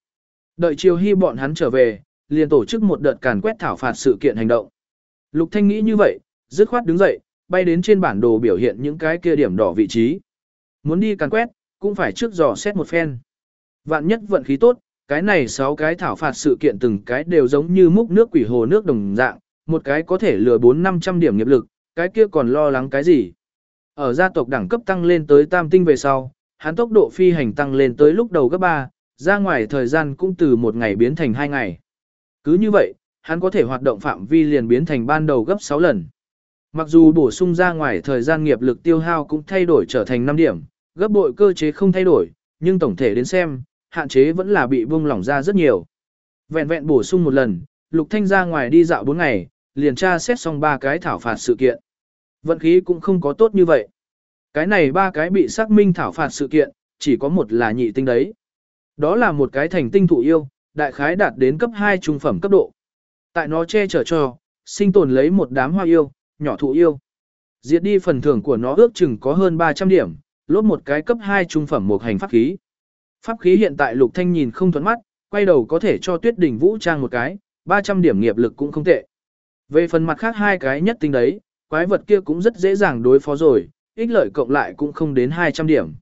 Đợi chiều hy bọn hắn trở về, liền tổ chức một đợt càn quét thảo phạt sự kiện hành động. Lục Thanh nghĩ như vậy, dứt khoát đứng dậy, bay đến trên bản đồ biểu hiện những cái kia điểm đỏ vị trí. Muốn đi càn quét, cũng phải trước dò xét một phen. Vạn nhất vận khí tốt, cái này 6 cái thảo phạt sự kiện từng cái đều giống như múc nước quỷ hồ nước đồng dạng, một cái có thể lừa 4-500 điểm nghiệp lực, cái kia còn lo lắng cái gì. Ở gia tộc đẳng cấp tăng lên tới tam tinh về sau, hắn tốc độ phi hành tăng lên tới lúc đầu gấp 3, ra ngoài thời gian cũng từ một ngày biến thành hai ngày. Cứ như vậy, hắn có thể hoạt động phạm vi liền biến thành ban đầu gấp 6 lần. Mặc dù bổ sung ra ngoài thời gian nghiệp lực tiêu hao cũng thay đổi trở thành 5 điểm, gấp bội cơ chế không thay đổi, nhưng tổng thể đến xem, hạn chế vẫn là bị buông lỏng ra rất nhiều. Vẹn vẹn bổ sung một lần, Lục Thanh ra ngoài đi dạo 4 ngày, liền tra xét xong ba cái thảo phạt sự kiện. Vận khí cũng không có tốt như vậy. Cái này ba cái bị xác minh thảo phạt sự kiện, chỉ có một là nhị tinh đấy. Đó là một cái thành tinh thụ yêu, đại khái đạt đến cấp 2 trung phẩm cấp độ. Tại nó che chở cho, sinh tồn lấy một đám hoa yêu, nhỏ thụ yêu. Diệt đi phần thưởng của nó ước chừng có hơn 300 điểm, lốt một cái cấp 2 trung phẩm một hành pháp khí. Pháp khí hiện tại Lục Thanh nhìn không thuận mắt, quay đầu có thể cho Tuyết Đỉnh Vũ trang một cái, 300 điểm nghiệp lực cũng không tệ. Về phần mặt khác hai cái nhất tinh đấy, quái vật kia cũng rất dễ dàng đối phó rồi, ích lợi cộng lại cũng không đến 200 điểm.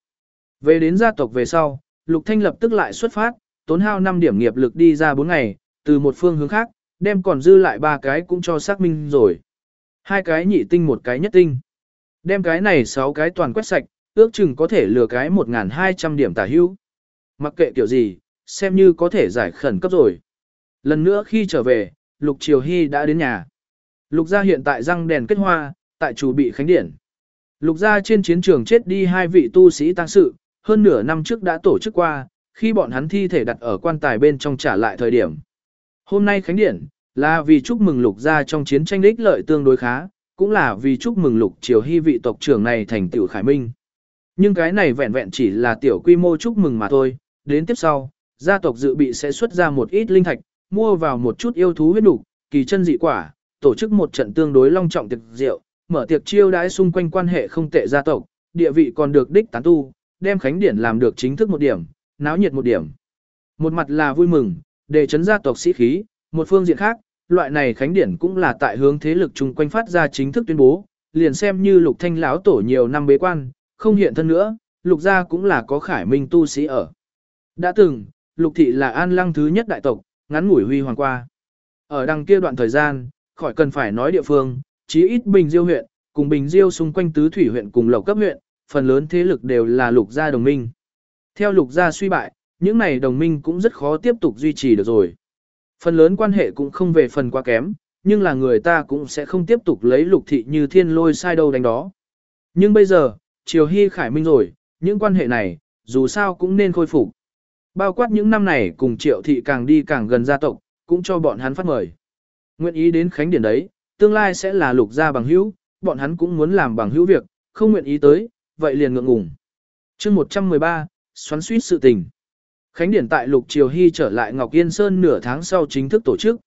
Về đến gia tộc về sau, Lục Thanh lập tức lại xuất phát, tốn hao 5 điểm nghiệp lực đi ra 4 ngày, từ một phương hướng khác, đem còn dư lại ba cái cũng cho xác minh rồi. Hai cái nhị tinh một cái nhất tinh. Đem cái này 6 cái toàn quét sạch, ước chừng có thể lừa cái 1.200 điểm tả hữu. Mặc kệ kiểu gì, xem như có thể giải khẩn cấp rồi. Lần nữa khi trở về, Lục Triều Hy đã đến nhà. Lục gia hiện tại răng đèn kết hoa, tại chủ bị khánh điển. Lục gia trên chiến trường chết đi hai vị tu sĩ tăng sự, hơn nửa năm trước đã tổ chức qua, khi bọn hắn thi thể đặt ở quan tài bên trong trả lại thời điểm. Hôm nay khánh điển, là vì chúc mừng lục gia trong chiến tranh đích lợi tương đối khá, cũng là vì chúc mừng lục triều hy vị tộc trưởng này thành tiểu khải minh. Nhưng cái này vẹn vẹn chỉ là tiểu quy mô chúc mừng mà thôi, đến tiếp sau, gia tộc dự bị sẽ xuất ra một ít linh thạch, mua vào một chút yêu thú huyết đủ, kỳ chân dị quả, tổ chức một trận tương đối long trọng tiệc rượu, mở tiệc chiêu đãi xung quanh quan hệ không tệ gia tộc, địa vị còn được đích tán tu, đem khánh điển làm được chính thức một điểm, náo nhiệt một điểm. Một mặt là vui mừng, để chấn gia tộc sĩ khí, một phương diện khác, loại này khánh điển cũng là tại hướng thế lực chung quanh phát ra chính thức tuyên bố, liền xem như lục thanh lão tổ nhiều năm bế quan, không hiện thân nữa, lục gia cũng là có khải minh tu sĩ ở. Đã từng, lục thị là an lăng thứ nhất đại tộc, ngắn ngủi huy hoàng qua. Ở đằng kia đoạn thời gian, khỏi cần phải nói địa phương, chí ít Bình Diêu huyện, cùng Bình Diêu xung quanh tứ thủy huyện cùng lộc cấp huyện, phần lớn thế lực đều là lục gia đồng minh. Theo lục gia suy bại, những này đồng minh cũng rất khó tiếp tục duy trì được rồi. Phần lớn quan hệ cũng không về phần quá kém, nhưng là người ta cũng sẽ không tiếp tục lấy lục thị như thiên lôi sai đâu đánh đó. Nhưng bây giờ, Triều Hy Khải Minh rồi, những quan hệ này, dù sao cũng nên khôi phục. Bao quát những năm này cùng Triệu Thị càng đi càng gần gia tộc, cũng cho bọn hắn phát mời. Nguyện ý đến Khánh Điển đấy, tương lai sẽ là lục gia bằng hữu, bọn hắn cũng muốn làm bằng hữu việc, không nguyện ý tới, vậy liền ngượng ngùng. chương 113, xoắn suýt sự tình. Khánh Điển tại Lục Triều Hy trở lại Ngọc Yên Sơn nửa tháng sau chính thức tổ chức.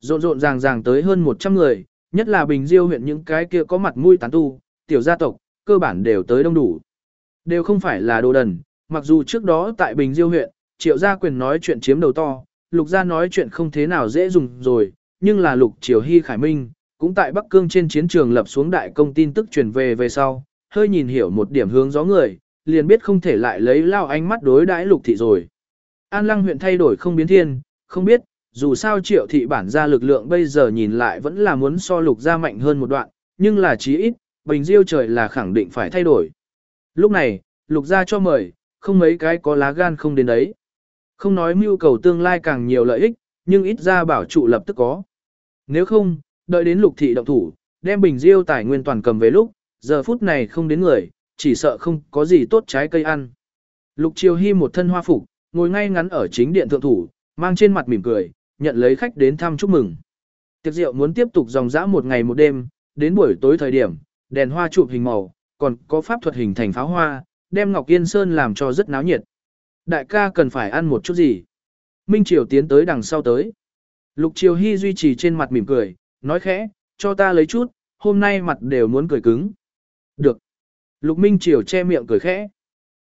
Rộn rộn ràng ràng tới hơn 100 người, nhất là Bình Diêu huyện những cái kia có mặt mũi tán tu, tiểu gia tộc, cơ bản đều tới đông đủ. Đều không phải là đồ đần, mặc dù trước đó tại Bình Diêu huyện, Triệu gia quyền nói chuyện chiếm đầu to, Lục gia nói chuyện không thế nào dễ dùng rồi, nhưng là Lục Triều Hy Khải Minh, cũng tại Bắc Cương trên chiến trường lập xuống đại công tin tức truyền về về sau, hơi nhìn hiểu một điểm hướng gió người, liền biết không thể lại lấy lao ánh mắt đối đãi Lục thị rồi. An Lăng huyện thay đổi không biến thiên, không biết, dù sao triệu thị bản ra lực lượng bây giờ nhìn lại vẫn là muốn so lục gia mạnh hơn một đoạn, nhưng là chí ít, bình diêu trời là khẳng định phải thay đổi. Lúc này, lục gia cho mời, không mấy cái có lá gan không đến đấy. Không nói mưu cầu tương lai càng nhiều lợi ích, nhưng ít ra bảo trụ lập tức có. Nếu không, đợi đến lục thị động thủ, đem bình diêu tài nguyên toàn cầm về lúc, giờ phút này không đến người, chỉ sợ không có gì tốt trái cây ăn. Lục triều hy một thân hoa phục, ngồi ngay ngắn ở chính điện thượng thủ, mang trên mặt mỉm cười, nhận lấy khách đến thăm chúc mừng. Tiệc rượu muốn tiếp tục dòng dã một ngày một đêm, đến buổi tối thời điểm, đèn hoa chụp hình màu, còn có pháp thuật hình thành pháo hoa, đem Ngọc Yên Sơn làm cho rất náo nhiệt. Đại ca cần phải ăn một chút gì? Minh Triều tiến tới đằng sau tới. Lục Triều Hy duy trì trên mặt mỉm cười, nói khẽ, cho ta lấy chút, hôm nay mặt đều muốn cười cứng. Được. Lục Minh Triều che miệng cười khẽ.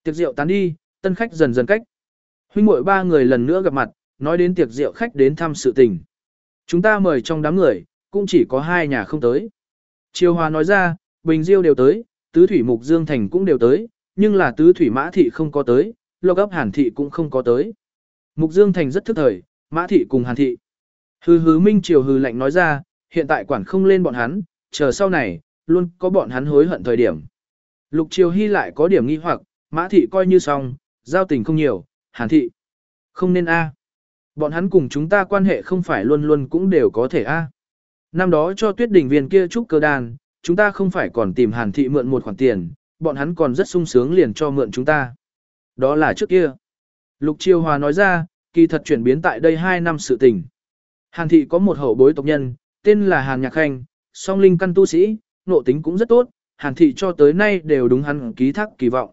Tiệc rượu tán đi, tân khách dần dần cách. Huynh muội ba người lần nữa gặp mặt, nói đến tiệc rượu khách đến thăm sự tình. Chúng ta mời trong đám người, cũng chỉ có hai nhà không tới. Triều Hòa nói ra, Bình Diêu đều tới, Tứ Thủy Mục Dương Thành cũng đều tới, nhưng là Tứ Thủy Mã Thị không có tới, Lộc ấp Hàn Thị cũng không có tới. Mục Dương Thành rất thức thời, Mã Thị cùng Hàn Thị. Hừ hứ Minh Triều hừ lạnh nói ra, hiện tại quản không lên bọn hắn, chờ sau này, luôn có bọn hắn hối hận thời điểm. Lục Triều Hy lại có điểm nghi hoặc, Mã Thị coi như xong, giao tình không nhiều, Hàn Thị. Không nên a à. Bọn hắn cùng chúng ta quan hệ không phải luôn luôn cũng đều có thể a. À. Năm đó cho tuyết đỉnh viên kia trúc cơ đàn, chúng ta không phải còn tìm hàn thị mượn một khoản tiền, bọn hắn còn rất sung sướng liền cho mượn chúng ta. Đó là trước kia. Lục Chiêu Hòa nói ra, kỳ thật chuyển biến tại đây 2 năm sự tình. Hàn thị có một hậu bối tộc nhân, tên là Hàn Nhạc Khanh, song linh căn tu sĩ, nộ tính cũng rất tốt, Hàn thị cho tới nay đều đúng hắn ký thác kỳ vọng.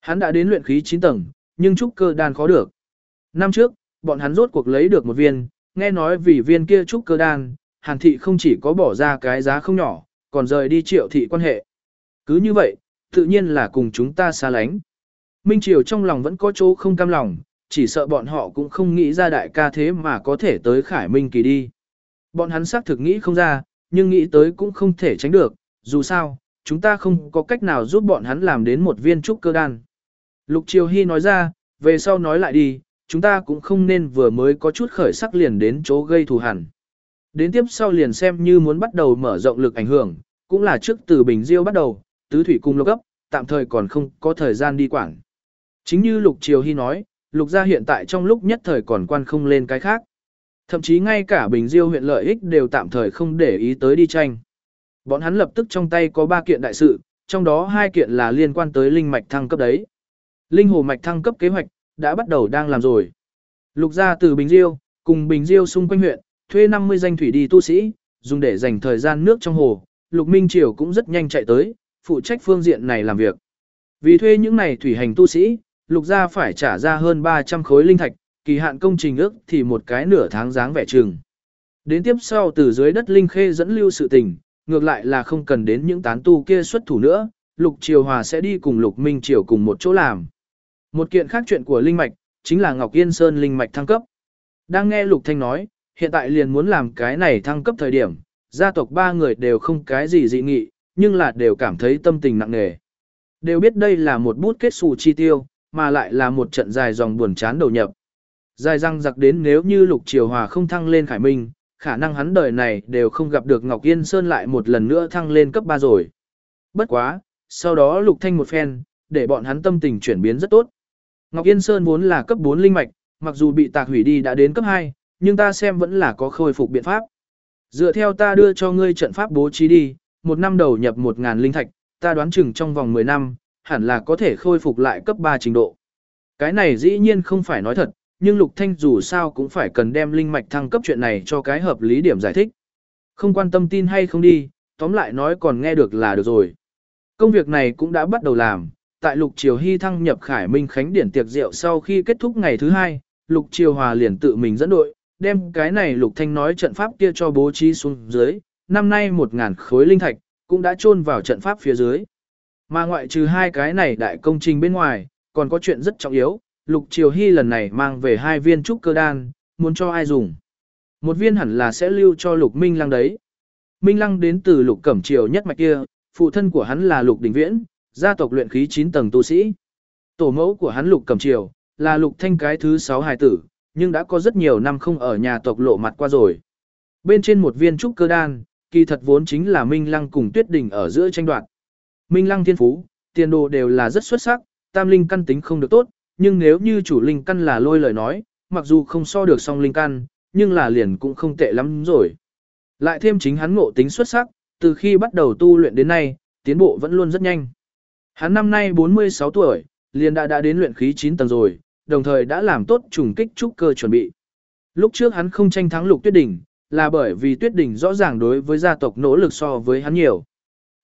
Hắn đã đến luyện khí 9 tầng, nhưng trúc cơ đan khó được. Năm trước, bọn hắn rốt cuộc lấy được một viên, nghe nói vì viên kia trúc cơ đan, Hàn thị không chỉ có bỏ ra cái giá không nhỏ, còn rời đi triệu thị quan hệ. Cứ như vậy, tự nhiên là cùng chúng ta xa lánh. Minh Triều trong lòng vẫn có chỗ không cam lòng, chỉ sợ bọn họ cũng không nghĩ ra đại ca thế mà có thể tới Khải Minh kỳ đi. Bọn hắn xác thực nghĩ không ra, nhưng nghĩ tới cũng không thể tránh được, dù sao, chúng ta không có cách nào giúp bọn hắn làm đến một viên trúc cơ đan. Lục Triều Hy nói ra, về sau nói lại đi, chúng ta cũng không nên vừa mới có chút khởi sắc liền đến chỗ gây thù hẳn. Đến tiếp sau liền xem như muốn bắt đầu mở rộng lực ảnh hưởng, cũng là trước từ Bình Diêu bắt đầu, tứ thủy cung lộc cấp, tạm thời còn không có thời gian đi quảng. Chính như Lục Triều Hy nói, Lục gia hiện tại trong lúc nhất thời còn quan không lên cái khác. Thậm chí ngay cả Bình Diêu huyện lợi ích đều tạm thời không để ý tới đi tranh. Bọn hắn lập tức trong tay có ba kiện đại sự, trong đó hai kiện là liên quan tới linh mạch thăng cấp đấy. Linh hồ mạch thăng cấp kế hoạch đã bắt đầu đang làm rồi. Lục gia từ Bình Diêu, cùng Bình Diêu xung quanh huyện, thuê 50 danh thủy đi tu sĩ, dùng để dành thời gian nước trong hồ. Lục Minh Triều cũng rất nhanh chạy tới, phụ trách phương diện này làm việc. Vì thuê những này thủy hành tu sĩ, Lục gia phải trả ra hơn 300 khối linh thạch, kỳ hạn công trình ước thì một cái nửa tháng dáng vẻ trường. Đến tiếp sau từ dưới đất linh khê dẫn lưu sự tình, ngược lại là không cần đến những tán tu kia xuất thủ nữa, Lục Triều Hòa sẽ đi cùng Lục Minh Triều cùng một chỗ làm. Một kiện khác chuyện của Linh Mạch, chính là Ngọc Yên Sơn Linh Mạch thăng cấp. Đang nghe Lục Thanh nói, hiện tại liền muốn làm cái này thăng cấp thời điểm, gia tộc ba người đều không cái gì dị nghị, nhưng là đều cảm thấy tâm tình nặng nề. Đều biết đây là một bút kết xù chi tiêu, mà lại là một trận dài dòng buồn chán đầu nhập. Dài răng giặc đến nếu như Lục Triều Hòa không thăng lên Khải Minh, khả năng hắn đời này đều không gặp được Ngọc Yên Sơn lại một lần nữa thăng lên cấp 3 rồi. Bất quá, sau đó Lục Thanh một phen, để bọn hắn tâm tình chuyển biến rất tốt. Ngọc Yên Sơn vốn là cấp 4 linh mạch, mặc dù bị tạc hủy đi đã đến cấp 2, nhưng ta xem vẫn là có khôi phục biện pháp. Dựa theo ta đưa cho ngươi trận pháp bố trí đi, một năm đầu nhập 1.000 linh thạch, ta đoán chừng trong vòng 10 năm, hẳn là có thể khôi phục lại cấp 3 trình độ. Cái này dĩ nhiên không phải nói thật, nhưng Lục Thanh dù sao cũng phải cần đem linh mạch thăng cấp chuyện này cho cái hợp lý điểm giải thích. Không quan tâm tin hay không đi, tóm lại nói còn nghe được là được rồi. Công việc này cũng đã bắt đầu làm, tại Lục Triều Hy thăng nhập Khải Minh Khánh Điển tiệc rượu sau khi kết thúc ngày thứ hai, Lục Triều Hòa liền tự mình dẫn đội, đem cái này Lục Thanh nói trận pháp kia cho bố trí xuống dưới, năm nay một ngàn khối linh thạch, cũng đã chôn vào trận pháp phía dưới. Mà ngoại trừ hai cái này đại công trình bên ngoài, còn có chuyện rất trọng yếu, Lục Triều Hy lần này mang về hai viên trúc cơ đan, muốn cho ai dùng. Một viên hẳn là sẽ lưu cho Lục Minh Lăng đấy. Minh Lăng đến từ Lục Cẩm Triều nhất mạch kia, phụ thân của hắn là Lục Đình Viễn, gia tộc luyện khí 9 tầng tu sĩ. Tổ mẫu của hắn Lục Cẩm Triều, là Lục Thanh cái thứ 6 hài tử, nhưng đã có rất nhiều năm không ở nhà tộc lộ mặt qua rồi. Bên trên một viên trúc cơ đan, kỳ thật vốn chính là Minh Lăng cùng Tuyết Đình ở giữa tranh đoạt. Minh Lăng thiên phú, tiền đồ đều là rất xuất sắc, tam linh căn tính không được tốt, nhưng nếu như chủ linh căn là lôi lời nói, mặc dù không so được song linh căn, nhưng là liền cũng không tệ lắm rồi. Lại thêm chính hắn ngộ tính xuất sắc, từ khi bắt đầu tu luyện đến nay, tiến bộ vẫn luôn rất nhanh. Hắn năm nay 46 tuổi, liền đã đã đến luyện khí 9 tầng rồi, đồng thời đã làm tốt trùng kích trúc cơ chuẩn bị. Lúc trước hắn không tranh thắng lục tuyết đỉnh, là bởi vì tuyết đỉnh rõ ràng đối với gia tộc nỗ lực so với hắn nhiều.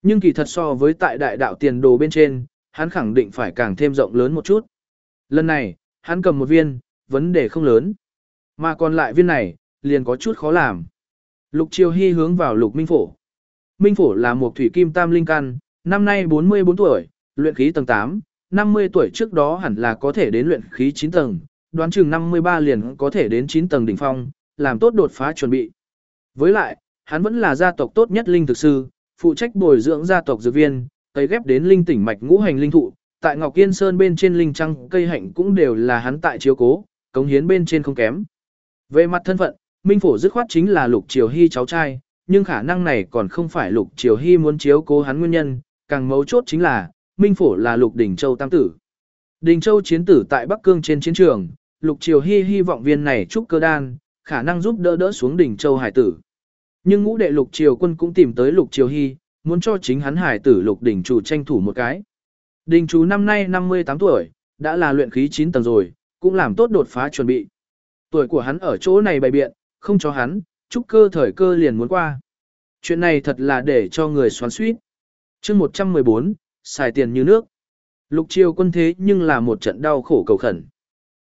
Nhưng kỳ thật so với tại đại đạo tiền đồ bên trên, hắn khẳng định phải càng thêm rộng lớn một chút. Lần này, hắn cầm một viên, vấn đề không lớn. Mà còn lại viên này, liền có chút khó làm. Lục Triều Hy hướng vào Lục Minh Phổ. Minh Phổ là một thủy kim tam linh căn, năm nay 44 tuổi, luyện khí tầng 8, 50 tuổi trước đó hẳn là có thể đến luyện khí 9 tầng, đoán chừng 53 liền có thể đến 9 tầng đỉnh phong, làm tốt đột phá chuẩn bị. Với lại, hắn vẫn là gia tộc tốt nhất linh thực sư, phụ trách bồi dưỡng gia tộc dược viên, cấy ghép đến linh tỉnh mạch ngũ hành linh thụ, tại Ngọc Yên Sơn bên trên linh trăng cây hạnh cũng đều là hắn tại chiếu cố, cống hiến bên trên không kém. Về mặt thân phận, Minh Phổ dứt khoát chính là Lục Triều Hy cháu trai, nhưng khả năng này còn không phải Lục Triều Hy muốn chiếu cố hắn nguyên nhân, càng mấu chốt chính là, Minh Phổ là Lục Đỉnh Châu Tam Tử. Đình Châu chiến tử tại Bắc Cương trên chiến trường, Lục Triều Hy hy vọng viên này trúc cơ đan, khả năng giúp đỡ đỡ xuống Đỉnh Châu Hải tử. Nhưng ngũ đệ Lục Triều quân cũng tìm tới Lục Triều Hy, muốn cho chính hắn Hải tử Lục Đỉnh chủ tranh thủ một cái. Đình chú năm nay 58 tuổi, đã là luyện khí 9 tầng rồi, cũng làm tốt đột phá chuẩn bị. Tuổi của hắn ở chỗ này bày biện, không cho hắn, trúc cơ thời cơ liền muốn qua. Chuyện này thật là để cho người xoắn suýt. chương 114, xài tiền như nước. Lục triều quân thế nhưng là một trận đau khổ cầu khẩn.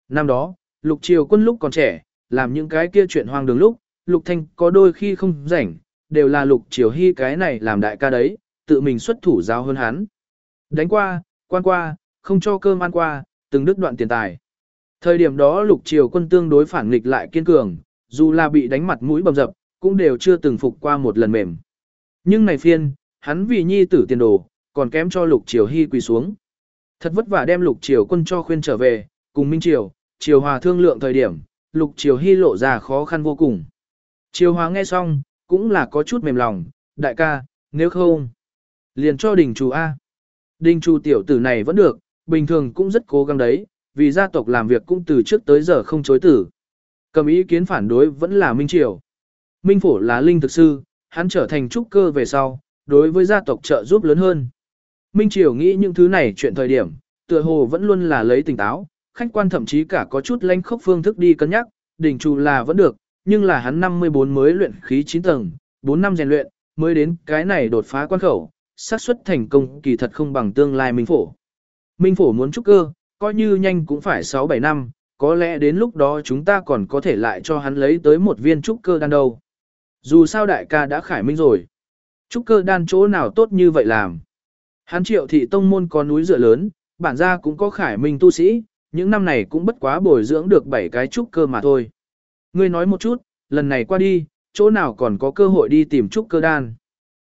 Năm đó, lục triều quân lúc còn trẻ, làm những cái kia chuyện hoang đường lúc, lục thanh có đôi khi không rảnh, đều là lục triều hy cái này làm đại ca đấy, tự mình xuất thủ giao hơn hắn. Đánh qua, quan qua, không cho cơm ăn qua, từng đứt đoạn tiền tài. Thời điểm đó lục triều quân tương đối phản nghịch lại kiên cường, dù là bị đánh mặt mũi bầm dập, cũng đều chưa từng phục qua một lần mềm. Nhưng này phiên, hắn vì nhi tử tiền đồ, còn kém cho lục triều hy quỳ xuống. Thật vất vả đem lục triều quân cho khuyên trở về, cùng minh triều, triều hòa thương lượng thời điểm, lục triều hy lộ ra khó khăn vô cùng. Triều hòa nghe xong, cũng là có chút mềm lòng, đại ca, nếu không, liền cho đình chủ A. Đinh Chu tiểu tử này vẫn được, bình thường cũng rất cố gắng đấy, vì gia tộc làm việc cũng từ trước tới giờ không chối tử. Cầm ý kiến phản đối vẫn là Minh Triều. Minh Phổ là linh thực sư, hắn trở thành trúc cơ về sau, đối với gia tộc trợ giúp lớn hơn. Minh Triều nghĩ những thứ này chuyện thời điểm, tựa hồ vẫn luôn là lấy tỉnh táo, khách quan thậm chí cả có chút lanh khốc phương thức đi cân nhắc, đỉnh chủ là vẫn được, nhưng là hắn 54 mới luyện khí 9 tầng, 4 năm rèn luyện, mới đến cái này đột phá quan khẩu, xác suất thành công kỳ thật không bằng tương lai Minh Phổ. Minh Phổ muốn trúc cơ, coi như nhanh cũng phải 6-7 năm, có lẽ đến lúc đó chúng ta còn có thể lại cho hắn lấy tới một viên trúc cơ đan đâu. Dù sao đại ca đã khải minh rồi. Trúc cơ đan chỗ nào tốt như vậy làm. Hắn triệu thị tông môn có núi dựa lớn, bản gia cũng có khải minh tu sĩ, những năm này cũng bất quá bồi dưỡng được 7 cái trúc cơ mà thôi. Ngươi nói một chút, lần này qua đi, chỗ nào còn có cơ hội đi tìm trúc cơ đan.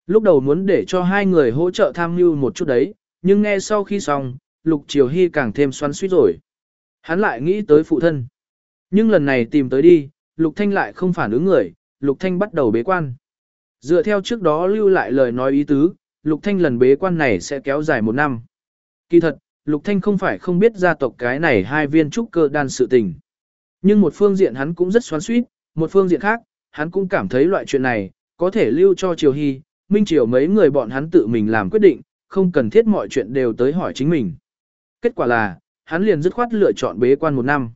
Lúc đầu muốn để cho hai người hỗ trợ tham mưu một chút đấy, nhưng nghe sau khi xong, Lục Triều Hy càng thêm xoắn suýt rồi. Hắn lại nghĩ tới phụ thân. Nhưng lần này tìm tới đi, Lục Thanh lại không phản ứng người, Lục Thanh bắt đầu bế quan. Dựa theo trước đó lưu lại lời nói ý tứ, Lục Thanh lần bế quan này sẽ kéo dài một năm. Kỳ thật, Lục Thanh không phải không biết gia tộc cái này hai viên trúc cơ đan sự tình. Nhưng một phương diện hắn cũng rất xoắn suýt, một phương diện khác, hắn cũng cảm thấy loại chuyện này, có thể lưu cho Triều Hy, Minh Triều mấy người bọn hắn tự mình làm quyết định, không cần thiết mọi chuyện đều tới hỏi chính mình. Kết quả là, hắn liền dứt khoát lựa chọn bế quan một năm.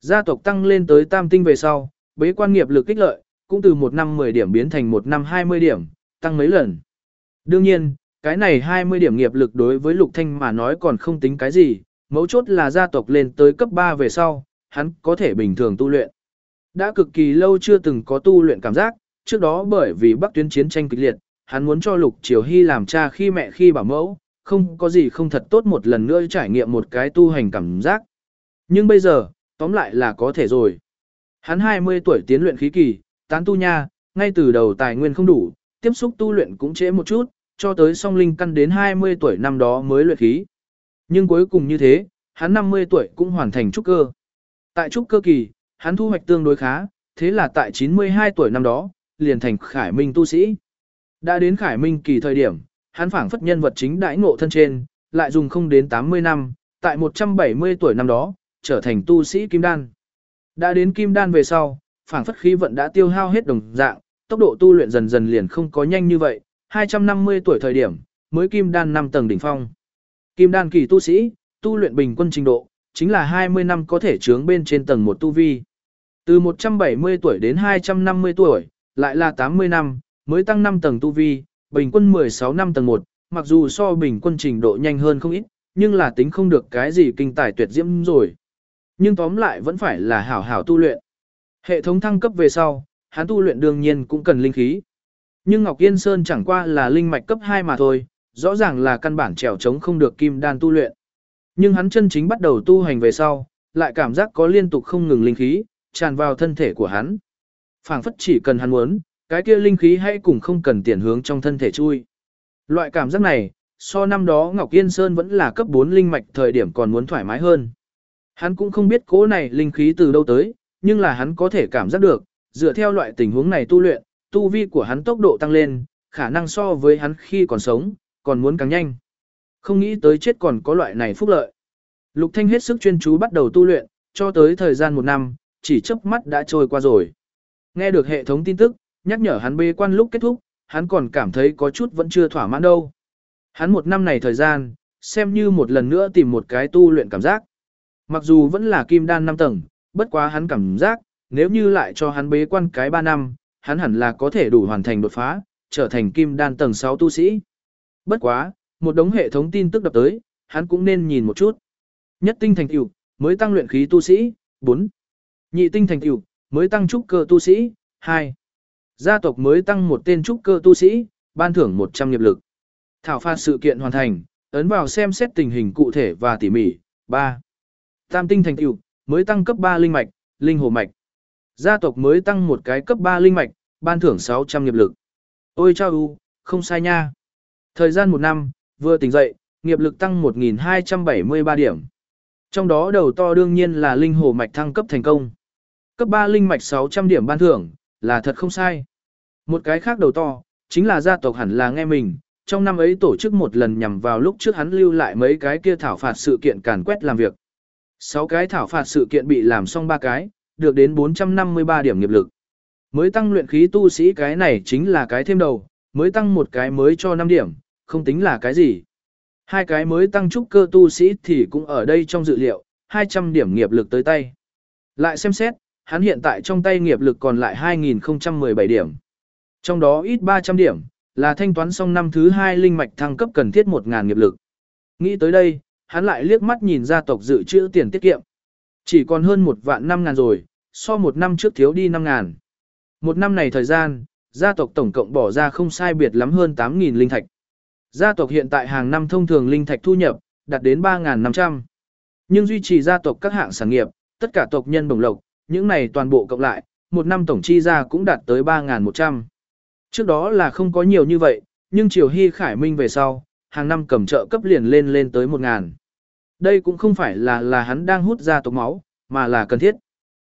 Gia tộc tăng lên tới tam tinh về sau, bế quan nghiệp lực kích lợi, cũng từ một năm 10 điểm biến thành một năm 20 điểm, tăng mấy lần. Đương nhiên, cái này 20 điểm nghiệp lực đối với Lục Thanh mà nói còn không tính cái gì, mấu chốt là gia tộc lên tới cấp 3 về sau, hắn có thể bình thường tu luyện. Đã cực kỳ lâu chưa từng có tu luyện cảm giác, trước đó bởi vì Bắc tuyến chiến tranh kịch liệt, hắn muốn cho Lục Triều Hy làm cha khi mẹ khi bảo mẫu, không có gì không thật tốt một lần nữa trải nghiệm một cái tu hành cảm giác. Nhưng bây giờ, tóm lại là có thể rồi. Hắn 20 tuổi tiến luyện khí kỳ, tán tu nha, ngay từ đầu tài nguyên không đủ, tiếp xúc tu luyện cũng trễ một chút, cho tới song linh căn đến 20 tuổi năm đó mới luyện khí. Nhưng cuối cùng như thế, hắn 50 tuổi cũng hoàn thành trúc cơ. Tại trúc cơ kỳ, hắn thu hoạch tương đối khá, thế là tại 92 tuổi năm đó, liền thành khải minh tu sĩ. Đã đến khải minh kỳ thời điểm, hắn phảng phất nhân vật chính đãi ngộ thân trên, lại dùng không đến 80 năm, tại 170 tuổi năm đó, trở thành tu sĩ kim đan. Đã đến kim đan về sau, phảng phất khí vận đã tiêu hao hết đồng dạng, tốc độ tu luyện dần dần liền không có nhanh như vậy, 250 tuổi thời điểm, mới kim đan 5 tầng đỉnh phong. Kim đan kỳ tu sĩ, tu luyện bình quân trình độ, chính là 20 năm có thể chướng bên trên tầng 1 tu vi. Từ 170 tuổi đến 250 tuổi, lại là 80 năm, mới tăng 5 tầng tu vi, bình quân 16 năm tầng 1, mặc dù so bình quân trình độ nhanh hơn không ít, nhưng là tính không được cái gì kinh tài tuyệt diễm rồi. Nhưng tóm lại vẫn phải là hảo hảo tu luyện. Hệ thống thăng cấp về sau, hắn tu luyện đương nhiên cũng cần linh khí. Nhưng Ngọc Yên Sơn chẳng qua là linh mạch cấp 2 mà thôi, rõ ràng là căn bản trèo chống không được kim đan tu luyện. Nhưng hắn chân chính bắt đầu tu hành về sau, lại cảm giác có liên tục không ngừng linh khí, tràn vào thân thể của hắn. phảng phất chỉ cần hắn muốn, cái kia linh khí hãy cùng không cần tiền hướng trong thân thể chui. Loại cảm giác này, so năm đó Ngọc Yên Sơn vẫn là cấp 4 linh mạch thời điểm còn muốn thoải mái hơn. Hắn cũng không biết cố này linh khí từ đâu tới, nhưng là hắn có thể cảm giác được, dựa theo loại tình huống này tu luyện, tu vi của hắn tốc độ tăng lên, khả năng so với hắn khi còn sống, còn muốn càng nhanh. Không nghĩ tới chết còn có loại này phúc lợi. Lục Thanh hết sức chuyên chú bắt đầu tu luyện, cho tới thời gian một năm, chỉ chớp mắt đã trôi qua rồi. Nghe được hệ thống tin tức, nhắc nhở hắn bê quan lúc kết thúc, hắn còn cảm thấy có chút vẫn chưa thỏa mãn đâu. Hắn một năm này thời gian, xem như một lần nữa tìm một cái tu luyện cảm giác. Mặc dù vẫn là kim đan 5 tầng, bất quá hắn cảm giác, nếu như lại cho hắn bế quan cái 3 năm, hắn hẳn là có thể đủ hoàn thành đột phá, trở thành kim đan tầng 6 tu sĩ. Bất quá, một đống hệ thống tin tức đập tới, hắn cũng nên nhìn một chút. Nhất tinh thành tựu, mới tăng luyện khí tu sĩ, 4. Nhị tinh thành tựu, mới tăng trúc cơ tu sĩ, 2. Gia tộc mới tăng một tên trúc cơ tu sĩ, ban thưởng 100 nghiệp lực. Thảo phạt sự kiện hoàn thành, ấn vào xem xét tình hình cụ thể và tỉ mỉ, 3. Tam tinh thành tựu, mới tăng cấp 3 linh mạch, linh hồ mạch. Gia tộc mới tăng một cái cấp 3 linh mạch, ban thưởng 600 nghiệp lực. Ôi chao u, không sai nha. Thời gian một năm, vừa tỉnh dậy, nghiệp lực tăng 1.273 điểm. Trong đó đầu to đương nhiên là linh hồ mạch thăng cấp thành công. Cấp 3 linh mạch 600 điểm ban thưởng, là thật không sai. Một cái khác đầu to, chính là gia tộc hẳn là nghe mình, trong năm ấy tổ chức một lần nhằm vào lúc trước hắn lưu lại mấy cái kia thảo phạt sự kiện càn quét làm việc. Sáu cái thảo phạt sự kiện bị làm xong ba cái, được đến 453 điểm nghiệp lực. Mới tăng luyện khí tu sĩ cái này chính là cái thêm đầu, mới tăng một cái mới cho 5 điểm, không tính là cái gì. Hai cái mới tăng trúc cơ tu sĩ thì cũng ở đây trong dự liệu, 200 điểm nghiệp lực tới tay. Lại xem xét, hắn hiện tại trong tay nghiệp lực còn lại 2017 điểm. Trong đó ít 300 điểm, là thanh toán xong năm thứ hai linh mạch thăng cấp cần thiết 1.000 nghiệp lực. Nghĩ tới đây, hắn lại liếc mắt nhìn gia tộc dự trữ tiền tiết kiệm. Chỉ còn hơn một vạn năm ngàn rồi, so một năm trước thiếu đi năm ngàn. Một năm này thời gian, gia tộc tổng cộng bỏ ra không sai biệt lắm hơn 8.000 linh thạch. Gia tộc hiện tại hàng năm thông thường linh thạch thu nhập, đạt đến 3.500. Nhưng duy trì gia tộc các hạng sản nghiệp, tất cả tộc nhân bổng lộc, những này toàn bộ cộng lại, một năm tổng chi ra cũng đạt tới 3.100. Trước đó là không có nhiều như vậy, nhưng Triều Hy Khải Minh về sau, hàng năm cầm trợ cấp liền lên lên tới 1.000. Đây cũng không phải là là hắn đang hút ra tộc máu, mà là cần thiết.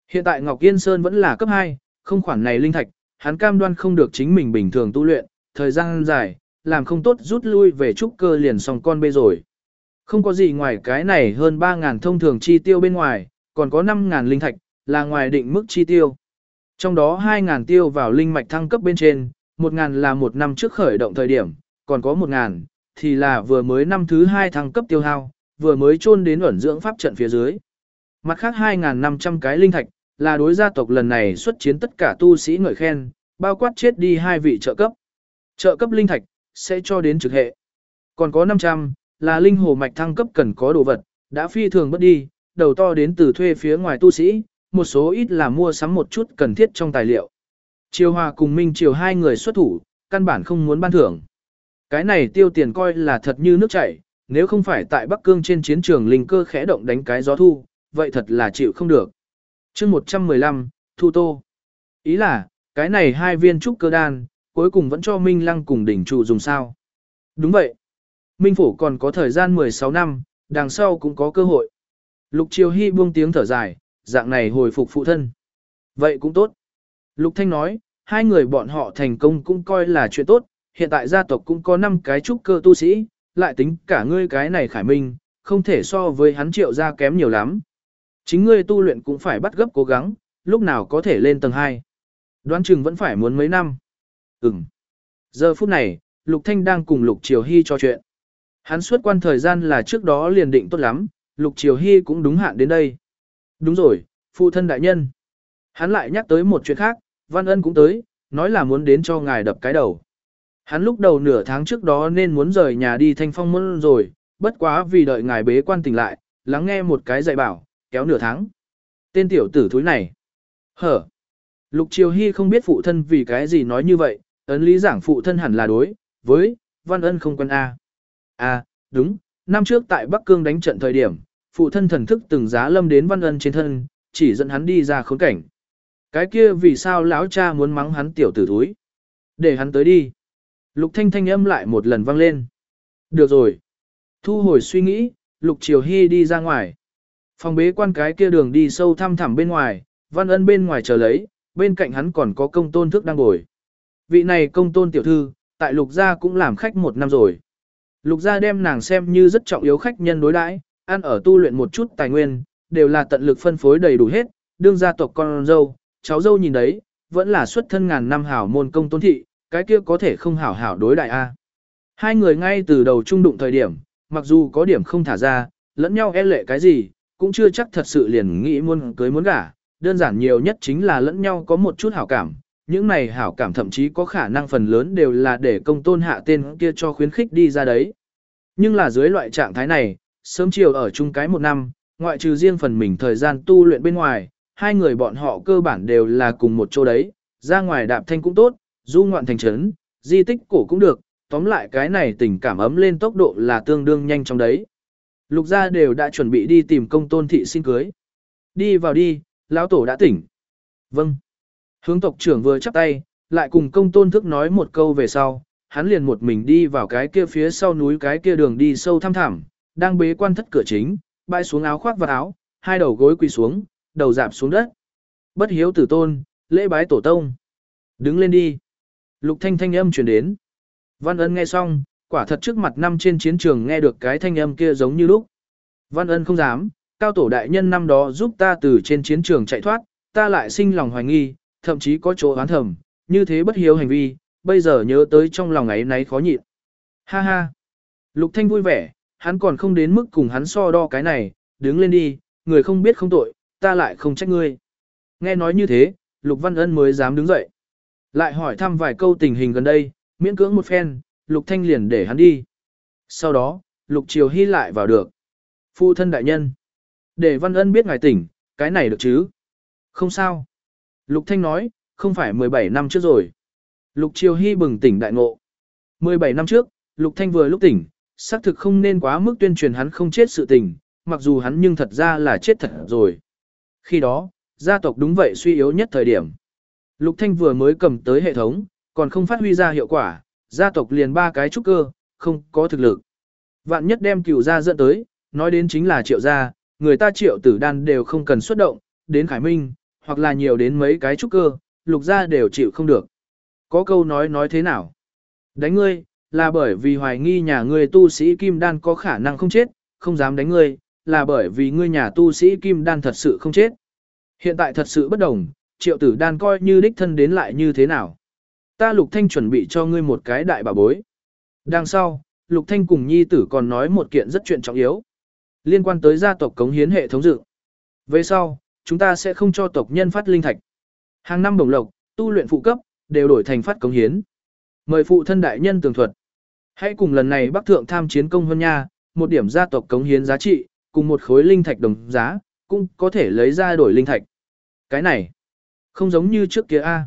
Hiện tại Ngọc Yên Sơn vẫn là cấp 2, không khoản này linh thạch, hắn cam đoan không được chính mình bình thường tu luyện, thời gian dài, làm không tốt rút lui về trúc cơ liền xong con bê rồi. Không có gì ngoài cái này hơn 3.000 thông thường chi tiêu bên ngoài, còn có 5.000 linh thạch, là ngoài định mức chi tiêu. Trong đó 2.000 tiêu vào linh mạch thăng cấp bên trên, 1.000 là một năm trước khởi động thời điểm, còn có 1.000, thì là vừa mới năm thứ 2 thăng cấp tiêu hao, vừa mới chôn đến ẩn dưỡng pháp trận phía dưới. Mặt khác 2.500 cái linh thạch, là đối gia tộc lần này xuất chiến tất cả tu sĩ ngợi khen, bao quát chết đi hai vị trợ cấp. Trợ cấp linh thạch, sẽ cho đến trực hệ. Còn có 500, là linh hồ mạch thăng cấp cần có đồ vật, đã phi thường mất đi, đầu to đến từ thuê phía ngoài tu sĩ, một số ít là mua sắm một chút cần thiết trong tài liệu. Triều Hòa cùng Minh Triều hai người xuất thủ, căn bản không muốn ban thưởng. Cái này tiêu tiền coi là thật như nước chảy, nếu không phải tại Bắc Cương trên chiến trường linh cơ khẽ động đánh cái gió thu, vậy thật là chịu không được. chương 115, Thu Tô. Ý là, cái này hai viên trúc cơ đan, cuối cùng vẫn cho Minh Lăng cùng đỉnh trụ dùng sao. Đúng vậy. Minh Phủ còn có thời gian 16 năm, đằng sau cũng có cơ hội. Lục Triều Hy buông tiếng thở dài, dạng này hồi phục phụ thân. Vậy cũng tốt. Lục Thanh nói, hai người bọn họ thành công cũng coi là chuyện tốt, hiện tại gia tộc cũng có 5 cái trúc cơ tu sĩ, lại tính cả ngươi cái này khải minh, không thể so với hắn triệu gia kém nhiều lắm. Chính ngươi tu luyện cũng phải bắt gấp cố gắng, lúc nào có thể lên tầng 2. Đoán chừng vẫn phải muốn mấy năm. Ừm. Giờ phút này, Lục Thanh đang cùng Lục Triều Hy trò chuyện. Hắn suốt quan thời gian là trước đó liền định tốt lắm, Lục Triều Hy cũng đúng hạn đến đây. Đúng rồi, phụ thân đại nhân. Hắn lại nhắc tới một chuyện khác, Văn Ân cũng tới, nói là muốn đến cho ngài đập cái đầu. Hắn lúc đầu nửa tháng trước đó nên muốn rời nhà đi thanh phong môn rồi, bất quá vì đợi ngài bế quan tỉnh lại, lắng nghe một cái dạy bảo, kéo nửa tháng. Tên tiểu tử thúi này. Hở. Lục Triều Hy không biết phụ thân vì cái gì nói như vậy, ấn lý giảng phụ thân hẳn là đối, với, Văn Ân không quen A. À, đúng, năm trước tại Bắc Cương đánh trận thời điểm, phụ thân thần thức từng giá lâm đến Văn Ân trên thân, chỉ dẫn hắn đi ra khốn cảnh. Cái kia vì sao lão cha muốn mắng hắn tiểu tử thúi? Để hắn tới đi. Lục Thanh thanh âm lại một lần vang lên. Được rồi. Thu hồi suy nghĩ, Lục Triều Hy đi ra ngoài. Phòng bế quan cái kia đường đi sâu thăm thẳm bên ngoài, Văn Ân bên ngoài chờ lấy, bên cạnh hắn còn có công tôn thức đang ngồi. Vị này công tôn tiểu thư, tại Lục gia cũng làm khách một năm rồi. Lục gia đem nàng xem như rất trọng yếu khách nhân đối đãi, ăn ở tu luyện một chút tài nguyên, đều là tận lực phân phối đầy đủ hết, đương gia tộc con dâu, cháu dâu nhìn đấy, vẫn là xuất thân ngàn năm hảo môn công tôn thị, cái kia có thể không hảo hảo đối đại a. Hai người ngay từ đầu trung đụng thời điểm, mặc dù có điểm không thả ra, lẫn nhau e lệ cái gì, cũng chưa chắc thật sự liền nghĩ muốn cưới muốn gả, đơn giản nhiều nhất chính là lẫn nhau có một chút hảo cảm, những này hảo cảm thậm chí có khả năng phần lớn đều là để công tôn hạ tên kia cho khuyến khích đi ra đấy. Nhưng là dưới loại trạng thái này, sớm chiều ở chung cái một năm, ngoại trừ riêng phần mình thời gian tu luyện bên ngoài, hai người bọn họ cơ bản đều là cùng một chỗ đấy, ra ngoài đạp thanh cũng tốt, du ngoạn thành trấn, di tích cổ cũng được, tóm lại cái này tình cảm ấm lên tốc độ là tương đương nhanh trong đấy. Lục gia đều đã chuẩn bị đi tìm công tôn thị xin cưới. Đi vào đi, lão tổ đã tỉnh. Vâng. Hướng tộc trưởng vừa chắp tay, lại cùng công tôn thức nói một câu về sau, hắn liền một mình đi vào cái kia phía sau núi cái kia đường đi sâu thăm thẳm, đang bế quan thất cửa chính, bãi xuống áo khoác và áo, hai đầu gối quỳ xuống, đầu dạp xuống đất. Bất hiếu tử tôn, lễ bái tổ tông. Đứng lên đi. Lục thanh thanh âm truyền đến. Văn ân nghe xong, quả thật trước mặt năm trên chiến trường nghe được cái thanh âm kia giống như lúc. Văn ân không dám, cao tổ đại nhân năm đó giúp ta từ trên chiến trường chạy thoát, ta lại sinh lòng hoài nghi, thậm chí có chỗ oán thầm, như thế bất hiếu hành vi, bây giờ nhớ tới trong lòng ấy náy khó nhịn. Ha ha. Lục thanh vui vẻ, hắn còn không đến mức cùng hắn so đo cái này, đứng lên đi, người không biết không tội, ta lại không trách ngươi. Nghe nói như thế, Lục Văn Ân mới dám đứng dậy. Lại hỏi thăm vài câu tình hình gần đây, miễn cưỡng một phen, Lục Thanh liền để hắn đi. Sau đó, Lục Triều Hy lại vào được. Phu thân đại nhân. Để Văn Ân biết ngài tỉnh, cái này được chứ? Không sao. Lục Thanh nói, không phải 17 năm trước rồi. Lục Triều Hy bừng tỉnh đại ngộ. 17 năm trước, Lục Thanh vừa lúc tỉnh, xác thực không nên quá mức tuyên truyền hắn không chết sự tình, mặc dù hắn nhưng thật ra là chết thật rồi. Khi đó, gia tộc đúng vậy suy yếu nhất thời điểm. Lục Thanh vừa mới cầm tới hệ thống, còn không phát huy ra hiệu quả, gia tộc liền ba cái trúc cơ, không có thực lực. Vạn nhất đem cửu gia dẫn tới, nói đến chính là triệu gia, người ta triệu tử đan đều không cần xuất động, đến Khải Minh, hoặc là nhiều đến mấy cái trúc cơ, lục gia đều chịu không được. Có câu nói nói thế nào? Đánh ngươi, là bởi vì hoài nghi nhà ngươi tu sĩ kim đan có khả năng không chết, không dám đánh ngươi, là bởi vì ngươi nhà tu sĩ kim đan thật sự không chết. Hiện tại thật sự bất đồng, triệu tử đan coi như đích thân đến lại như thế nào. Ta Lục Thanh chuẩn bị cho ngươi một cái đại bà bối. Đằng sau, Lục Thanh cùng nhi tử còn nói một kiện rất chuyện trọng yếu. Liên quan tới gia tộc cống hiến hệ thống dự. Về sau, chúng ta sẽ không cho tộc nhân phát linh thạch. Hàng năm bổng lộc, tu luyện phụ cấp, đều đổi thành phát cống hiến. Mời phụ thân đại nhân tường thuật. Hãy cùng lần này Bắc Thượng tham chiến công hơn nha, một điểm gia tộc cống hiến giá trị, cùng một khối linh thạch đồng giá, cũng có thể lấy ra đổi linh thạch. Cái này, không giống như trước kia a.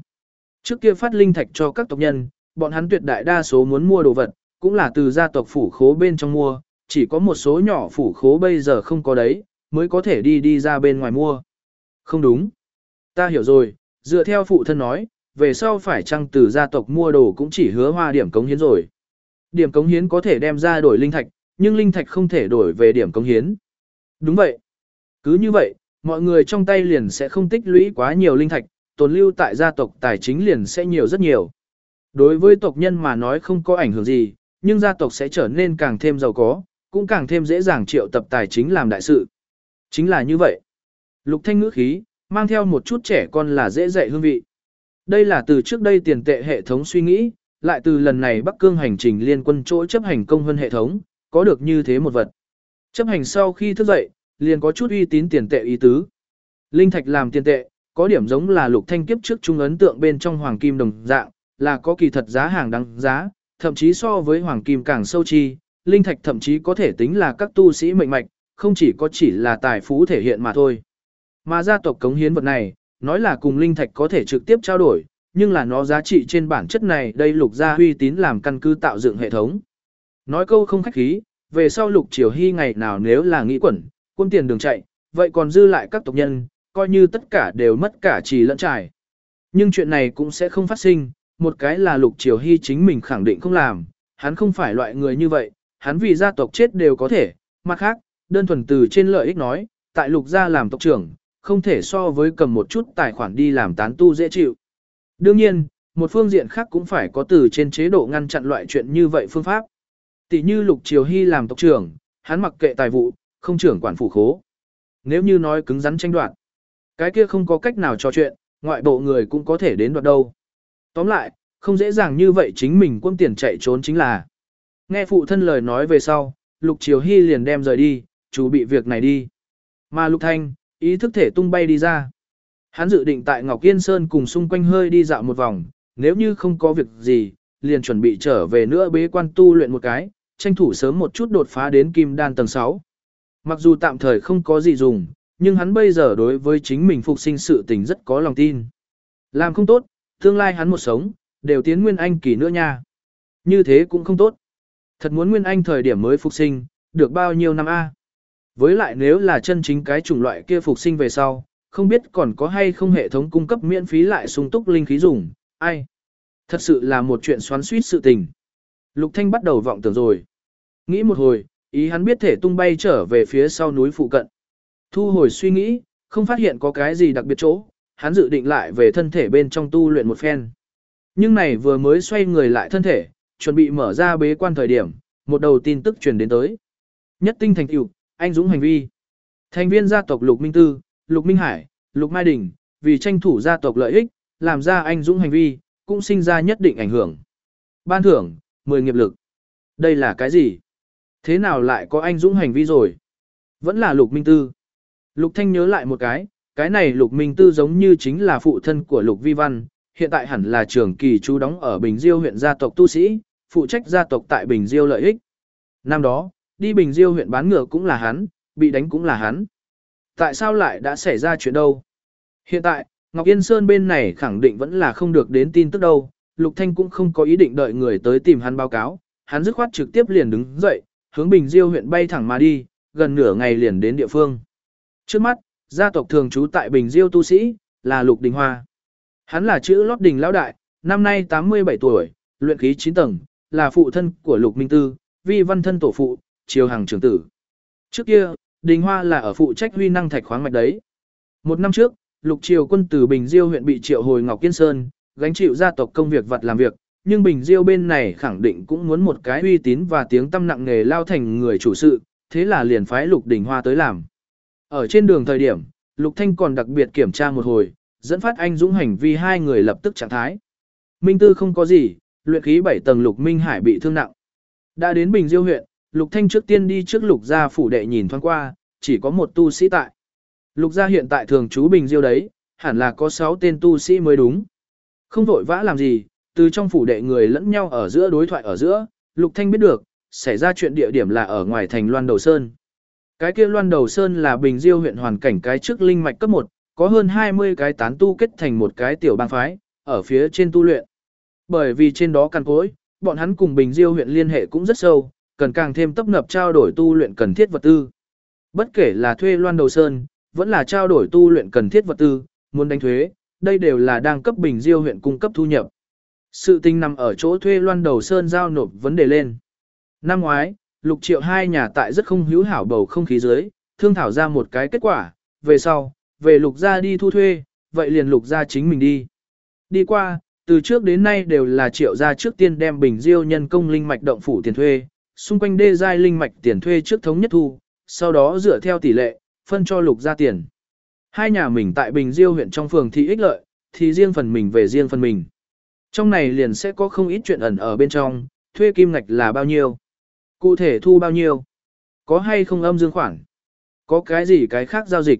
Trước kia phát linh thạch cho các tộc nhân, bọn hắn tuyệt đại đa số muốn mua đồ vật, cũng là từ gia tộc phủ khố bên trong mua, chỉ có một số nhỏ phủ khố bây giờ không có đấy, mới có thể đi đi ra bên ngoài mua. Không đúng. Ta hiểu rồi, dựa theo phụ thân nói, về sau phải chăng từ gia tộc mua đồ cũng chỉ hứa hoa điểm cống hiến rồi. Điểm cống hiến có thể đem ra đổi linh thạch, nhưng linh thạch không thể đổi về điểm cống hiến. Đúng vậy. Cứ như vậy, mọi người trong tay liền sẽ không tích lũy quá nhiều linh thạch, tồn lưu tại gia tộc tài chính liền sẽ nhiều rất nhiều. Đối với tộc nhân mà nói không có ảnh hưởng gì, nhưng gia tộc sẽ trở nên càng thêm giàu có, cũng càng thêm dễ dàng triệu tập tài chính làm đại sự. Chính là như vậy. Lục thanh ngữ khí, mang theo một chút trẻ con là dễ dạy hương vị. Đây là từ trước đây tiền tệ hệ thống suy nghĩ, lại từ lần này Bắc Cương hành trình liên quân chỗ chấp hành công hơn hệ thống, có được như thế một vật. Chấp hành sau khi thức dậy, liền có chút uy tín tiền tệ ý tứ. Linh thạch làm tiền tệ, có điểm giống là lục thanh kiếp trước trung ấn tượng bên trong hoàng kim đồng dạng, là có kỳ thật giá hàng đáng giá, thậm chí so với hoàng kim càng sâu chi, linh thạch thậm chí có thể tính là các tu sĩ mệnh mạch, không chỉ có chỉ là tài phú thể hiện mà thôi. Mà gia tộc cống hiến vật này, nói là cùng linh thạch có thể trực tiếp trao đổi, nhưng là nó giá trị trên bản chất này đây lục gia uy tín làm căn cứ tạo dựng hệ thống. Nói câu không khách khí, về sau lục triều hy ngày nào nếu là nghĩ quẩn, quân tiền đường chạy, vậy còn dư lại các tộc nhân, coi như tất cả đều mất cả trì lẫn trải. Nhưng chuyện này cũng sẽ không phát sinh, một cái là lục triều hy chính mình khẳng định không làm, hắn không phải loại người như vậy, hắn vì gia tộc chết đều có thể, mặt khác, đơn thuần từ trên lợi ích nói, tại lục gia làm tộc trưởng, không thể so với cầm một chút tài khoản đi làm tán tu dễ chịu. Đương nhiên, một phương diện khác cũng phải có từ trên chế độ ngăn chặn loại chuyện như vậy phương pháp. Tỷ như Lục Triều Hy làm tộc trưởng, hắn mặc kệ tài vụ, không trưởng quản phủ khố. Nếu như nói cứng rắn tranh đoạt, cái kia không có cách nào trò chuyện, ngoại bộ người cũng có thể đến đoạt đâu. Tóm lại, không dễ dàng như vậy chính mình quân tiền chạy trốn chính là. Nghe phụ thân lời nói về sau, Lục Triều Hy liền đem rời đi, chú bị việc này đi. Mà Lục Thanh, ý thức thể tung bay đi ra. Hắn dự định tại Ngọc Yên Sơn cùng xung quanh hơi đi dạo một vòng, nếu như không có việc gì, liền chuẩn bị trở về nữa bế quan tu luyện một cái, tranh thủ sớm một chút đột phá đến kim đan tầng 6. Mặc dù tạm thời không có gì dùng, nhưng hắn bây giờ đối với chính mình phục sinh sự tình rất có lòng tin. Làm không tốt, tương lai hắn một sống, đều tiến Nguyên Anh kỳ nữa nha. Như thế cũng không tốt. Thật muốn Nguyên Anh thời điểm mới phục sinh, được bao nhiêu năm a? Với lại nếu là chân chính cái chủng loại kia phục sinh về sau, không biết còn có hay không hệ thống cung cấp miễn phí lại sung túc linh khí dùng, ai? Thật sự là một chuyện xoắn suýt sự tình. Lục Thanh bắt đầu vọng tưởng rồi. Nghĩ một hồi, ý hắn biết thể tung bay trở về phía sau núi phụ cận. Thu hồi suy nghĩ, không phát hiện có cái gì đặc biệt chỗ, hắn dự định lại về thân thể bên trong tu luyện một phen. Nhưng này vừa mới xoay người lại thân thể, chuẩn bị mở ra bế quan thời điểm, một đầu tin tức truyền đến tới. Nhất tinh thành tiểu, anh dũng hành vi. Thành viên gia tộc Lục Minh Tư, Lục Minh Hải, Lục Mai Đình, vì tranh thủ gia tộc lợi ích, làm ra anh dũng hành vi, cũng sinh ra nhất định ảnh hưởng. Ban thưởng, 10 nghiệp lực. Đây là cái gì? Thế nào lại có anh dũng hành vi rồi? Vẫn là Lục Minh Tư. Lục Thanh nhớ lại một cái, cái này Lục Minh Tư giống như chính là phụ thân của Lục Vi Văn, hiện tại hẳn là trưởng kỳ chú đóng ở Bình Diêu huyện gia tộc tu sĩ, phụ trách gia tộc tại Bình Diêu lợi ích. Năm đó, đi Bình Diêu huyện bán ngựa cũng là hắn, bị đánh cũng là hắn. Tại sao lại đã xảy ra chuyện đâu? Hiện tại, Ngọc Yên Sơn bên này khẳng định vẫn là không được đến tin tức đâu, Lục Thanh cũng không có ý định đợi người tới tìm hắn báo cáo, hắn dứt khoát trực tiếp liền đứng dậy, hướng Bình Diêu huyện bay thẳng mà đi, gần nửa ngày liền đến địa phương. Trước mắt, gia tộc thường trú tại Bình Diêu tu sĩ, là Lục Đình Hoa. Hắn là chữ lót đình lão đại, năm nay 87 tuổi, luyện khí 9 tầng, là phụ thân của Lục Minh Tư, vi văn thân tổ phụ, triều hàng trưởng tử. Trước kia, Đình Hoa là ở phụ trách huy năng thạch khoáng mạch đấy. Một năm trước, Lục Triều quân từ Bình Diêu huyện bị triệu hồi Ngọc Kiên Sơn, gánh chịu gia tộc công việc vật làm việc, nhưng Bình Diêu bên này khẳng định cũng muốn một cái uy tín và tiếng tâm nặng nghề lao thành người chủ sự, thế là liền phái Lục Đình Hoa tới làm. Ở trên đường thời điểm, Lục Thanh còn đặc biệt kiểm tra một hồi, dẫn phát anh dũng hành vi hai người lập tức trạng thái. Minh Tư không có gì, luyện khí 7 tầng Lục Minh Hải bị thương nặng. Đã đến Bình Diêu huyện, Lục Thanh trước tiên đi trước Lục gia phủ đệ nhìn thoáng qua, chỉ có một tu sĩ tại. Lục gia hiện tại thường trú Bình Diêu đấy, hẳn là có 6 tên tu sĩ mới đúng. Không vội vã làm gì, từ trong phủ đệ người lẫn nhau ở giữa đối thoại ở giữa, Lục Thanh biết được, xảy ra chuyện địa điểm là ở ngoài thành Loan Đầu Sơn. Cái kia Loan Đầu Sơn là Bình Diêu huyện hoàn cảnh cái trước linh mạch cấp 1, có hơn 20 cái tán tu kết thành một cái tiểu bang phái, ở phía trên tu luyện. Bởi vì trên đó căn cối, bọn hắn cùng Bình Diêu huyện liên hệ cũng rất sâu, cần càng thêm tấp nập trao đổi tu luyện cần thiết vật tư. Bất kể là thuê Loan Đầu Sơn, vẫn là trao đổi tu luyện cần thiết vật tư, muốn đánh thuế, đây đều là đang cấp Bình Diêu huyện cung cấp thu nhập. Sự tình nằm ở chỗ thuê Loan Đầu Sơn giao nộp vấn đề lên. Năm ngoái, Lục Triệu hai nhà tại rất không hữu hảo bầu không khí dưới, thương thảo ra một cái kết quả, về sau, về Lục gia đi thu thuê, vậy liền Lục gia chính mình đi. Đi qua, từ trước đến nay đều là Triệu gia trước tiên đem Bình Diêu nhân công linh mạch động phủ tiền thuê, xung quanh đê giai linh mạch tiền thuê trước thống nhất thu, sau đó dựa theo tỷ lệ, phân cho Lục gia tiền. Hai nhà mình tại Bình Diêu huyện trong phường thị ích lợi, thì riêng phần mình về riêng phần mình. Trong này liền sẽ có không ít chuyện ẩn ở bên trong, thuê kim ngạch là bao nhiêu, cụ thể thu bao nhiêu, có hay không âm dương khoản, có cái gì cái khác giao dịch.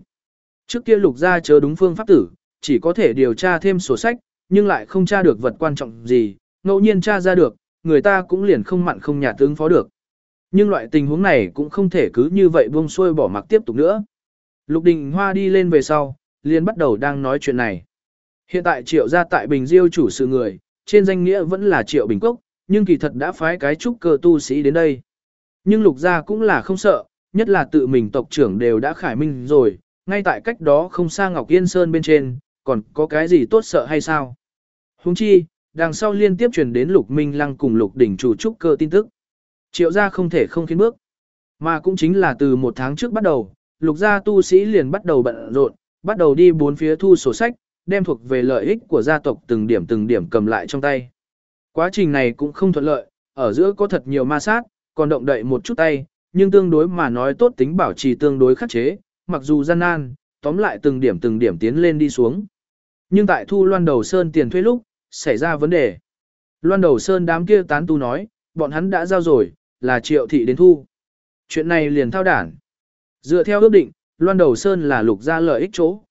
Trước kia lục gia chớ đúng phương pháp tử, chỉ có thể điều tra thêm sổ sách, nhưng lại không tra được vật quan trọng gì, ngẫu nhiên tra ra được, người ta cũng liền không mặn không nhạt ứng phó được. Nhưng loại tình huống này cũng không thể cứ như vậy buông xuôi bỏ mặc tiếp tục nữa. Lục Đình Hoa đi lên về sau, liền bắt đầu đang nói chuyện này. Hiện tại triệu gia tại Bình Diêu chủ sự người, trên danh nghĩa vẫn là triệu Bình Cốc, nhưng kỳ thật đã phái cái trúc cơ tu sĩ đến đây. Nhưng lục gia cũng là không sợ, nhất là tự mình tộc trưởng đều đã khải minh rồi, ngay tại cách đó không xa Ngọc Yên Sơn bên trên, còn có cái gì tốt sợ hay sao? Huống chi, đằng sau liên tiếp truyền đến lục minh lăng cùng lục đỉnh chủ trúc cơ tin tức. Triệu gia không thể không khiến bước. Mà cũng chính là từ một tháng trước bắt đầu, lục gia tu sĩ liền bắt đầu bận rộn, bắt đầu đi bốn phía thu sổ sách, đem thuộc về lợi ích của gia tộc từng điểm từng điểm cầm lại trong tay. Quá trình này cũng không thuận lợi, ở giữa có thật nhiều ma sát, còn động đậy một chút tay, nhưng tương đối mà nói tốt tính bảo trì tương đối khắc chế, mặc dù gian nan, tóm lại từng điểm từng điểm tiến lên đi xuống. Nhưng tại thu loan đầu sơn tiền thuê lúc, xảy ra vấn đề. Loan đầu sơn đám kia tán tu nói, bọn hắn đã giao rồi, là triệu thị đến thu. Chuyện này liền thao đản. Dựa theo ước định, loan đầu sơn là lục ra lợi ích chỗ.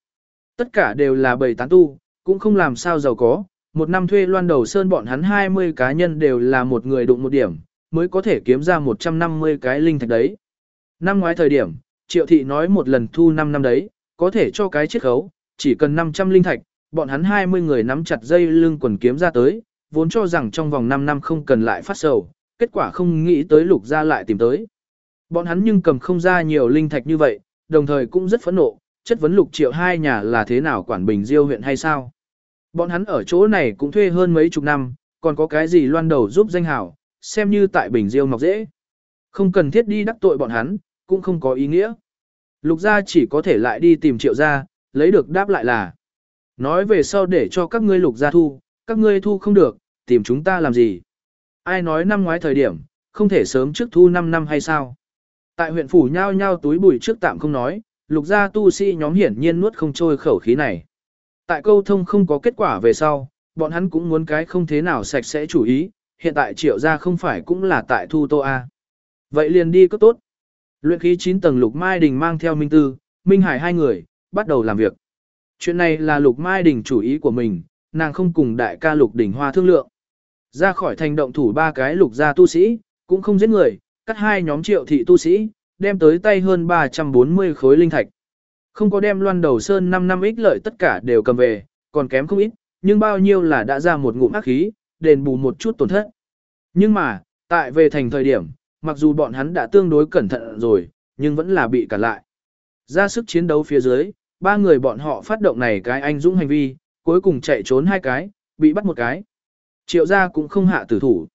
Tất cả đều là bầy tán tu, cũng không làm sao giàu có. Một năm thuê loan đầu sơn bọn hắn 20 cá nhân đều là một người đụng một điểm, mới có thể kiếm ra 150 cái linh thạch đấy. Năm ngoái thời điểm, triệu thị nói một lần thu 5 năm đấy, có thể cho cái chiết khấu, chỉ cần 500 linh thạch, bọn hắn 20 người nắm chặt dây lưng quần kiếm ra tới, vốn cho rằng trong vòng 5 năm không cần lại phát sầu, kết quả không nghĩ tới lục ra lại tìm tới. Bọn hắn nhưng cầm không ra nhiều linh thạch như vậy, đồng thời cũng rất phẫn nộ, chất vấn lục triệu hai nhà là thế nào quản bình diêu huyện hay sao. Bọn hắn ở chỗ này cũng thuê hơn mấy chục năm, còn có cái gì loan đầu giúp danh hảo, xem như tại bình diêu mọc dễ. Không cần thiết đi đắc tội bọn hắn, cũng không có ý nghĩa. Lục gia chỉ có thể lại đi tìm triệu gia, lấy được đáp lại là. Nói về sau để cho các ngươi lục gia thu, các ngươi thu không được, tìm chúng ta làm gì. Ai nói năm ngoái thời điểm, không thể sớm trước thu 5 năm hay sao. Tại huyện phủ nhao nhao túi bụi trước tạm không nói, lục gia tu sĩ nhóm hiển nhiên nuốt không trôi khẩu khí này. Tại câu thông không có kết quả về sau, bọn hắn cũng muốn cái không thế nào sạch sẽ chủ ý, hiện tại triệu gia không phải cũng là tại thu tô A. Vậy liền đi cấp tốt. Luyện khí 9 tầng Lục Mai Đình mang theo Minh Tư, Minh Hải hai người, bắt đầu làm việc. Chuyện này là Lục Mai Đình chủ ý của mình, nàng không cùng đại ca Lục Đình Hoa thương lượng. Ra khỏi thành động thủ ba cái lục gia tu sĩ, cũng không giết người, cắt hai nhóm triệu thị tu sĩ, đem tới tay hơn 340 khối linh thạch. Không có đem loan đầu sơn 5 năm ích lợi tất cả đều cầm về, còn kém không ít, nhưng bao nhiêu là đã ra một ngụm ác khí, đền bù một chút tổn thất. Nhưng mà, tại về thành thời điểm, mặc dù bọn hắn đã tương đối cẩn thận rồi, nhưng vẫn là bị cản lại. Ra sức chiến đấu phía dưới, ba người bọn họ phát động này cái anh dũng hành vi, cuối cùng chạy trốn hai cái, bị bắt một cái. Triệu gia cũng không hạ tử thủ.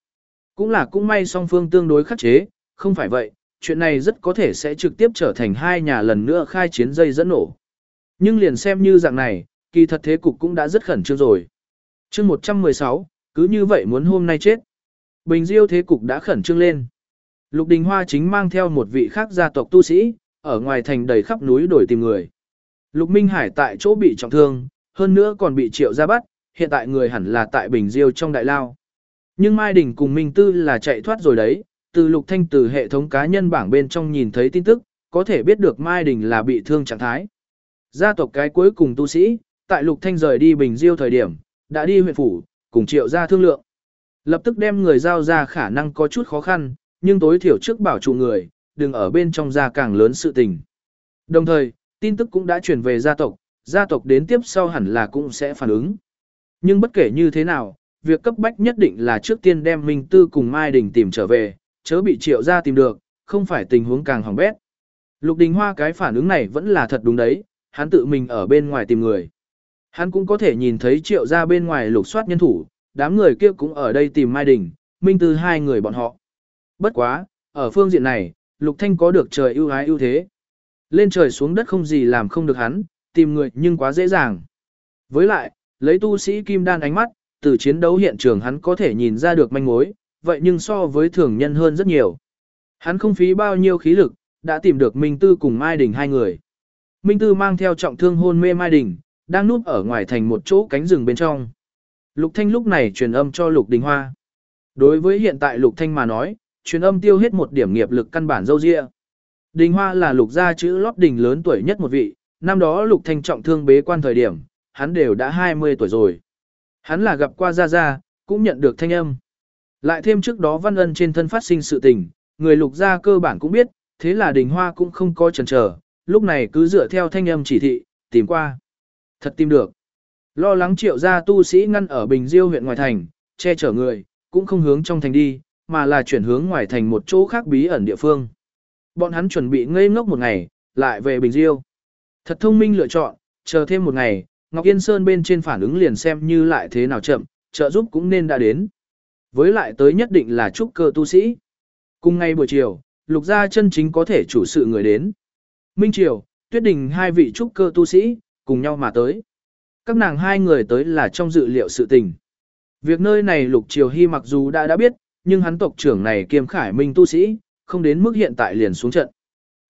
Cũng là cũng may song phương tương đối khắc chế, không phải vậy, chuyện này rất có thể sẽ trực tiếp trở thành hai nhà lần nữa khai chiến dây dẫn nổ. Nhưng liền xem như dạng này, kỳ thật thế cục cũng đã rất khẩn trương rồi. chương 116, cứ như vậy muốn hôm nay chết. Bình Diêu thế cục đã khẩn trương lên. Lục Đình Hoa chính mang theo một vị khác gia tộc tu sĩ, ở ngoài thành đầy khắp núi đổi tìm người. Lục Minh Hải tại chỗ bị trọng thương, hơn nữa còn bị triệu ra bắt, hiện tại người hẳn là tại Bình Diêu trong đại lao. Nhưng Mai Đình cùng Minh Tư là chạy thoát rồi đấy, từ Lục Thanh từ hệ thống cá nhân bảng bên trong nhìn thấy tin tức, có thể biết được Mai Đình là bị thương trạng thái. Gia tộc cái cuối cùng tu sĩ, tại Lục Thanh rời đi Bình Diêu thời điểm, đã đi huyện phủ, cùng triệu ra thương lượng. Lập tức đem người giao ra khả năng có chút khó khăn, nhưng tối thiểu trước bảo trụ người, đừng ở bên trong ra càng lớn sự tình. Đồng thời, tin tức cũng đã truyền về gia tộc, gia tộc đến tiếp sau hẳn là cũng sẽ phản ứng. Nhưng bất kể như thế nào, việc cấp bách nhất định là trước tiên đem Minh Tư cùng Mai Đình tìm trở về, chớ bị triệu ra tìm được, không phải tình huống càng hỏng bét. Lục Đình Hoa cái phản ứng này vẫn là thật đúng đấy, hắn tự mình ở bên ngoài tìm người. Hắn cũng có thể nhìn thấy triệu ra bên ngoài lục soát nhân thủ, đám người kia cũng ở đây tìm Mai Đình, Minh Tư hai người bọn họ. Bất quá, ở phương diện này, Lục Thanh có được trời ưu ái ưu thế. Lên trời xuống đất không gì làm không được hắn, tìm người nhưng quá dễ dàng. Với lại, lấy tu sĩ kim đan ánh mắt, từ chiến đấu hiện trường hắn có thể nhìn ra được manh mối, vậy nhưng so với thường nhân hơn rất nhiều. Hắn không phí bao nhiêu khí lực, đã tìm được Minh Tư cùng Mai Đình hai người. Minh Tư mang theo trọng thương hôn mê Mai Đình, đang núp ở ngoài thành một chỗ cánh rừng bên trong. Lục Thanh lúc này truyền âm cho Lục Đình Hoa. Đối với hiện tại Lục Thanh mà nói, truyền âm tiêu hết một điểm nghiệp lực căn bản dâu dịa. Đình Hoa là Lục gia chữ lót đình lớn tuổi nhất một vị, năm đó Lục Thanh trọng thương bế quan thời điểm, hắn đều đã 20 tuổi rồi. Hắn là gặp qua Gia Gia, cũng nhận được thanh âm. Lại thêm trước đó Văn Ân trên thân phát sinh sự tình, người Lục gia cơ bản cũng biết, thế là Đình Hoa cũng không có chần chờ, lúc này cứ dựa theo thanh âm chỉ thị, tìm qua. Thật tìm được. Lo lắng triệu gia tu sĩ ngăn ở Bình Diêu huyện ngoài thành, che chở người, cũng không hướng trong thành đi, mà là chuyển hướng ngoài thành một chỗ khác bí ẩn địa phương. Bọn hắn chuẩn bị ngây ngốc một ngày, lại về Bình Diêu. Thật thông minh lựa chọn, chờ thêm một ngày, Ngọc Yên Sơn bên trên phản ứng liền xem như lại thế nào chậm, trợ giúp cũng nên đã đến. Với lại tới nhất định là trúc cơ tu sĩ. Cùng ngay buổi chiều, lục gia chân chính có thể chủ sự người đến. Minh Triều, Tuyết Đình hai vị trúc cơ tu sĩ, cùng nhau mà tới. Các nàng hai người tới là trong dự liệu sự tình. Việc nơi này Lục Triều Hy mặc dù đã đã biết, nhưng hắn tộc trưởng này kiêm khải minh tu sĩ, không đến mức hiện tại liền xuống trận.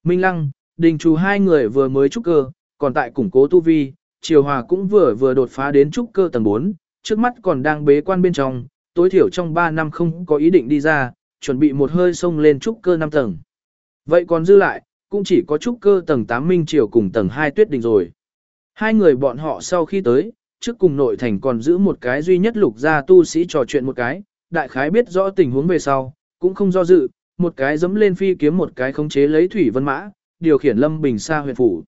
Minh Lăng, Đình Trù hai người vừa mới trúc cơ, còn tại củng cố tu vi, Triều Hòa cũng vừa vừa đột phá đến trúc cơ tầng 4, trước mắt còn đang bế quan bên trong, tối thiểu trong 3 năm không có ý định đi ra, chuẩn bị một hơi sông lên trúc cơ 5 tầng. Vậy còn dư lại, cũng chỉ có trúc cơ tầng 8 Minh Triều cùng tầng 2 Tuyết Đình rồi. Hai người bọn họ sau khi tới, trước cùng nội thành còn giữ một cái duy nhất lục gia tu sĩ trò chuyện một cái, đại khái biết rõ tình huống về sau, cũng không do dự, một cái dẫm lên phi kiếm một cái khống chế lấy thủy vân mã, điều khiển lâm bình xa huyện phủ.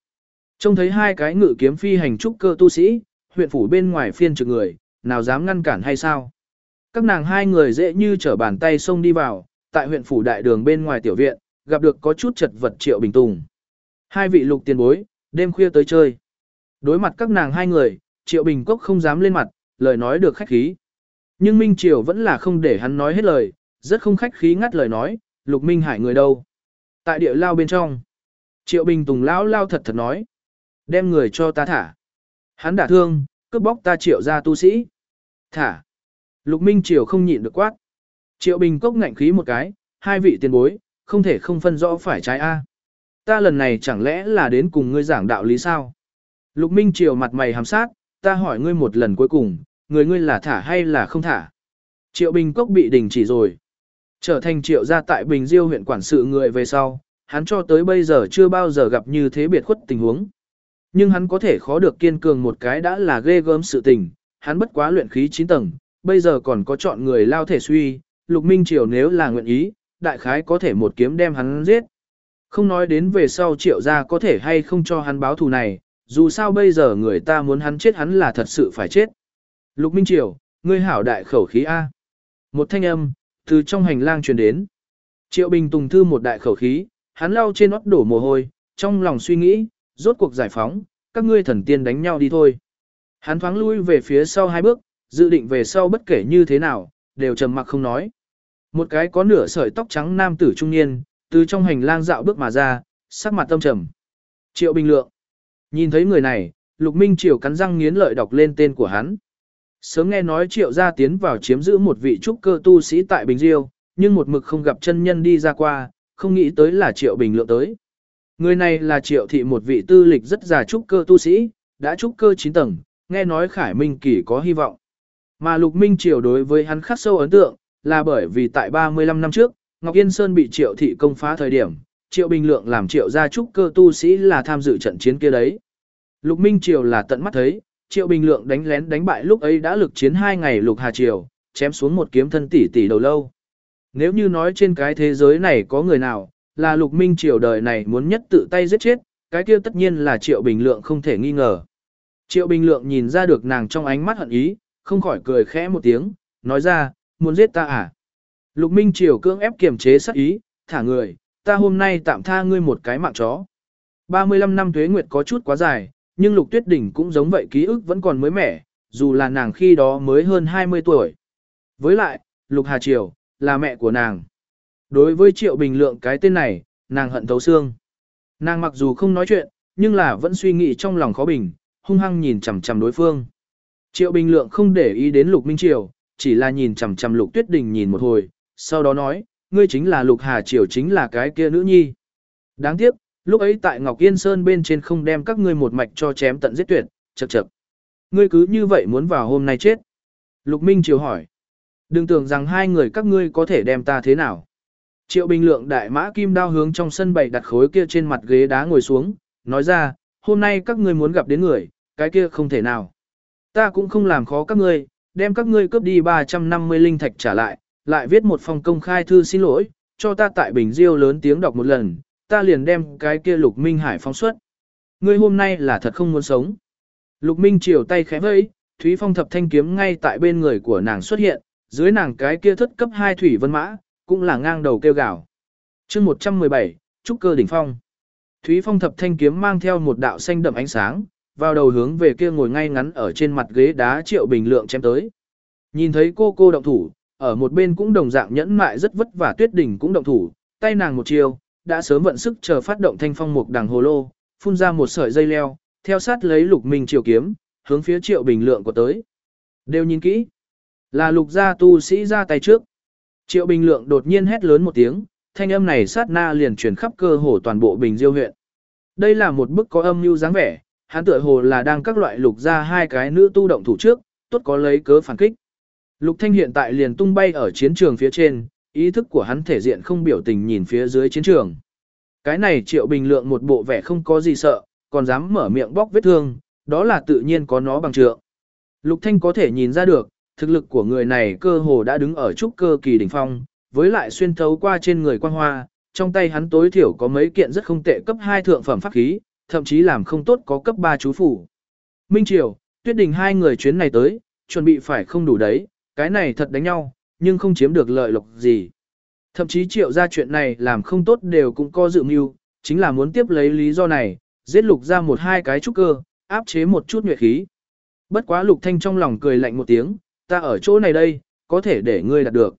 Trông thấy hai cái ngự kiếm phi hành trúc cơ tu sĩ, huyện phủ bên ngoài phiên trực người, nào dám ngăn cản hay sao? Các nàng hai người dễ như trở bàn tay xông đi vào, tại huyện phủ đại đường bên ngoài tiểu viện, gặp được có chút chật vật triệu bình tùng. Hai vị lục tiền bối, đêm khuya tới chơi. Đối mặt các nàng hai người, Triệu Bình Cốc không dám lên mặt, lời nói được khách khí. Nhưng Minh Triều vẫn là không để hắn nói hết lời, rất không khách khí ngắt lời nói, Lục Minh Hải người đâu? Tại địa lao bên trong. Triệu Bình Tùng lão lao thật thật nói. Đem người cho ta thả. Hắn đả thương, cướp bóc ta triệu ra tu sĩ. Thả. Lục Minh Triều không nhịn được quát. Triệu Bình Cốc ngạnh khí một cái, hai vị tiền bối, không thể không phân rõ phải trái A. Ta lần này chẳng lẽ là đến cùng ngươi giảng đạo lý sao? Lục Minh Triều mặt mày hàm sát, ta hỏi ngươi một lần cuối cùng, người ngươi là thả hay là không thả? Triệu Bình Cốc bị đình chỉ rồi. Trở thành triệu gia tại Bình Diêu huyện quản sự người về sau, hắn cho tới bây giờ chưa bao giờ gặp như thế biệt khuất tình huống. Nhưng hắn có thể khó được kiên cường một cái đã là ghê gớm sự tình, hắn bất quá luyện khí 9 tầng, bây giờ còn có chọn người lao thể suy, Lục Minh Triều nếu là nguyện ý, đại khái có thể một kiếm đem hắn giết. Không nói đến về sau triệu gia có thể hay không cho hắn báo thù này, dù sao bây giờ người ta muốn hắn chết hắn là thật sự phải chết. Lục Minh Triều, ngươi hảo đại khẩu khí A. Một thanh âm, từ trong hành lang truyền đến. Triệu Bình Tùng thư một đại khẩu khí, hắn lau trên nót đổ mồ hôi, trong lòng suy nghĩ, rốt cuộc giải phóng, các ngươi thần tiên đánh nhau đi thôi. Hắn thoáng lui về phía sau hai bước, dự định về sau bất kể như thế nào, đều trầm mặc không nói. Một cái có nửa sợi tóc trắng nam tử trung niên, từ trong hành lang dạo bước mà ra, sắc mặt tâm trầm. Triệu Bình Lượng. Nhìn thấy người này, Lục Minh Triều cắn răng nghiến lợi đọc lên tên của hắn. Sớm nghe nói Triệu gia tiến vào chiếm giữ một vị trúc cơ tu sĩ tại Bình Diêu, nhưng một mực không gặp chân nhân đi ra qua, không nghĩ tới là Triệu Bình Lượng tới. Người này là Triệu thị một vị tư lịch rất già trúc cơ tu sĩ, đã trúc cơ 9 tầng, nghe nói Khải Minh Kỳ có hy vọng. Mà Lục Minh Triều đối với hắn khắc sâu ấn tượng, là bởi vì tại 35 năm trước, Ngọc Yên Sơn bị Triệu thị công phá thời điểm, Triệu Bình Lượng làm Triệu gia trúc cơ tu sĩ là tham dự trận chiến kia đấy. Lục Minh Triều là tận mắt thấy, Triệu Bình Lượng đánh lén đánh bại lúc ấy đã lực chiến hai ngày Lục Hà Triều, chém xuống một kiếm thân tỷ tỷ đầu lâu. Nếu như nói trên cái thế giới này có người nào, là Lục Minh Triều đời này muốn nhất tự tay giết chết, cái kia tất nhiên là Triệu Bình Lượng không thể nghi ngờ. Triệu Bình Lượng nhìn ra được nàng trong ánh mắt hận ý, không khỏi cười khẽ một tiếng, nói ra, muốn giết ta à? Lục Minh Triều cưỡng ép kiềm chế sát ý, thả người, ta hôm nay tạm tha ngươi một cái mạng chó. 35 năm thuế nguyệt có chút quá dài, nhưng Lục Tuyết Đỉnh cũng giống vậy ký ức vẫn còn mới mẻ, dù là nàng khi đó mới hơn 20 tuổi. Với lại, Lục Hà Triều, là mẹ của nàng. Đối với Triệu Bình Lượng cái tên này, nàng hận thấu xương. Nàng mặc dù không nói chuyện, nhưng là vẫn suy nghĩ trong lòng khó bình, hung hăng nhìn chằm chằm đối phương. Triệu Bình Lượng không để ý đến Lục Minh Triều, chỉ là nhìn chằm chằm Lục Tuyết Đình nhìn một hồi, sau đó nói, ngươi chính là Lục Hà Triều chính là cái kia nữ nhi. Đáng tiếc, lúc ấy tại Ngọc Yên Sơn bên trên không đem các ngươi một mạch cho chém tận giết tuyệt, chậc chậc. Ngươi cứ như vậy muốn vào hôm nay chết. Lục Minh Triều hỏi, đừng tưởng rằng hai người các ngươi có thể đem ta thế nào. Triệu Bình Lượng đại mã kim đao hướng trong sân bày đặt khối kia trên mặt ghế đá ngồi xuống, nói ra, hôm nay các ngươi muốn gặp đến người, cái kia không thể nào. Ta cũng không làm khó các ngươi, đem các ngươi cướp đi 350 linh thạch trả lại, lại viết một phong công khai thư xin lỗi, cho ta tại Bình Diêu lớn tiếng đọc một lần, ta liền đem cái kia Lục Minh Hải phóng xuất. Ngươi hôm nay là thật không muốn sống. Lục Minh chiều tay khẽ vẫy, Thúy Phong thập thanh kiếm ngay tại bên người của nàng xuất hiện, dưới nàng cái kia thất cấp 2 thủy vân mã, cũng là ngang đầu kêu gào. Chương 117, trúc cơ đỉnh phong. Thúy Phong thập thanh kiếm mang theo một đạo xanh đậm ánh sáng, vào đầu hướng về kia ngồi ngay ngắn ở trên mặt ghế đá Triệu Bình Lượng chém tới. Nhìn thấy cô cô động thủ, ở một bên cũng đồng dạng nhẫn mại rất vất vả Tuyết Đỉnh cũng động thủ, tay nàng một chiều, đã sớm vận sức chờ phát động thanh phong mục đằng hồ lô, phun ra một sợi dây leo, theo sát lấy Lục Minh Triều kiếm, hướng phía Triệu Bình Lượng của tới. Đều nhìn kỹ, là Lục gia tu sĩ ra tay trước. Triệu Bình Lượng đột nhiên hét lớn một tiếng, thanh âm này sát na liền truyền khắp cơ hồ toàn bộ Bình Diêu huyện. Đây là một bức có âm mưu dáng vẻ, hắn tựa hồ là đang các loại lục ra hai cái nữ tu động thủ trước, tốt có lấy cớ phản kích. Lục Thanh hiện tại liền tung bay ở chiến trường phía trên, ý thức của hắn thể diện không biểu tình nhìn phía dưới chiến trường. Cái này Triệu Bình Lượng một bộ vẻ không có gì sợ, còn dám mở miệng bóc vết thương, đó là tự nhiên có nó bằng trượng. Lục Thanh có thể nhìn ra được, thực lực của người này cơ hồ đã đứng ở trúc cơ kỳ đỉnh phong, với lại xuyên thấu qua trên người quan hoa, trong tay hắn tối thiểu có mấy kiện rất không tệ cấp 2 thượng phẩm pháp khí, thậm chí làm không tốt có cấp 3 chú phủ. Minh Triều, Tuyết Đình hai người chuyến này tới, chuẩn bị phải không đủ đấy, cái này thật đánh nhau, nhưng không chiếm được lợi lộc gì. Thậm chí triệu ra chuyện này làm không tốt đều cũng có dự mưu, chính là muốn tiếp lấy lý do này, giết lục ra một hai cái trúc cơ, áp chế một chút nhuệ khí. Bất quá lục thanh trong lòng cười lạnh một tiếng, ta ở chỗ này đây, có thể để ngươi đạt được.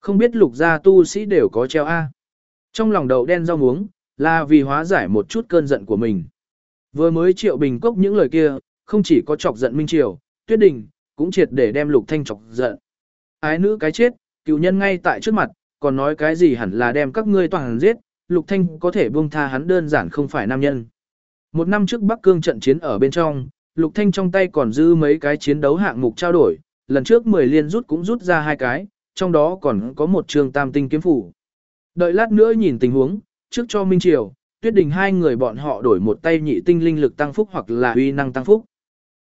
Không biết lục gia tu sĩ đều có treo A. Trong lòng đầu đen rau muống, là vì hóa giải một chút cơn giận của mình. Vừa mới triệu bình cốc những lời kia, không chỉ có chọc giận Minh Triều, Tuyết Đình, cũng triệt để đem Lục Thanh chọc giận. Ái nữ cái chết, cựu nhân ngay tại trước mặt, còn nói cái gì hẳn là đem các ngươi toàn giết, Lục Thanh có thể buông tha hắn đơn giản không phải nam nhân. Một năm trước Bắc Cương trận chiến ở bên trong, Lục Thanh trong tay còn dư mấy cái chiến đấu hạng mục trao đổi, lần trước 10 liên rút cũng rút ra hai cái, trong đó còn có một trường tam tinh kiếm phủ. Đợi lát nữa nhìn tình huống, trước cho Minh Triều, Tuyết Đình hai người bọn họ đổi một tay nhị tinh linh lực tăng phúc hoặc là uy năng tăng phúc.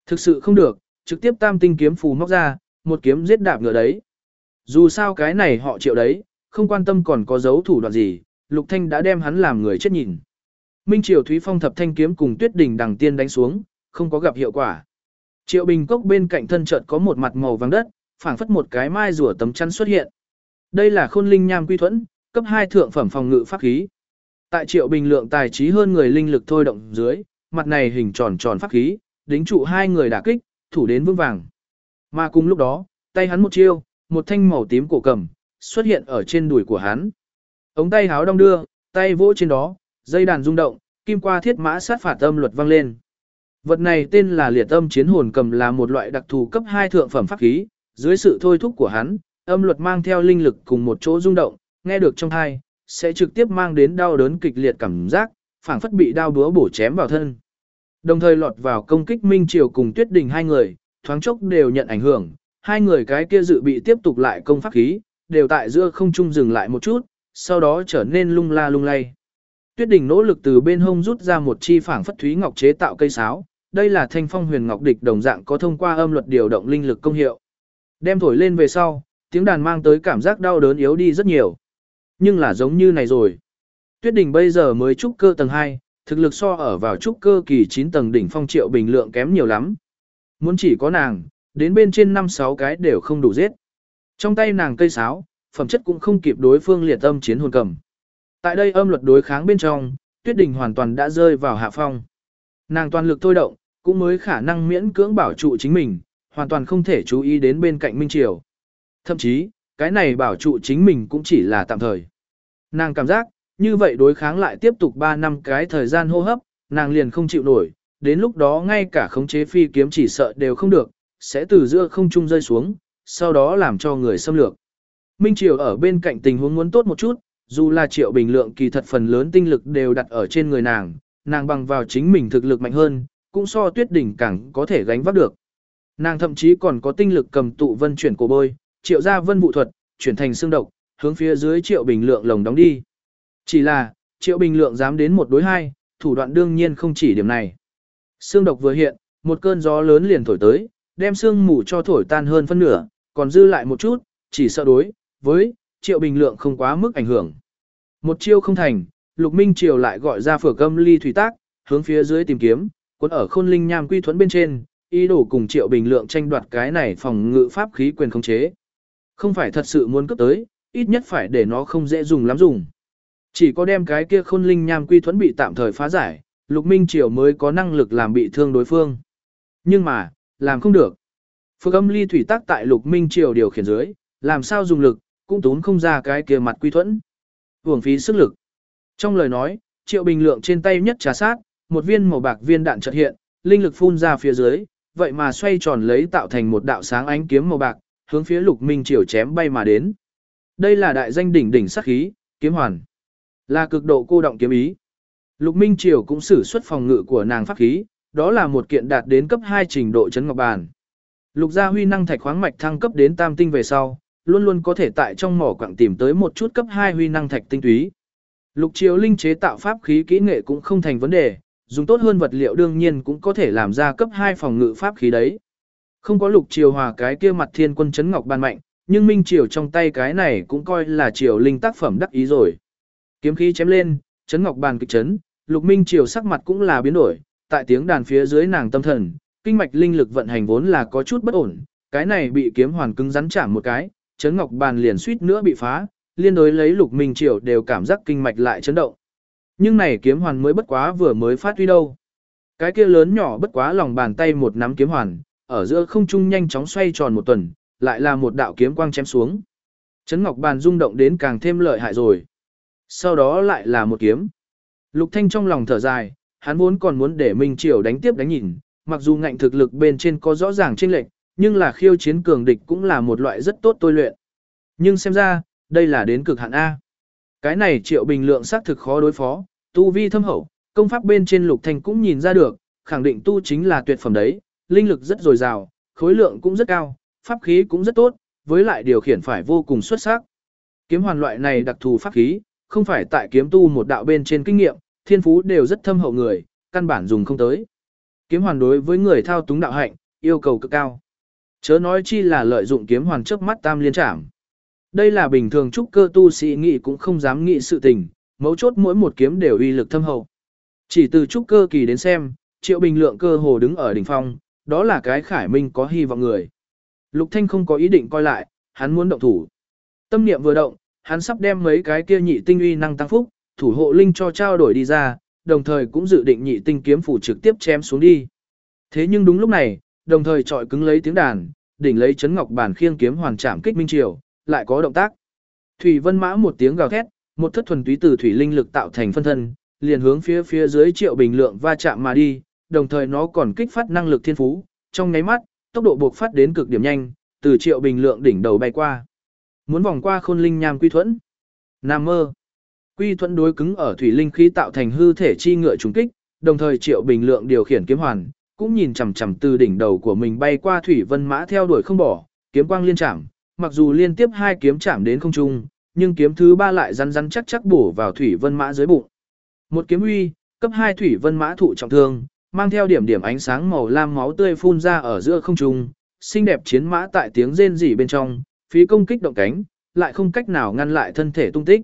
Thực sự không được, trực tiếp tam tinh kiếm phù móc ra, một kiếm giết đạp ngựa đấy. Dù sao cái này họ triệu đấy, không quan tâm còn có dấu thủ đoạn gì, Lục Thanh đã đem hắn làm người chết nhìn. Minh Triều Thúy Phong thập thanh kiếm cùng Tuyết Đình đằng tiên đánh xuống, không có gặp hiệu quả. Triệu Bình Cốc bên cạnh thân chợt có một mặt màu vàng đất, phảng phất một cái mai rùa tấm chắn xuất hiện. Đây là Khôn Linh Nham Quy Thuẫn, cấp 2 thượng phẩm phòng ngự pháp khí. Tại Triệu Bình lượng tài trí hơn người linh lực thôi động dưới, mặt này hình tròn tròn pháp khí, đính trụ hai người đả kích, thủ đến vững vàng. Mà cùng lúc đó, tay hắn một chiêu, một thanh màu tím cổ cầm, xuất hiện ở trên đùi của hắn. Ống tay háo đong đưa, tay vỗ trên đó, dây đàn rung động, kim qua thiết mã sát phạt âm luật vang lên. Vật này tên là liệt âm chiến hồn cầm là một loại đặc thù cấp 2 thượng phẩm pháp khí, dưới sự thôi thúc của hắn, âm luật mang theo linh lực cùng một chỗ rung động, nghe được trong tai, sẽ trực tiếp mang đến đau đớn kịch liệt cảm giác, phảng phất bị đao búa bổ chém vào thân. Đồng thời lọt vào công kích Minh Triều cùng Tuyết Đình hai người, thoáng chốc đều nhận ảnh hưởng, hai người cái kia dự bị tiếp tục lại công pháp khí, đều tại giữa không trung dừng lại một chút, sau đó trở nên lung la lung lay. Tuyết đỉnh nỗ lực từ bên hông rút ra một chi phảng phất thúy ngọc chế tạo cây sáo, đây là thanh phong huyền ngọc địch đồng dạng có thông qua âm luật điều động linh lực công hiệu. Đem thổi lên về sau, tiếng đàn mang tới cảm giác đau đớn yếu đi rất nhiều. Nhưng là giống như này rồi. Tuyết đỉnh bây giờ mới trúc cơ tầng 2, thực lực so ở vào trúc cơ kỳ 9 tầng đỉnh phong triệu bình lượng kém nhiều lắm. Muốn chỉ có nàng, đến bên trên 5-6 cái đều không đủ giết. Trong tay nàng cây sáo, phẩm chất cũng không kịp đối phương liệt âm chiến hồn cầm. Tại đây âm luật đối kháng bên trong, Tuyết Đình hoàn toàn đã rơi vào hạ phong. Nàng toàn lực thôi động, cũng mới khả năng miễn cưỡng bảo trụ chính mình, hoàn toàn không thể chú ý đến bên cạnh Minh Triều. Thậm chí, cái này bảo trụ chính mình cũng chỉ là tạm thời. Nàng cảm giác, như vậy đối kháng lại tiếp tục 3 năm cái thời gian hô hấp, nàng liền không chịu nổi, đến lúc đó ngay cả khống chế phi kiếm chỉ sợ đều không được, sẽ từ giữa không trung rơi xuống, sau đó làm cho người xâm lược. Minh Triều ở bên cạnh tình huống muốn tốt một chút, dù là triệu bình lượng kỳ thật phần lớn tinh lực đều đặt ở trên người nàng, nàng bằng vào chính mình thực lực mạnh hơn, cũng so tuyết đỉnh càng có thể gánh vác được. Nàng thậm chí còn có tinh lực cầm tụ vân chuyển cổ bôi, triệu ra vân vụ thuật, chuyển thành xương độc, hướng phía dưới triệu bình lượng lồng đóng đi. Chỉ là, triệu bình lượng dám đến một đối hai, thủ đoạn đương nhiên không chỉ điểm này. Xương độc vừa hiện, một cơn gió lớn liền thổi tới, đem xương mù cho thổi tan hơn phân nửa, còn dư lại một chút, chỉ sợ đối, với, triệu bình lượng không quá mức ảnh hưởng. Một chiêu không thành, lục minh triều lại gọi ra phở câm ly thủy tác, hướng phía dưới tìm kiếm, cuốn ở khôn linh nham quy thuẫn bên trên, ý đồ cùng triệu bình lượng tranh đoạt cái này phòng ngự pháp khí quyền khống chế. Không phải thật sự muốn cướp tới, ít nhất phải để nó không dễ dùng lắm dùng. Chỉ có đem cái kia khôn linh nham quy thuẫn bị tạm thời phá giải, lục minh triều mới có năng lực làm bị thương đối phương. Nhưng mà, làm không được. Phước âm ly thủy tác tại lục minh triều điều khiển dưới, làm sao dùng lực, cũng tốn không ra cái kia mặt quy thuẫn. Hưởng phí sức lực. Trong lời nói, triệu bình lượng trên tay nhất trà sát, một viên màu bạc viên đạn chợt hiện, linh lực phun ra phía dưới, vậy mà xoay tròn lấy tạo thành một đạo sáng ánh kiếm màu bạc, hướng phía Lục Minh Triều chém bay mà đến. Đây là đại danh đỉnh đỉnh sát khí, kiếm hoàn. Là cực độ cô động kiếm ý. Lục Minh Triều cũng sử xuất phòng ngự của nàng pháp khí, đó là một kiện đạt đến cấp 2 trình độ chấn ngọc bàn. Lục gia huy năng thạch khoáng mạch thăng cấp đến tam tinh về sau, luôn luôn có thể tại trong mỏ quặng tìm tới một chút cấp 2 huy năng thạch tinh túy. Lục Triều Linh chế tạo pháp khí kỹ nghệ cũng không thành vấn đề, dùng tốt hơn vật liệu đương nhiên cũng có thể làm ra cấp 2 phòng ngự pháp khí đấy. Không có Lục Triều Hòa cái kia mặt thiên quân chấn ngọc bàn mạnh, nhưng Minh Triều trong tay cái này cũng coi là Triều Linh tác phẩm đắc ý rồi. Kiếm khí chém lên, chấn ngọc bàn kịch chấn, Lục Minh Triều sắc mặt cũng là biến đổi, tại tiếng đàn phía dưới nàng tâm thần, kinh mạch linh lực vận hành vốn là có chút bất ổn, cái này bị kiếm hoàn cứng rắn chạm một cái, chấn ngọc bàn liền suýt nữa bị phá, liên đối lấy Lục Minh Triều đều cảm giác kinh mạch lại chấn động. Nhưng này kiếm hoàn mới bất quá vừa mới phát huy đâu. Cái kia lớn nhỏ bất quá lòng bàn tay một nắm kiếm hoàn, ở giữa không trung nhanh chóng xoay tròn một tuần, lại là một đạo kiếm quang chém xuống. Chấn ngọc bàn rung động đến càng thêm lợi hại rồi. Sau đó lại là một kiếm. Lục Thanh trong lòng thở dài, hắn vốn còn muốn để Minh Triều đánh tiếp đánh nhìn, mặc dù ngạnh thực lực bên trên có rõ ràng chênh lệch, nhưng là khiêu chiến cường địch cũng là một loại rất tốt tôi luyện. Nhưng xem ra, đây là đến cực hạn A. Cái này triệu bình lượng xác thực khó đối phó, tu vi thâm hậu, công pháp bên trên lục thanh cũng nhìn ra được, khẳng định tu chính là tuyệt phẩm đấy, linh lực rất dồi dào, khối lượng cũng rất cao, pháp khí cũng rất tốt, với lại điều khiển phải vô cùng xuất sắc. Kiếm hoàn loại này đặc thù pháp khí, không phải tại kiếm tu một đạo bên trên kinh nghiệm, thiên phú đều rất thâm hậu người, căn bản dùng không tới. Kiếm hoàn đối với người thao túng đạo hạnh, yêu cầu cực cao. Chớ nói chi là lợi dụng kiếm hoàn trước mắt tam liên trảm. Đây là bình thường trúc cơ tu sĩ nghĩ cũng không dám nghĩ sự tình, mấu chốt mỗi một kiếm đều uy lực thâm hậu. Chỉ từ trúc cơ kỳ đến xem, triệu bình lượng cơ hồ đứng ở đỉnh phong, đó là cái khải minh có hy vọng người. Lục Thanh không có ý định coi lại, hắn muốn động thủ. Tâm niệm vừa động, hắn sắp đem mấy cái kia nhị tinh uy năng tăng phúc, thủ hộ linh cho trao đổi đi ra, đồng thời cũng dự định nhị tinh kiếm phủ trực tiếp chém xuống đi. Thế nhưng đúng lúc này, đồng thời trọi cứng lấy tiếng đàn, đỉnh lấy chấn ngọc bản khiêng kiếm hoàn trảm kích minh triều, lại có động tác. Thủy Vân Mã một tiếng gào thét, một thất thuần túy từ thủy linh lực tạo thành phân thân, liền hướng phía phía dưới Triệu Bình Lượng va chạm mà đi, đồng thời nó còn kích phát năng lực thiên phú, trong nháy mắt, tốc độ buộc phát đến cực điểm nhanh, từ Triệu Bình Lượng đỉnh đầu bay qua. Muốn vòng qua Khôn Linh Nham Quy Thuẫn. Nam mơ. Quy Thuẫn đối cứng ở thủy linh khí tạo thành hư thể chi ngựa trùng kích, đồng thời Triệu Bình Lượng điều khiển kiếm hoàn, cũng nhìn chằm chằm từ đỉnh đầu của mình bay qua thủy vân mã theo đuổi không bỏ, kiếm quang liên chạm, mặc dù liên tiếp hai kiếm chạm đến không trung, nhưng kiếm thứ ba lại rắn rắn chắc chắc bổ vào thủy vân mã dưới bụng. Một kiếm uy, cấp hai thủy vân mã thụ trọng thương, mang theo điểm điểm ánh sáng màu lam máu tươi phun ra ở giữa không trung, xinh đẹp chiến mã tại tiếng rên rỉ bên trong, phí công kích động cánh, lại không cách nào ngăn lại thân thể tung tích.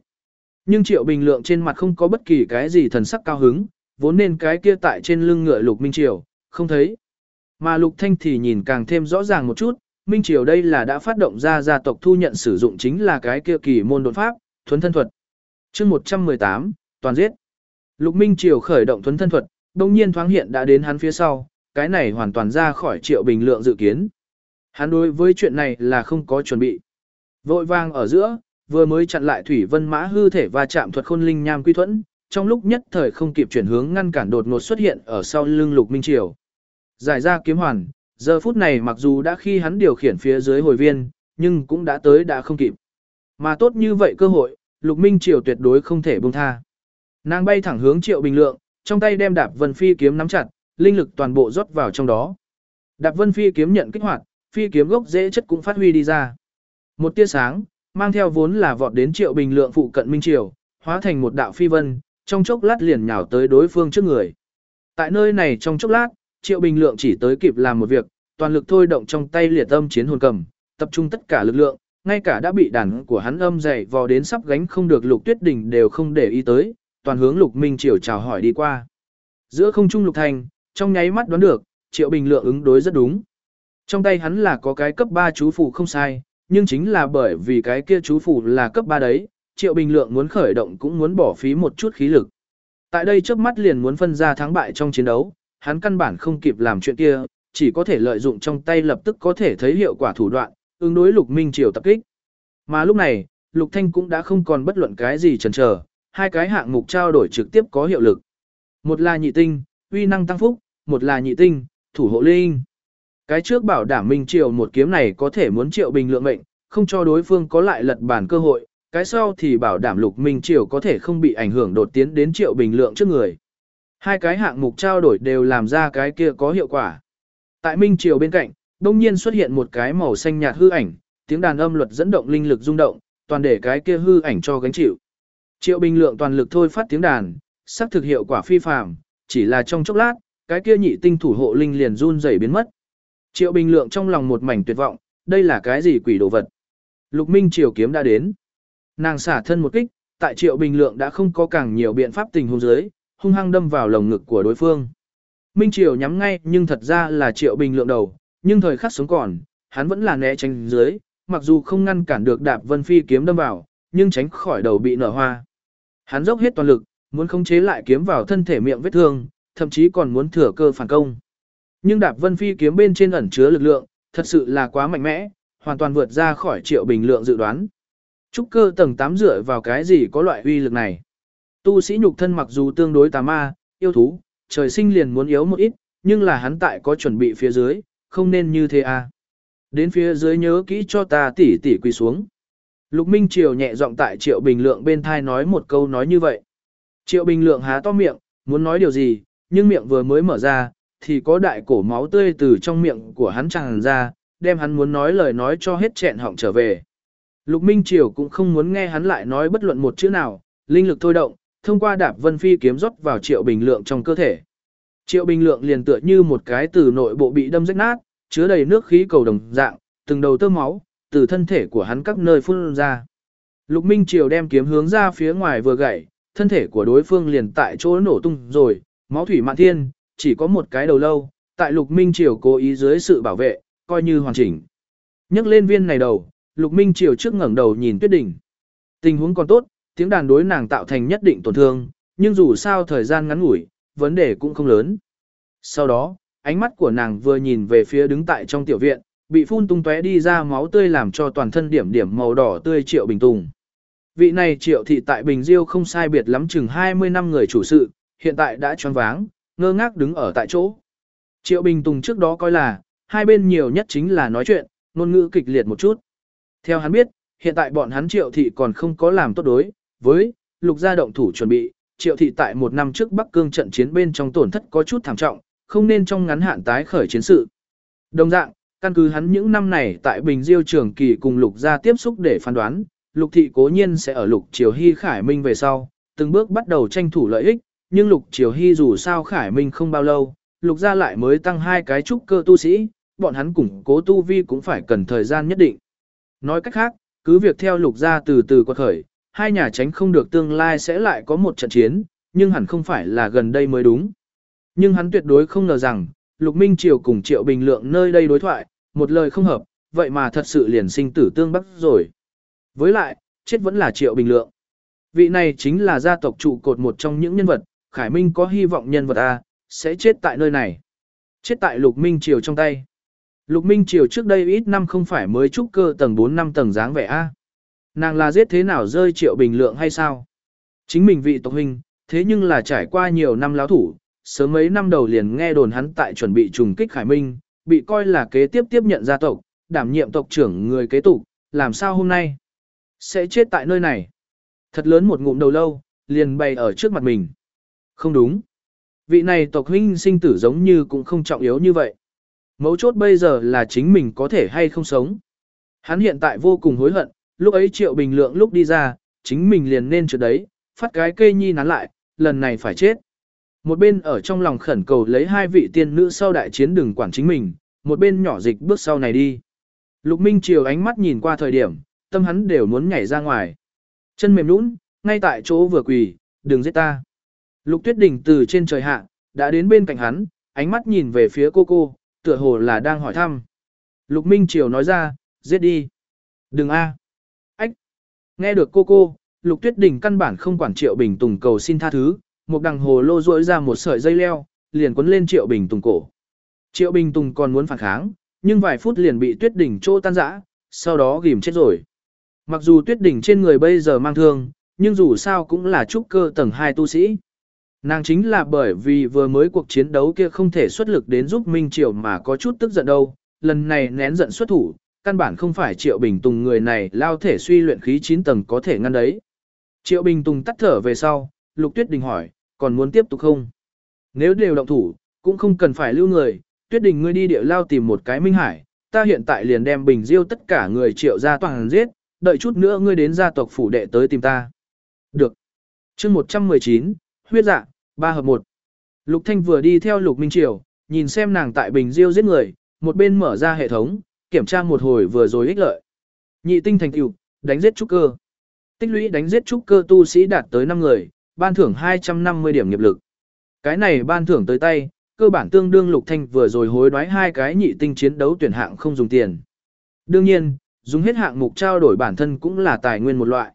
Nhưng Triệu Bình Lượng trên mặt không có bất kỳ cái gì thần sắc cao hứng, vốn nên cái kia tại trên lưng ngựa Lục Minh Triều, không thấy. Mà Lục Thanh thì nhìn càng thêm rõ ràng một chút, Minh Triều đây là đã phát động ra gia tộc thu nhận sử dụng chính là cái kia kỳ môn đột pháp, thuấn thân thuật. chương 118, toàn giết. Lục Minh Triều khởi động thuấn thân thuật, đồng nhiên thoáng hiện đã đến hắn phía sau, cái này hoàn toàn ra khỏi triệu bình lượng dự kiến. Hắn đối với chuyện này là không có chuẩn bị. Vội vang ở giữa, vừa mới chặn lại Thủy Vân Mã hư thể và chạm thuật khôn linh nham quy thuẫn, trong lúc nhất thời không kịp chuyển hướng ngăn cản đột ngột xuất hiện ở sau lưng Lục Minh Triều. Giải ra kiếm hoàn, giờ phút này mặc dù đã khi hắn điều khiển phía dưới hồi viên, nhưng cũng đã tới đã không kịp. Mà tốt như vậy cơ hội, Lục Minh Triều tuyệt đối không thể buông tha. Nàng bay thẳng hướng Triệu Bình Lượng, trong tay đem Đạp Vân Phi kiếm nắm chặt, linh lực toàn bộ rót vào trong đó. Đạp Vân Phi kiếm nhận kích hoạt, phi kiếm gốc dễ chất cũng phát huy đi ra. Một tia sáng, mang theo vốn là vọt đến Triệu Bình Lượng phụ cận Minh Triều, hóa thành một đạo phi vân, trong chốc lát liền nhào tới đối phương trước người. Tại nơi này trong chốc lát, Triệu Bình Lượng chỉ tới kịp làm một việc, toàn lực thôi động trong tay liệt âm chiến hồn cầm, tập trung tất cả lực lượng, ngay cả đã bị đàn của hắn âm dày vò đến sắp gánh không được Lục Tuyết đỉnh đều không để ý tới, toàn hướng Lục Minh Triều chào hỏi đi qua. Giữa không trung Lục Thành, trong nháy mắt đoán được, Triệu Bình Lượng ứng đối rất đúng. Trong tay hắn là có cái cấp 3 chú phù không sai, nhưng chính là bởi vì cái kia chú phù là cấp 3 đấy, Triệu Bình Lượng muốn khởi động cũng muốn bỏ phí một chút khí lực. Tại đây trước mắt liền muốn phân ra thắng bại trong chiến đấu, hắn căn bản không kịp làm chuyện kia, chỉ có thể lợi dụng trong tay lập tức có thể thấy hiệu quả thủ đoạn, ứng đối Lục Minh Triều tập kích. Mà lúc này, Lục Thanh cũng đã không còn bất luận cái gì chần chờ, hai cái hạng mục trao đổi trực tiếp có hiệu lực. Một là nhị tinh, uy năng tăng phúc, một là nhị tinh, thủ hộ linh. Cái trước bảo đảm Minh Triều một kiếm này có thể muốn triệu bình lượng mệnh, không cho đối phương có lại lật bản cơ hội, cái sau thì bảo đảm Lục Minh Triều có thể không bị ảnh hưởng đột tiến đến triệu bình lượng trước người. Hai cái hạng mục trao đổi đều làm ra cái kia có hiệu quả. Tại Minh Triều bên cạnh, đông nhiên xuất hiện một cái màu xanh nhạt hư ảnh, tiếng đàn âm luật dẫn động linh lực rung động, toàn để cái kia hư ảnh cho gánh chịu. Triệu Bình Lượng toàn lực thôi phát tiếng đàn, sắc thực hiệu quả phi phàm, chỉ là trong chốc lát, cái kia nhị tinh thủ hộ linh liền run rẩy biến mất. Triệu Bình Lượng trong lòng một mảnh tuyệt vọng, đây là cái gì quỷ đồ vật? Lục Minh Triều kiếm đã đến. Nàng xả thân một kích, tại Triệu Bình Lượng đã không có càng nhiều biện pháp tình huống dưới, hung hăng đâm vào lồng ngực của đối phương. Minh Triều nhắm ngay nhưng thật ra là Triệu Bình Lượng đầu, nhưng thời khắc sống còn, hắn vẫn là né tránh dưới, mặc dù không ngăn cản được Đạp Vân Phi kiếm đâm vào, nhưng tránh khỏi đầu bị nở hoa. Hắn dốc hết toàn lực, muốn khống chế lại kiếm vào thân thể miệng vết thương, thậm chí còn muốn thừa cơ phản công. Nhưng Đạp Vân Phi kiếm bên trên ẩn chứa lực lượng, thật sự là quá mạnh mẽ, hoàn toàn vượt ra khỏi Triệu Bình Lượng dự đoán. Trúc cơ tầng 8 dựa vào cái gì có loại uy lực này? Tu sĩ nhục thân mặc dù tương đối tà ma, yêu thú, trời sinh liền muốn yếu một ít, nhưng là hắn tại có chuẩn bị phía dưới, không nên như thế à. Đến phía dưới nhớ kỹ cho ta tỉ tỉ quỳ xuống. Lục Minh Triều nhẹ giọng tại Triệu Bình Lượng bên thai nói một câu nói như vậy. Triệu Bình Lượng há to miệng, muốn nói điều gì, nhưng miệng vừa mới mở ra, thì có đại cổ máu tươi từ trong miệng của hắn tràn ra, đem hắn muốn nói lời nói cho hết chẹn họng trở về. Lục Minh Triều cũng không muốn nghe hắn lại nói bất luận một chữ nào, linh lực thôi động, thông qua đạp vân phi kiếm rót vào Triệu Bình Lượng trong cơ thể. Triệu Bình Lượng liền tựa như một cái từ nội bộ bị đâm rách nát, chứa đầy nước khí cầu đồng dạng, từng đầu tơ máu, từ thân thể của hắn các nơi phun ra. Lục Minh Triều đem kiếm hướng ra phía ngoài vừa gãy, thân thể của đối phương liền tại chỗ nổ tung rồi, máu thủy mạn thiên, chỉ có một cái đầu lâu, tại Lục Minh Triều cố ý dưới sự bảo vệ, coi như hoàn chỉnh. Nhấc lên viên này đầu, Lục Minh Triều trước ngẩng đầu nhìn Tuyết Đỉnh. Tình huống còn tốt, tiếng đàn đối nàng tạo thành nhất định tổn thương, nhưng dù sao thời gian ngắn ngủi, vấn đề cũng không lớn. Sau đó, ánh mắt của nàng vừa nhìn về phía đứng tại trong tiểu viện, bị phun tung tóe đi ra máu tươi làm cho toàn thân điểm điểm màu đỏ tươi triệu bình tùng. Vị này triệu thị tại Bình Diêu không sai biệt lắm chừng 20 năm người chủ sự, hiện tại đã choáng váng, ngơ ngác đứng ở tại chỗ. Triệu Bình Tùng trước đó coi là, hai bên nhiều nhất chính là nói chuyện, ngôn ngữ kịch liệt một chút. Theo hắn biết, hiện tại bọn hắn triệu thị còn không có làm tốt đối, với, lục gia động thủ chuẩn bị, triệu thị tại một năm trước Bắc Cương trận chiến bên trong tổn thất có chút thảm trọng, không nên trong ngắn hạn tái khởi chiến sự. Đồng dạng, căn cứ hắn những năm này tại Bình Diêu trường kỳ cùng lục gia tiếp xúc để phán đoán, lục thị cố nhiên sẽ ở lục triều hy khải minh về sau, từng bước bắt đầu tranh thủ lợi ích, nhưng lục triều hy dù sao khải minh không bao lâu, lục gia lại mới tăng hai cái trúc cơ tu sĩ, bọn hắn củng cố tu vi cũng phải cần thời gian nhất định. Nói cách khác, cứ việc theo lục gia từ từ quật khởi, hai nhà tránh không được tương lai sẽ lại có một trận chiến, nhưng hẳn không phải là gần đây mới đúng. Nhưng hắn tuyệt đối không ngờ rằng, Lục Minh Triều cùng Triệu Bình Lượng nơi đây đối thoại, một lời không hợp, vậy mà thật sự liền sinh tử tương bắc rồi. Với lại, chết vẫn là Triệu Bình Lượng. Vị này chính là gia tộc trụ cột một trong những nhân vật, Khải Minh có hy vọng nhân vật A, sẽ chết tại nơi này. Chết tại Lục Minh Triều trong tay. Lục Minh Triều trước đây ít năm không phải mới trúc cơ tầng 4 năm tầng dáng vẻ A. Nàng là giết thế nào rơi Triệu Bình Lượng hay sao? Chính mình vị tộc huynh, thế nhưng là trải qua nhiều năm láo thủ, sớm mấy năm đầu liền nghe đồn hắn tại chuẩn bị trùng kích Khải Minh, bị coi là kế tiếp tiếp nhận gia tộc, đảm nhiệm tộc trưởng người kế tục, làm sao hôm nay sẽ chết tại nơi này. Thật lớn một ngụm đầu lâu, liền bày ở trước mặt mình. Không đúng. Vị này tộc huynh sinh tử giống như cũng không trọng yếu như vậy. Mấu chốt bây giờ là chính mình có thể hay không sống. Hắn hiện tại vô cùng hối hận, lúc ấy triệu bình lượng lúc đi ra, chính mình liền nên trượt đấy, phát cái cây nhi nán lại, lần này phải chết. Một bên ở trong lòng khẩn cầu lấy hai vị tiên nữ sau đại chiến đừng quản chính mình, một bên nhỏ dịch bước sau này đi. Lục Minh Triều ánh mắt nhìn qua thời điểm, tâm hắn đều muốn nhảy ra ngoài. Chân mềm nũng, ngay tại chỗ vừa quỳ, đừng giết ta. Lục Tuyết Đình từ trên trời hạ, đã đến bên cạnh hắn, ánh mắt nhìn về phía cô cô, tựa hồ là đang hỏi thăm. Lục Minh Triều nói ra, giết đi. Đừng a. Ách. Nghe được cô cô, Lục Tuyết Đình căn bản không quản Triệu Bình Tùng cầu xin tha thứ, một đằng hồ lô rỗi ra một sợi dây leo, liền quấn lên Triệu Bình Tùng cổ. Triệu Bình Tùng còn muốn phản kháng, nhưng vài phút liền bị Tuyết Đình trô tan rã, sau đó ghim chết rồi. Mặc dù Tuyết Đình trên người bây giờ mang thương, nhưng dù sao cũng là trúc cơ tầng 2 tu sĩ. Nàng chính là bởi vì vừa mới cuộc chiến đấu kia không thể xuất lực đến giúp Minh Triệu mà có chút tức giận đâu, lần này nén giận xuất thủ, căn bản không phải Triệu Bình Tùng người này lao thể suy luyện khí 9 tầng có thể ngăn đấy. Triệu Bình Tùng tắt thở về sau, Lục Tuyết Đình hỏi, còn muốn tiếp tục không? Nếu đều động thủ, cũng không cần phải lưu người, Tuyết Đình ngươi đi địa lao tìm một cái Minh Hải, ta hiện tại liền đem Bình Diêu tất cả người Triệu ra toàn giết, đợi chút nữa ngươi đến gia tộc phủ đệ tới tìm ta. Được. chương 119, huyết dạ, ba hợp một. Lục Thanh vừa đi theo Lục Minh Triều, nhìn xem nàng tại Bình Diêu giết người, một bên mở ra hệ thống, kiểm tra một hồi vừa rồi ích lợi. Nhị tinh thành tựu, đánh giết trúc cơ. Tích lũy đánh giết trúc cơ tu sĩ đạt tới 5 người, ban thưởng 250 điểm nghiệp lực. Cái này ban thưởng tới tay, cơ bản tương đương Lục Thanh vừa rồi hối đoái hai cái nhị tinh chiến đấu tuyển hạng không dùng tiền. Đương nhiên, dùng hết hạng mục trao đổi bản thân cũng là tài nguyên một loại.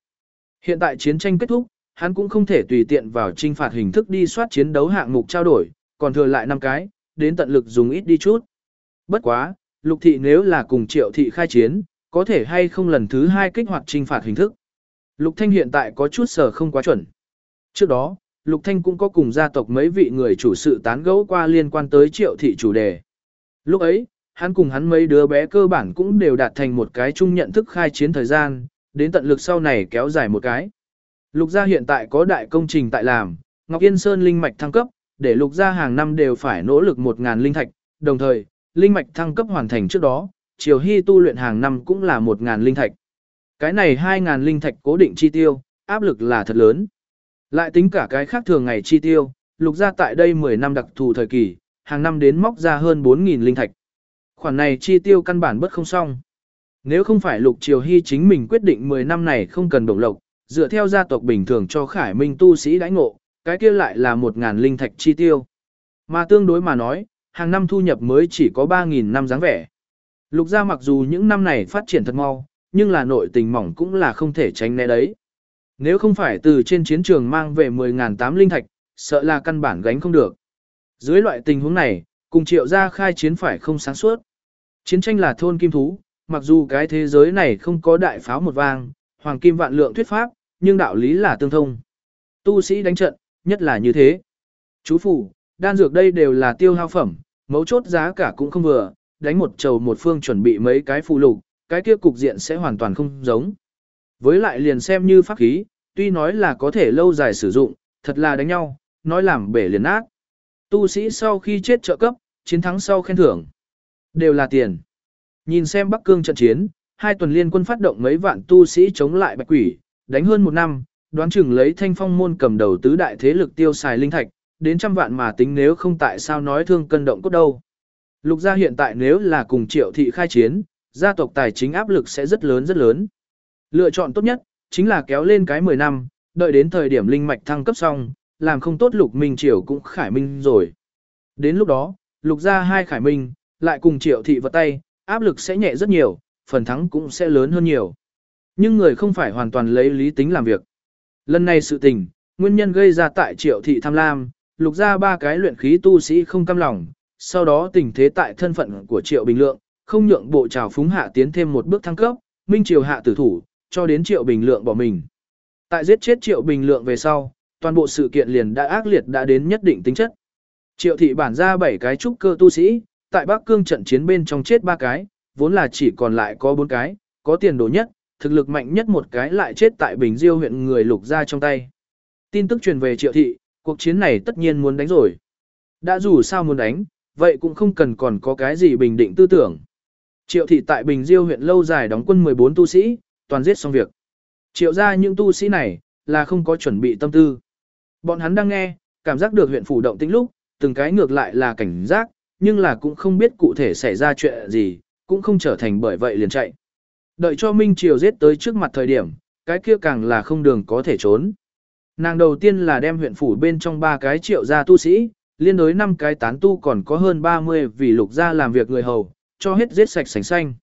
Hiện tại chiến tranh kết thúc, hắn cũng không thể tùy tiện vào trinh phạt hình thức đi soát chiến đấu hạng mục trao đổi, còn thừa lại 5 cái, đến tận lực dùng ít đi chút. Bất quá, lục thị nếu là cùng triệu thị khai chiến, có thể hay không lần thứ hai kích hoạt trinh phạt hình thức. Lục Thanh hiện tại có chút sở không quá chuẩn. Trước đó, Lục Thanh cũng có cùng gia tộc mấy vị người chủ sự tán gẫu qua liên quan tới triệu thị chủ đề. Lúc ấy, hắn cùng hắn mấy đứa bé cơ bản cũng đều đạt thành một cái chung nhận thức khai chiến thời gian, đến tận lực sau này kéo dài một cái. Lục gia hiện tại có đại công trình tại làm, Ngọc Yên Sơn linh mạch thăng cấp, để lục gia hàng năm đều phải nỗ lực 1000 linh thạch, đồng thời, linh mạch thăng cấp hoàn thành trước đó, Triều Hy tu luyện hàng năm cũng là 1000 linh thạch. Cái này 2000 linh thạch cố định chi tiêu, áp lực là thật lớn. Lại tính cả cái khác thường ngày chi tiêu, lục gia tại đây 10 năm đặc thù thời kỳ, hàng năm đến móc ra hơn 4000 linh thạch. Khoản này chi tiêu căn bản bất không xong. Nếu không phải lục triều hy chính mình quyết định 10 năm này không cần đồng lộc, dựa theo gia tộc bình thường cho khải minh tu sĩ đãi ngộ, cái kia lại là một ngàn linh thạch chi tiêu. Mà tương đối mà nói, hàng năm thu nhập mới chỉ có ba nghìn năm dáng vẻ. Lục gia mặc dù những năm này phát triển thật mau, nhưng là nội tình mỏng cũng là không thể tránh né đấy. Nếu không phải từ trên chiến trường mang về 10.000 tám linh thạch, sợ là căn bản gánh không được. Dưới loại tình huống này, cùng triệu gia khai chiến phải không sáng suốt. Chiến tranh là thôn kim thú, mặc dù cái thế giới này không có đại pháo một vang, hoàng kim vạn lượng thuyết pháp, nhưng đạo lý là tương thông. Tu sĩ đánh trận, nhất là như thế. Chú phủ, đan dược đây đều là tiêu hao phẩm, mấu chốt giá cả cũng không vừa, đánh một trầu một phương chuẩn bị mấy cái phụ lục, cái kia cục diện sẽ hoàn toàn không giống. Với lại liền xem như pháp khí, tuy nói là có thể lâu dài sử dụng, thật là đánh nhau, nói làm bể liền ác. Tu sĩ sau khi chết trợ cấp, chiến thắng sau khen thưởng, đều là tiền. Nhìn xem Bắc Cương trận chiến, hai tuần liên quân phát động mấy vạn tu sĩ chống lại bạch quỷ, đánh hơn một năm, đoán chừng lấy thanh phong môn cầm đầu tứ đại thế lực tiêu xài linh thạch, đến trăm vạn mà tính nếu không tại sao nói thương cân động cốt đâu. Lục gia hiện tại nếu là cùng triệu thị khai chiến, gia tộc tài chính áp lực sẽ rất lớn rất lớn. Lựa chọn tốt nhất, chính là kéo lên cái 10 năm, đợi đến thời điểm linh mạch thăng cấp xong, làm không tốt lục minh triều cũng khải minh rồi. Đến lúc đó, lục gia hai khải minh, lại cùng triệu thị vật tay, áp lực sẽ nhẹ rất nhiều, phần thắng cũng sẽ lớn hơn nhiều. Nhưng người không phải hoàn toàn lấy lý tính làm việc. Lần này sự tình, nguyên nhân gây ra tại triệu thị tham lam, lục ra ba cái luyện khí tu sĩ không cam lòng, sau đó tình thế tại thân phận của triệu bình lượng, không nhượng bộ trào phúng hạ tiến thêm một bước thăng cấp, minh triều hạ tử thủ, cho đến triệu bình lượng bỏ mình. Tại giết chết triệu bình lượng về sau, toàn bộ sự kiện liền đã ác liệt đã đến nhất định tính chất. Triệu thị bản ra bảy cái trúc cơ tu sĩ, tại Bắc Cương trận chiến bên trong chết ba cái, vốn là chỉ còn lại có bốn cái, có tiền đồ nhất, thực lực mạnh nhất một cái lại chết tại Bình Diêu huyện người lục ra trong tay. Tin tức truyền về triệu thị, cuộc chiến này tất nhiên muốn đánh rồi. Đã dù sao muốn đánh, vậy cũng không cần còn có cái gì bình định tư tưởng. Triệu thị tại Bình Diêu huyện lâu dài đóng quân 14 tu sĩ, toàn giết xong việc. Triệu ra những tu sĩ này, là không có chuẩn bị tâm tư. Bọn hắn đang nghe, cảm giác được huyện phủ động tĩnh lúc, từng cái ngược lại là cảnh giác, nhưng là cũng không biết cụ thể xảy ra chuyện gì, cũng không trở thành bởi vậy liền chạy. Đợi cho Minh Triều giết tới trước mặt thời điểm, cái kia càng là không đường có thể trốn. Nàng đầu tiên là đem huyện phủ bên trong ba cái triệu gia tu sĩ, liên đối năm cái tán tu còn có hơn 30 vì lục gia làm việc người hầu, cho hết giết sạch sành xanh.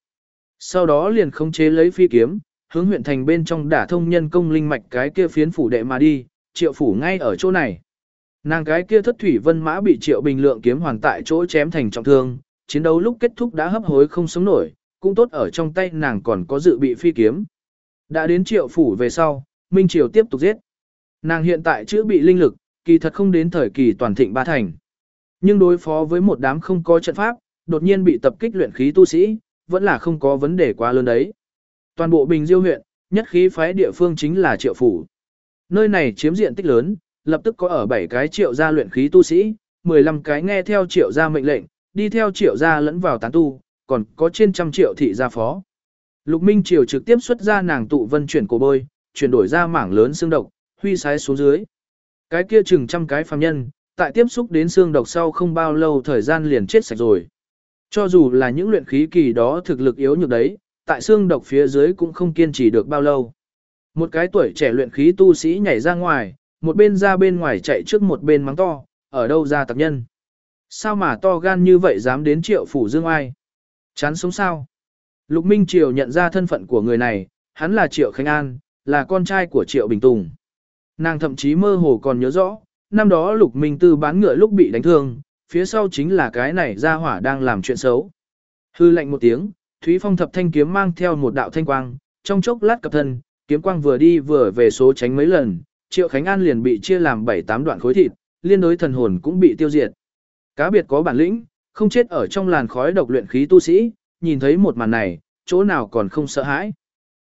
Sau đó liền khống chế lấy phi kiếm, hướng huyện thành bên trong đả thông nhân công linh mạch cái kia phiến phủ đệ mà đi, triệu phủ ngay ở chỗ này. Nàng cái kia thất thủy vân mã bị triệu bình lượng kiếm hoàn tại chỗ chém thành trọng thương, chiến đấu lúc kết thúc đã hấp hối không sống nổi, cũng tốt ở trong tay nàng còn có dự bị phi kiếm. Đã đến triệu phủ về sau, Minh Triều tiếp tục giết. Nàng hiện tại chữa bị linh lực, kỳ thật không đến thời kỳ toàn thịnh ba thành. Nhưng đối phó với một đám không có trận pháp, đột nhiên bị tập kích luyện khí tu sĩ, vẫn là không có vấn đề quá lớn đấy. Toàn bộ Bình Diêu huyện, nhất khí phái địa phương chính là triệu phủ. Nơi này chiếm diện tích lớn, lập tức có ở 7 cái triệu gia luyện khí tu sĩ, 15 cái nghe theo triệu gia mệnh lệnh, đi theo triệu gia lẫn vào tán tu, còn có trên trăm triệu thị gia phó. Lục Minh Triều trực tiếp xuất ra nàng tụ vân chuyển cổ bôi, chuyển đổi ra mảng lớn xương độc, huy sái xuống dưới. Cái kia chừng trăm cái phàm nhân, tại tiếp xúc đến xương độc sau không bao lâu thời gian liền chết sạch rồi. Cho dù là những luyện khí kỳ đó thực lực yếu nhược đấy, tại xương độc phía dưới cũng không kiên trì được bao lâu. Một cái tuổi trẻ luyện khí tu sĩ nhảy ra ngoài, một bên ra bên ngoài chạy trước một bên mắng to, ở đâu ra tặc nhân. Sao mà to gan như vậy dám đến triệu phủ dương ai? Chán sống sao? Lục Minh Triều nhận ra thân phận của người này, hắn là Triệu Khánh An, là con trai của Triệu Bình Tùng. Nàng thậm chí mơ hồ còn nhớ rõ, năm đó Lục Minh Tư bán ngựa lúc bị đánh thương, phía sau chính là cái này ra hỏa đang làm chuyện xấu. Hư lệnh một tiếng, Thúy Phong thập thanh kiếm mang theo một đạo thanh quang, trong chốc lát cập thân, kiếm quang vừa đi vừa về số tránh mấy lần, Triệu Khánh An liền bị chia làm 7-8 đoạn khối thịt, liên đối thần hồn cũng bị tiêu diệt. Cá biệt có bản lĩnh, không chết ở trong làn khói độc luyện khí tu sĩ, nhìn thấy một màn này, chỗ nào còn không sợ hãi.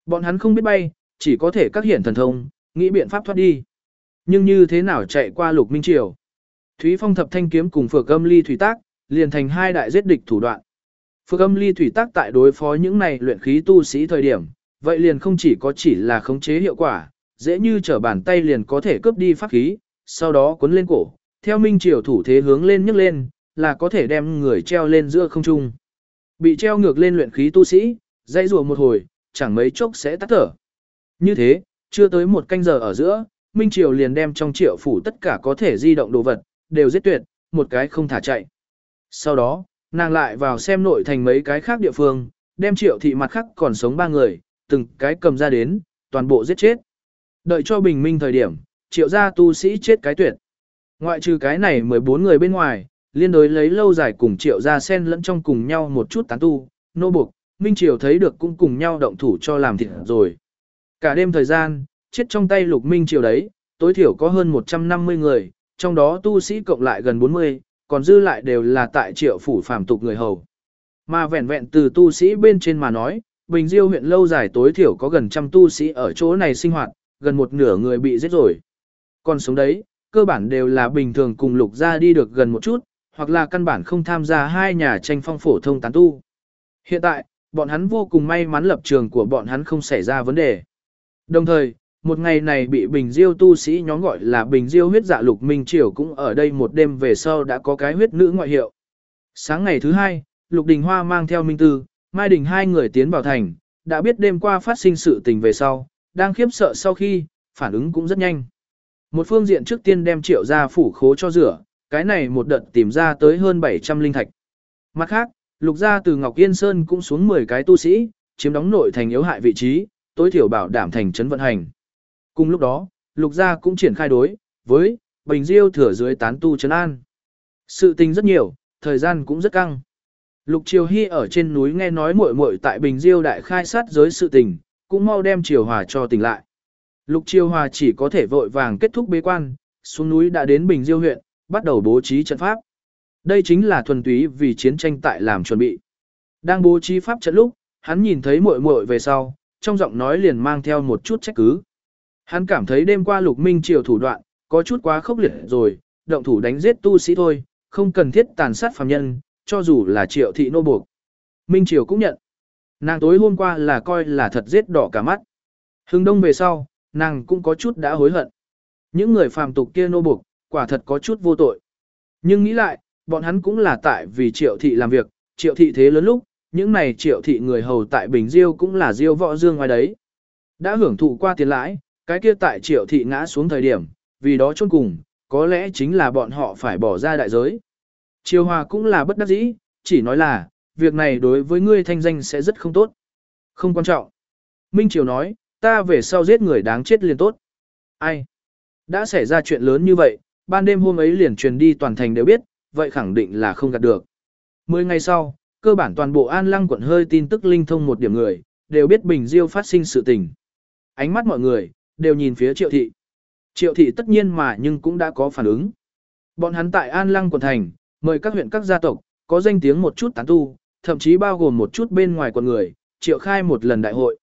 Bọn hắn không biết bay, chỉ có thể các hiển thần thông, nghĩ biện pháp thoát đi. Nhưng như thế nào chạy qua lục minh triều? Thúy Phong thập thanh kiếm cùng Phược Âm Ly thủy tác, liền thành hai đại giết địch thủ đoạn. Phược Âm Ly thủy tác tại đối phó những này luyện khí tu sĩ thời điểm, vậy liền không chỉ có chỉ là khống chế hiệu quả, dễ như trở bàn tay liền có thể cướp đi pháp khí, sau đó cuốn lên cổ, theo minh triều thủ thế hướng lên nhấc lên, là có thể đem người treo lên giữa không trung. Bị treo ngược lên luyện khí tu sĩ, dãy rùa một hồi, chẳng mấy chốc sẽ tắt thở. Như thế, chưa tới một canh giờ ở giữa, Minh Triều liền đem trong triệu phủ tất cả có thể di động đồ vật, đều giết tuyệt, một cái không thả chạy. Sau đó, nàng lại vào xem nội thành mấy cái khác địa phương, đem triệu thị mặt khác còn sống ba người, từng cái cầm ra đến, toàn bộ giết chết. Đợi cho bình minh thời điểm, triệu gia tu sĩ chết cái tuyệt. Ngoại trừ cái này 14 người bên ngoài, liên đối lấy lâu dài cùng triệu ra sen lẫn trong cùng nhau một chút tán tu, nô buộc, Minh Triều thấy được cũng cùng nhau động thủ cho làm thịt rồi. Cả đêm thời gian, chết trong tay lục minh triều đấy, tối thiểu có hơn 150 người, trong đó tu sĩ cộng lại gần 40, còn dư lại đều là tại triệu phủ phàm tục người hầu. Mà vẹn vẹn từ tu sĩ bên trên mà nói, Bình Diêu huyện lâu dài tối thiểu có gần trăm tu sĩ ở chỗ này sinh hoạt, gần một nửa người bị giết rồi. Còn sống đấy, cơ bản đều là bình thường cùng lục gia đi được gần một chút, hoặc là căn bản không tham gia hai nhà tranh phong phổ thông tán tu. Hiện tại, bọn hắn vô cùng may mắn lập trường của bọn hắn không xảy ra vấn đề. Đồng thời, một ngày này bị Bình Diêu tu sĩ nhóm gọi là Bình Diêu huyết dạ lục minh triều cũng ở đây một đêm về sau đã có cái huyết nữ ngoại hiệu. Sáng ngày thứ hai, Lục Đình Hoa mang theo Minh Tư, Mai Đình hai người tiến vào thành, đã biết đêm qua phát sinh sự tình về sau, đang khiếp sợ sau khi, phản ứng cũng rất nhanh. Một phương diện trước tiên đem triệu ra phủ khố cho rửa, cái này một đợt tìm ra tới hơn 700 linh thạch. Mặt khác, lục gia từ Ngọc Yên Sơn cũng xuống 10 cái tu sĩ, chiếm đóng nội thành yếu hại vị trí, tối thiểu bảo đảm thành trấn vận hành. Cùng lúc đó, lục gia cũng triển khai đối với Bình Diêu thừa dưới tán tu trấn an. Sự tình rất nhiều, thời gian cũng rất căng. Lục Triều Hy ở trên núi nghe nói muội muội tại Bình Diêu đại khai sát giới sự tình, cũng mau đem Triều Hòa cho tỉnh lại. Lục Chiêu Hòa chỉ có thể vội vàng kết thúc bế quan, xuống núi đã đến Bình Diêu huyện, bắt đầu bố trí trận pháp. Đây chính là thuần túy vì chiến tranh tại làm chuẩn bị. Đang bố trí pháp trận lúc, hắn nhìn thấy muội muội về sau, trong giọng nói liền mang theo một chút trách cứ. Hắn cảm thấy đêm qua Lục Minh Triều thủ đoạn, có chút quá khốc liệt rồi, động thủ đánh giết tu sĩ thôi, không cần thiết tàn sát phàm nhân, cho dù là triệu thị nô buộc. Minh Triều cũng nhận. Nàng tối hôm qua là coi là thật giết đỏ cả mắt. Hưng đông về sau, nàng cũng có chút đã hối hận. Những người phàm tục kia nô buộc, quả thật có chút vô tội. Nhưng nghĩ lại, bọn hắn cũng là tại vì triệu thị làm việc, triệu thị thế lớn lúc, những này triệu thị người hầu tại Bình Diêu cũng là diêu võ dương ngoài đấy. Đã hưởng thụ qua tiền lãi, cái kia tại triệu thị ngã xuống thời điểm, vì đó chôn cùng, có lẽ chính là bọn họ phải bỏ ra đại giới. Triều Hòa cũng là bất đắc dĩ, chỉ nói là, việc này đối với ngươi thanh danh sẽ rất không tốt. Không quan trọng. Minh Triều nói, ta về sau giết người đáng chết liền tốt. Ai? Đã xảy ra chuyện lớn như vậy, ban đêm hôm ấy liền truyền đi toàn thành đều biết, vậy khẳng định là không gạt được. Mười ngày sau, cơ bản toàn bộ An Lăng quận hơi tin tức linh thông một điểm người, đều biết Bình Diêu phát sinh sự tình. Ánh mắt mọi người, đều nhìn phía Triệu Thị. Triệu Thị tất nhiên mà nhưng cũng đã có phản ứng. Bọn hắn tại An Lăng quận thành, mời các huyện các gia tộc, có danh tiếng một chút tán tu, thậm chí bao gồm một chút bên ngoài quần người, triệu khai một lần đại hội.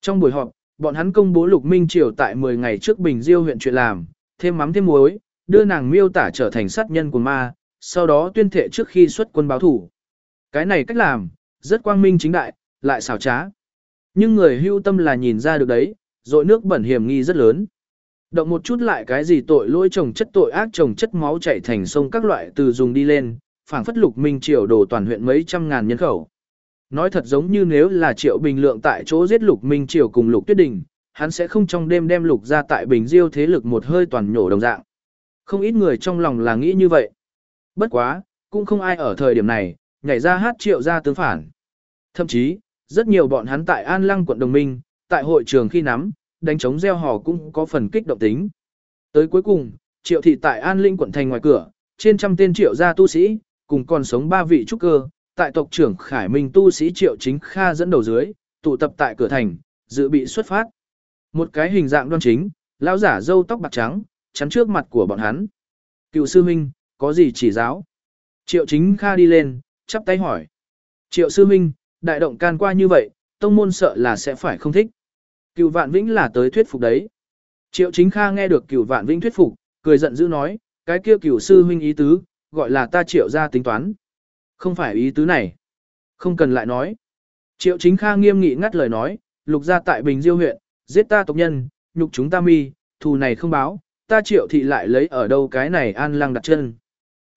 Trong buổi họp, bọn hắn công bố Lục Minh Triều tại 10 ngày trước Bình Diêu huyện chuyện làm, thêm mắm thêm muối, đưa nàng miêu tả trở thành sát nhân của ma, sau đó tuyên thệ trước khi xuất quân báo thủ. Cái này cách làm, rất quang minh chính đại, lại xảo trá. Nhưng người hưu tâm là nhìn ra được đấy, rồi nước bẩn hiểm nghi rất lớn. Động một chút lại cái gì tội lỗi trồng chất tội ác trồng chất máu chảy thành sông các loại từ dùng đi lên, phảng phất lục minh triều đồ toàn huyện mấy trăm ngàn nhân khẩu. Nói thật giống như nếu là triệu bình lượng tại chỗ giết lục minh triều cùng lục tuyết đình, hắn sẽ không trong đêm đem lục ra tại bình diêu thế lực một hơi toàn nhổ đồng dạng. Không ít người trong lòng là nghĩ như vậy. Bất quá, cũng không ai ở thời điểm này, nhảy ra hát triệu ra tướng phản. Thậm chí, rất nhiều bọn hắn tại An Lăng quận Đồng Minh, tại hội trường khi nắm, đánh chống gieo hò cũng có phần kích động tính. Tới cuối cùng, triệu thị tại An Linh quận thành ngoài cửa, trên trăm tên triệu gia tu sĩ, cùng còn sống ba vị trúc cơ, tại tộc trưởng Khải Minh tu sĩ triệu chính kha dẫn đầu dưới, tụ tập tại cửa thành, dự bị xuất phát. Một cái hình dạng đoan chính, lão giả râu tóc bạc trắng, chắn trước mặt của bọn hắn. Cựu sư huynh có gì chỉ giáo? Triệu chính kha đi lên, chắp tay hỏi. Triệu sư huynh đại động can qua như vậy, tông môn sợ là sẽ phải không thích. Cựu vạn vĩnh là tới thuyết phục đấy. Triệu chính kha nghe được cựu vạn vĩnh thuyết phục, cười giận dữ nói, cái kia cựu sư huynh ý tứ, gọi là ta triệu ra tính toán. Không phải ý tứ này. Không cần lại nói. Triệu chính kha nghiêm nghị ngắt lời nói, lục ra tại Bình Diêu huyện, giết ta tộc nhân, nhục chúng ta mi, thù này không báo, ta triệu thị lại lấy ở đâu cái này an lăng đặt chân.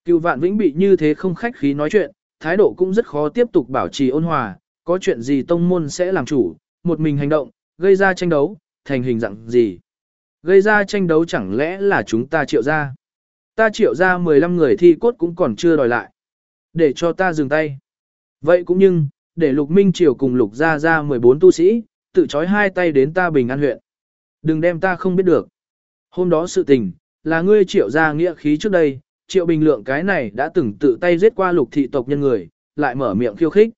Cựu vạn vĩnh bị như thế không khách khí nói chuyện, thái độ cũng rất khó tiếp tục bảo trì ôn hòa, có chuyện gì tông môn sẽ làm chủ, một mình hành động, gây ra tranh đấu, thành hình dạng gì? Gây ra tranh đấu chẳng lẽ là chúng ta triệu ra? Ta triệu ra 15 người thi cốt cũng còn chưa đòi lại. Để cho ta dừng tay. Vậy cũng nhưng, để lục minh triều cùng lục ra ra 14 tu sĩ, tự chói hai tay đến ta bình an huyện. Đừng đem ta không biết được. Hôm đó sự tình, là ngươi triệu ra nghĩa khí trước đây, triệu bình lượng cái này đã từng tự tay giết qua lục thị tộc nhân người, lại mở miệng khiêu khích.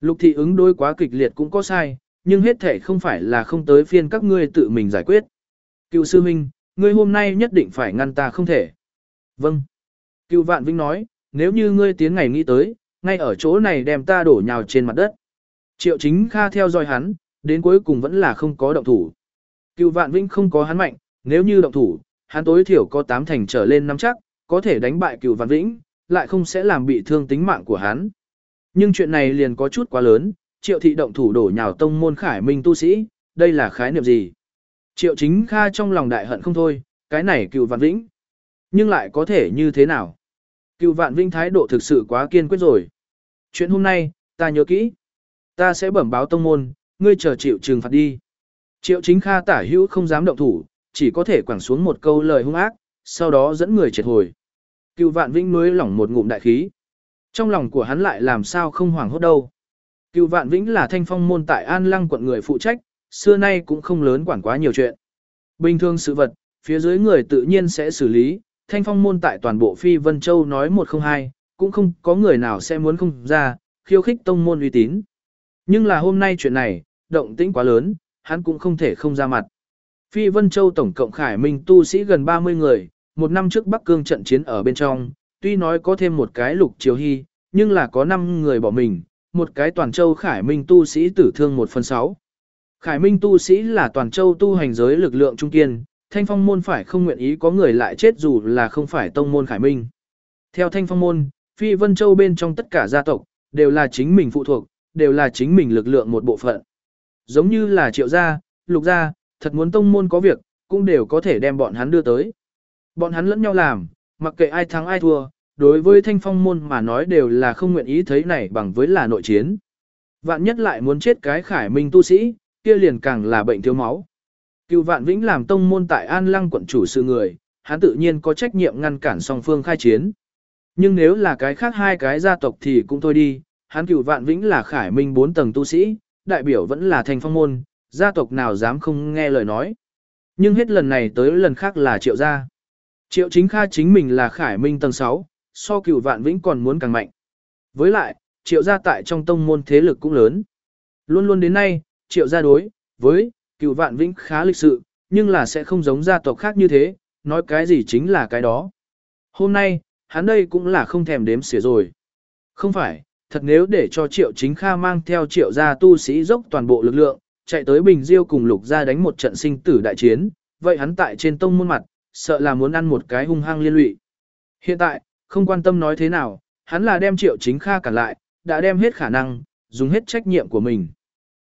Lục thị ứng đối quá kịch liệt cũng có sai, nhưng hết thể không phải là không tới phiên các ngươi tự mình giải quyết. Cựu sư huynh, ngươi hôm nay nhất định phải ngăn ta không thể. Vâng. Cựu vạn vinh nói, nếu như ngươi tiến ngày nghĩ tới, ngay ở chỗ này đem ta đổ nhào trên mặt đất. Triệu chính kha theo dõi hắn, đến cuối cùng vẫn là không có động thủ. Cựu vạn vinh không có hắn mạnh, nếu như động thủ, hắn tối thiểu có tám thành trở lên năm chắc, có thể đánh bại cựu vạn vĩnh, lại không sẽ làm bị thương tính mạng của hắn. Nhưng chuyện này liền có chút quá lớn, triệu thị động thủ đổ nhào tông môn khải minh tu sĩ, đây là khái niệm gì? Triệu chính kha trong lòng đại hận không thôi, cái này cựu vạn vĩnh. Nhưng lại có thể như thế nào? Cựu vạn Vinh thái độ thực sự quá kiên quyết rồi. Chuyện hôm nay, ta nhớ kỹ. Ta sẽ bẩm báo tông môn, ngươi chờ chịu trừng phạt đi. Triệu chính kha tả hữu không dám động thủ, chỉ có thể quẳng xuống một câu lời hung ác, sau đó dẫn người triệt hồi. Cựu vạn vinh mới lỏng một ngụm đại khí. Trong lòng của hắn lại làm sao không hoảng hốt đâu. Cựu vạn vĩnh là thanh phong môn tại An Lăng quận người phụ trách, xưa nay cũng không lớn quản quá nhiều chuyện. Bình thường sự vật, phía dưới người tự nhiên sẽ xử lý, thanh phong môn tại toàn bộ Phi Vân Châu nói một không hai, cũng không có người nào sẽ muốn không ra, khiêu khích tông môn uy tín. Nhưng là hôm nay chuyện này, động tĩnh quá lớn, hắn cũng không thể không ra mặt. Phi Vân Châu tổng cộng khải minh tu sĩ gần 30 người, một năm trước Bắc Cương trận chiến ở bên trong, tuy nói có thêm một cái lục triều hy, nhưng là có 5 người bỏ mình, một cái toàn châu khải minh tu sĩ tử thương 1 phần 6. Khải minh tu sĩ là toàn châu tu hành giới lực lượng trung kiên, thanh phong môn phải không nguyện ý có người lại chết dù là không phải tông môn khải minh. Theo thanh phong môn, Phi Vân Châu bên trong tất cả gia tộc, đều là chính mình phụ thuộc, đều là chính mình lực lượng một bộ phận. Giống như là triệu gia, lục gia, thật muốn tông môn có việc, cũng đều có thể đem bọn hắn đưa tới. Bọn hắn lẫn nhau làm, mặc kệ ai thắng ai thua, đối với thanh phong môn mà nói đều là không nguyện ý thấy này bằng với là nội chiến. Vạn nhất lại muốn chết cái khải minh tu sĩ, kia liền càng là bệnh thiếu máu. Cựu vạn vĩnh làm tông môn tại An Lăng quận chủ sự người, hắn tự nhiên có trách nhiệm ngăn cản song phương khai chiến. Nhưng nếu là cái khác hai cái gia tộc thì cũng thôi đi, hắn cựu vạn vĩnh là khải minh bốn tầng tu sĩ, đại biểu vẫn là thanh phong môn, gia tộc nào dám không nghe lời nói. Nhưng hết lần này tới lần khác là triệu gia. Triệu chính kha chính mình là khải minh tầng 6, so cựu vạn vĩnh còn muốn càng mạnh. Với lại, triệu gia tại trong tông môn thế lực cũng lớn. Luôn luôn đến nay, triệu gia đối, với, cựu vạn vĩnh khá lịch sự, nhưng là sẽ không giống gia tộc khác như thế, nói cái gì chính là cái đó. Hôm nay, hắn đây cũng là không thèm đếm xỉa rồi. Không phải, thật nếu để cho triệu chính kha mang theo triệu gia tu sĩ dốc toàn bộ lực lượng, chạy tới Bình Diêu cùng lục gia đánh một trận sinh tử đại chiến, vậy hắn tại trên tông môn mặt, sợ là muốn ăn một cái hung hăng liên lụy. Hiện tại, không quan tâm nói thế nào, hắn là đem triệu chính kha cản lại, đã đem hết khả năng, dùng hết trách nhiệm của mình.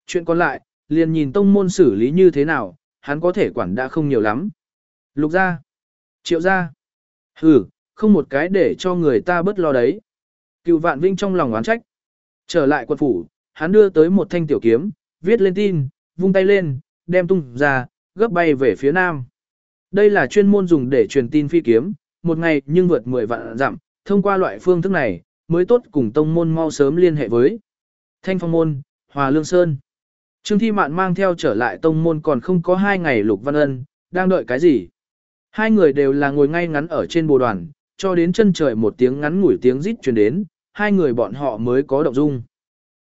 Chuyện còn lại, liền nhìn tông môn xử lý như thế nào, hắn có thể quản đã không nhiều lắm. Lục gia, triệu gia, hừ, không một cái để cho người ta bớt lo đấy. Cựu vạn vinh trong lòng oán trách. Trở lại quận phủ, hắn đưa tới một thanh tiểu kiếm, viết lên tin, vung tay lên, đem tung ra, gấp bay về phía nam. Đây là chuyên môn dùng để truyền tin phi kiếm, một ngày nhưng vượt 10 vạn dặm, thông qua loại phương thức này, mới tốt cùng tông môn mau sớm liên hệ với. Thanh phong môn, Hòa Lương Sơn. Trương Thi Mạn mang theo trở lại tông môn còn không có hai ngày Lục Văn Ân, đang đợi cái gì? Hai người đều là ngồi ngay ngắn ở trên bồ đoàn, cho đến chân trời một tiếng ngắn ngủi tiếng rít truyền đến, hai người bọn họ mới có động dung.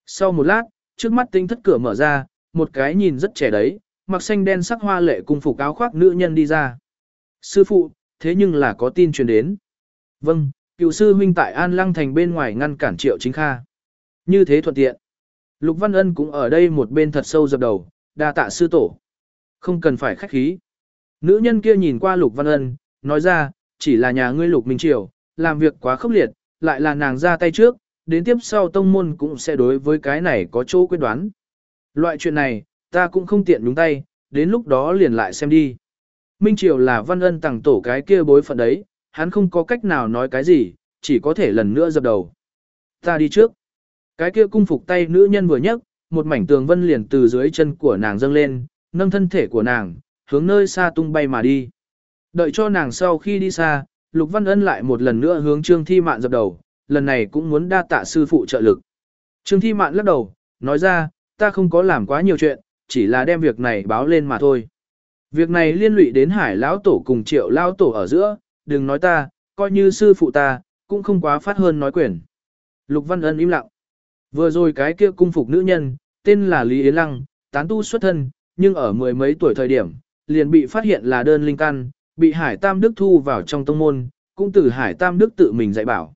Sau một lát, trước mắt tinh thất cửa mở ra, một cái nhìn rất trẻ đấy, mặc xanh đen sắc hoa lệ cùng phục áo khoác nữ nhân đi ra. Sư phụ, thế nhưng là có tin truyền đến. Vâng, cựu sư huynh tại An Lăng Thành bên ngoài ngăn cản triệu chính kha. Như thế thuận tiện. Lục Văn Ân cũng ở đây một bên thật sâu dập đầu, đa tạ sư tổ. Không cần phải khách khí. Nữ nhân kia nhìn qua Lục Văn Ân, nói ra, chỉ là nhà ngươi Lục Minh Triều, làm việc quá khốc liệt, lại là nàng ra tay trước, đến tiếp sau tông môn cũng sẽ đối với cái này có chỗ quyết đoán. Loại chuyện này, ta cũng không tiện đúng tay, đến lúc đó liền lại xem đi. Minh Triều là văn ân tặng tổ cái kia bối phận đấy, hắn không có cách nào nói cái gì, chỉ có thể lần nữa dập đầu. Ta đi trước. Cái kia cung phục tay nữ nhân vừa nhấc, một mảnh tường vân liền từ dưới chân của nàng dâng lên, nâng thân thể của nàng, hướng nơi xa tung bay mà đi. Đợi cho nàng sau khi đi xa, Lục Văn Ân lại một lần nữa hướng Trương Thi Mạn dập đầu, lần này cũng muốn đa tạ sư phụ trợ lực. Trương Thi Mạn lắc đầu, nói ra, ta không có làm quá nhiều chuyện, chỉ là đem việc này báo lên mà thôi. Việc này liên lụy đến hải lão tổ cùng triệu lão tổ ở giữa, đừng nói ta, coi như sư phụ ta, cũng không quá phát hơn nói quyền. Lục Văn Ân im lặng. Vừa rồi cái kia cung phục nữ nhân, tên là Lý Yến Lăng, tán tu xuất thân, nhưng ở mười mấy tuổi thời điểm, liền bị phát hiện là đơn linh căn, bị Hải Tam Đức thu vào trong tông môn, cũng từ Hải Tam Đức tự mình dạy bảo.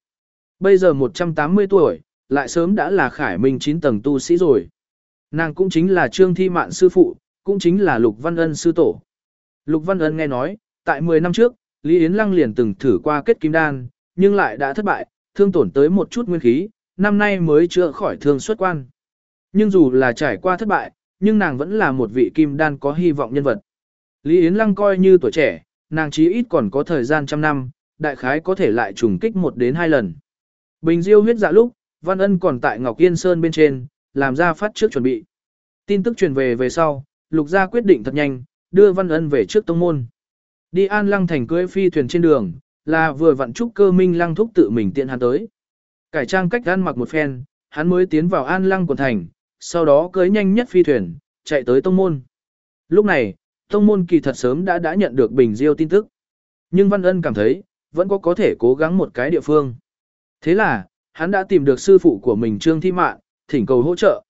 Bây giờ 180 tuổi, lại sớm đã là khải minh 9 tầng tu sĩ rồi. Nàng cũng chính là Trương Thi Mạn sư phụ, cũng chính là Lục Văn Ân sư tổ. Lục Văn Ân nghe nói, tại 10 năm trước, Lý Yến Lăng liền từng thử qua kết kim đan, nhưng lại đã thất bại, thương tổn tới một chút nguyên khí, năm nay mới chữa khỏi thương xuất quan. Nhưng dù là trải qua thất bại, nhưng nàng vẫn là một vị kim đan có hy vọng nhân vật. Lý Yến Lăng coi như tuổi trẻ, nàng chí ít còn có thời gian trăm năm, đại khái có thể lại trùng kích một đến hai lần. Bình Diêu huyết dạ lúc, Văn Ân còn tại Ngọc Yên Sơn bên trên, làm ra phát trước chuẩn bị. Tin tức truyền về về sau, Lục gia quyết định thật nhanh, đưa Văn Ân về trước tông môn. Đi An Lăng thành cưỡi phi thuyền trên đường, là vừa vặn trúc cơ minh lăng thúc tự mình tiện hắn tới. Cải trang cách ăn mặc một phen, hắn mới tiến vào An Lăng quần thành, sau đó cưỡi nhanh nhất phi thuyền, chạy tới tông môn. Lúc này, tông môn kỳ thật sớm đã đã nhận được Bình Diêu tin tức. Nhưng Văn Ân cảm thấy, vẫn có có thể cố gắng một cái địa phương. Thế là, hắn đã tìm được sư phụ của mình Trương Thi Mạn, thỉnh cầu hỗ trợ.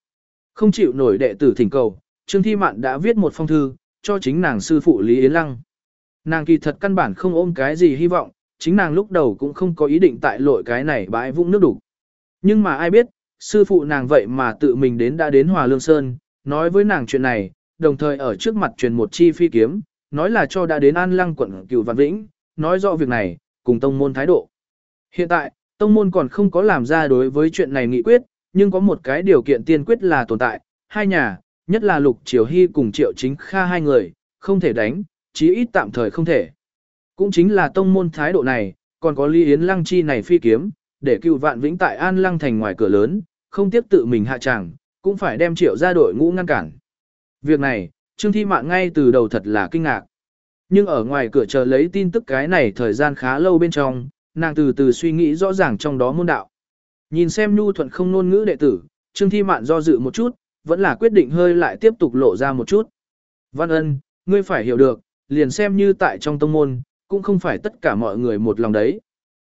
Không chịu nổi đệ tử thỉnh cầu, Trương Thi Mạn đã viết một phong thư, cho chính nàng sư phụ Lý Yến Lăng. Nàng kỳ thật căn bản không ôm cái gì hy vọng, chính nàng lúc đầu cũng không có ý định tại lội cái này bãi vũng nước đủ. Nhưng mà ai biết, sư phụ nàng vậy mà tự mình đến đã đến Hòa Lương Sơn, nói với nàng chuyện này, đồng thời ở trước mặt truyền một chi phi kiếm, nói là cho đã đến An Lăng quận Cửu Văn Vĩnh, nói rõ việc này, cùng tông môn thái độ. Hiện tại, tông môn còn không có làm ra đối với chuyện này nghị quyết, nhưng có một cái điều kiện tiên quyết là tồn tại, hai nhà, nhất là Lục Triều Hy cùng Triệu Chính Kha hai người, không thể đánh, chí ít tạm thời không thể. Cũng chính là tông môn thái độ này, còn có Lý Yến Lăng chi này phi kiếm, để cựu vạn vĩnh tại An Lăng thành ngoài cửa lớn, không tiếp tự mình hạ tràng, cũng phải đem Triệu ra đội ngũ ngăn cản. Việc này, Trương Thi Mạn ngay từ đầu thật là kinh ngạc. Nhưng ở ngoài cửa chờ lấy tin tức cái này thời gian khá lâu bên trong, nàng từ từ suy nghĩ rõ ràng trong đó môn đạo. Nhìn xem nhu thuận không ngôn ngữ đệ tử, Trương Thi Mạn do dự một chút, vẫn là quyết định hơi lại tiếp tục lộ ra một chút. Văn ân, ngươi phải hiểu được, liền xem như tại trong tông môn, cũng không phải tất cả mọi người một lòng đấy.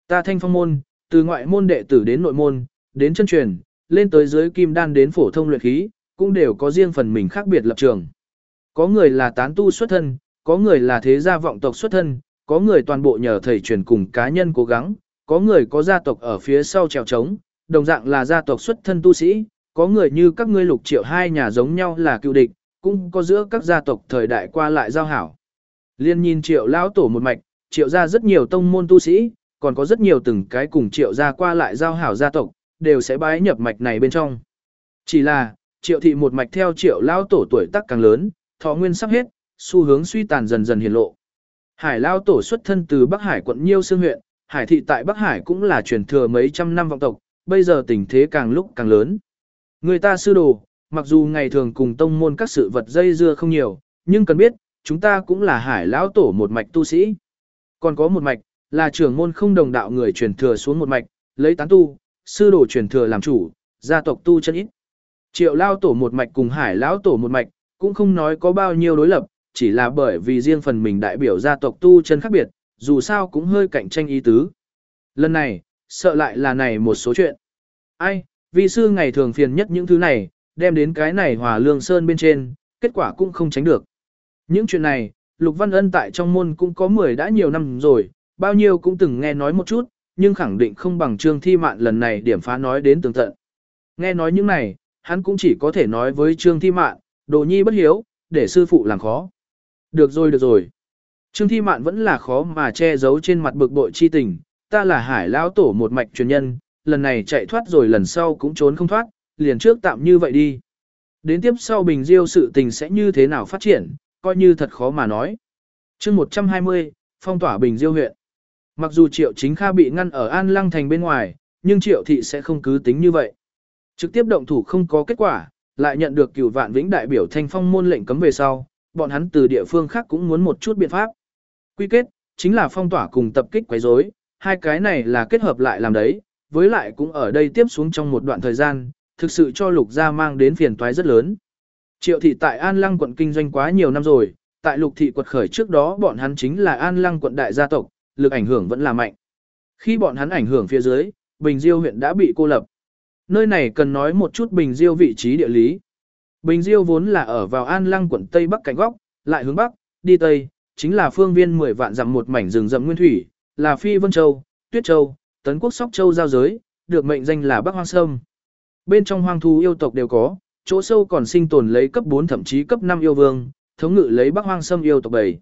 Ta thanh phong môn, từ ngoại môn đệ tử đến nội môn, đến chân truyền, lên tới dưới kim đan đến phổ thông luyện khí, cũng đều có riêng phần mình khác biệt lập trường. Có người là tán tu xuất thân, có người là thế gia vọng tộc xuất thân, có người toàn bộ nhờ thầy truyền cùng cá nhân cố gắng, có người có gia tộc ở phía sau trèo trống, đồng dạng là gia tộc xuất thân tu sĩ, có người như các ngươi lục triệu hai nhà giống nhau là cựu địch, cũng có giữa các gia tộc thời đại qua lại giao hảo. Liên nhìn triệu lão tổ một mạch, triệu ra rất nhiều tông môn tu sĩ, còn có rất nhiều từng cái cùng triệu ra qua lại giao hảo gia tộc, đều sẽ bái nhập mạch này bên trong. Chỉ là, triệu thị một mạch theo triệu lão tổ tuổi tác càng lớn, thọ nguyên sắp hết, xu hướng suy tàn dần dần hiện lộ. Hải Lao tổ xuất thân từ Bắc Hải quận Nhiêu Sương huyện, Hải thị tại Bắc Hải cũng là truyền thừa mấy trăm năm vọng tộc, bây giờ tình thế càng lúc càng lớn. Người ta sư đồ, mặc dù ngày thường cùng tông môn các sự vật dây dưa không nhiều, nhưng cần biết, chúng ta cũng là Hải Lão tổ một mạch tu sĩ. Còn có một mạch, là trưởng môn không đồng đạo người truyền thừa xuống một mạch, lấy tán tu, sư đồ truyền thừa làm chủ, gia tộc tu chân ít. Triệu Lao tổ một mạch cùng Hải Lão tổ một mạch, cũng không nói có bao nhiêu đối lập, chỉ là bởi vì riêng phần mình đại biểu gia tộc tu chân khác biệt, dù sao cũng hơi cạnh tranh ý tứ. Lần này, sợ lại là này một số chuyện. Ai, vì sư ngày thường phiền nhất những thứ này, đem đến cái này hòa lương sơn bên trên, kết quả cũng không tránh được. Những chuyện này, Lục Văn Ân tại trong môn cũng có 10 đã nhiều năm rồi, bao nhiêu cũng từng nghe nói một chút, nhưng khẳng định không bằng Trương Thi Mạn lần này điểm phá nói đến tường tận. Nghe nói những này, hắn cũng chỉ có thể nói với Trương Thi Mạn, đồ nhi bất hiếu, để sư phụ làm khó. Được rồi được rồi. Trương Thi Mạn vẫn là khó mà che giấu trên mặt bực bội chi tình, ta là hải lão tổ một mạch truyền nhân, lần này chạy thoát rồi lần sau cũng trốn không thoát, liền trước tạm như vậy đi. Đến tiếp sau Bình Diêu sự tình sẽ như thế nào phát triển, coi như thật khó mà nói. chương 120, phong tỏa Bình Diêu huyện. Mặc dù Triệu Chính Kha bị ngăn ở An Lăng Thành bên ngoài, nhưng Triệu Thị sẽ không cứ tính như vậy. Trực tiếp động thủ không có kết quả, lại nhận được cửu vạn vĩnh đại biểu thanh phong môn lệnh cấm về sau, bọn hắn từ địa phương khác cũng muốn một chút biện pháp. Quy kết, chính là phong tỏa cùng tập kích quấy rối, hai cái này là kết hợp lại làm đấy, với lại cũng ở đây tiếp xuống trong một đoạn thời gian, thực sự cho lục gia mang đến phiền toái rất lớn. Triệu thị tại An Lăng quận kinh doanh quá nhiều năm rồi, tại lục thị quật khởi trước đó bọn hắn chính là An Lăng quận đại gia tộc, lực ảnh hưởng vẫn là mạnh. Khi bọn hắn ảnh hưởng phía dưới, Bình Diêu huyện đã bị cô lập. Nơi này cần nói một chút Bình Diêu vị trí địa lý. Bình Diêu vốn là ở vào An Lăng quận Tây Bắc cạnh góc, lại hướng Bắc, đi Tây, chính là phương viên 10 vạn dặm một mảnh rừng rậm nguyên thủy, là Phi Vân Châu, Tuyết Châu, Tấn Quốc Sóc Châu giao giới, được mệnh danh là Bắc Hoang Sâm. Bên trong hoang thú yêu tộc đều có, chỗ sâu còn sinh tồn lấy cấp 4 thậm chí cấp 5 yêu vương, thống ngự lấy Bắc Hoang Sâm yêu tộc bầy.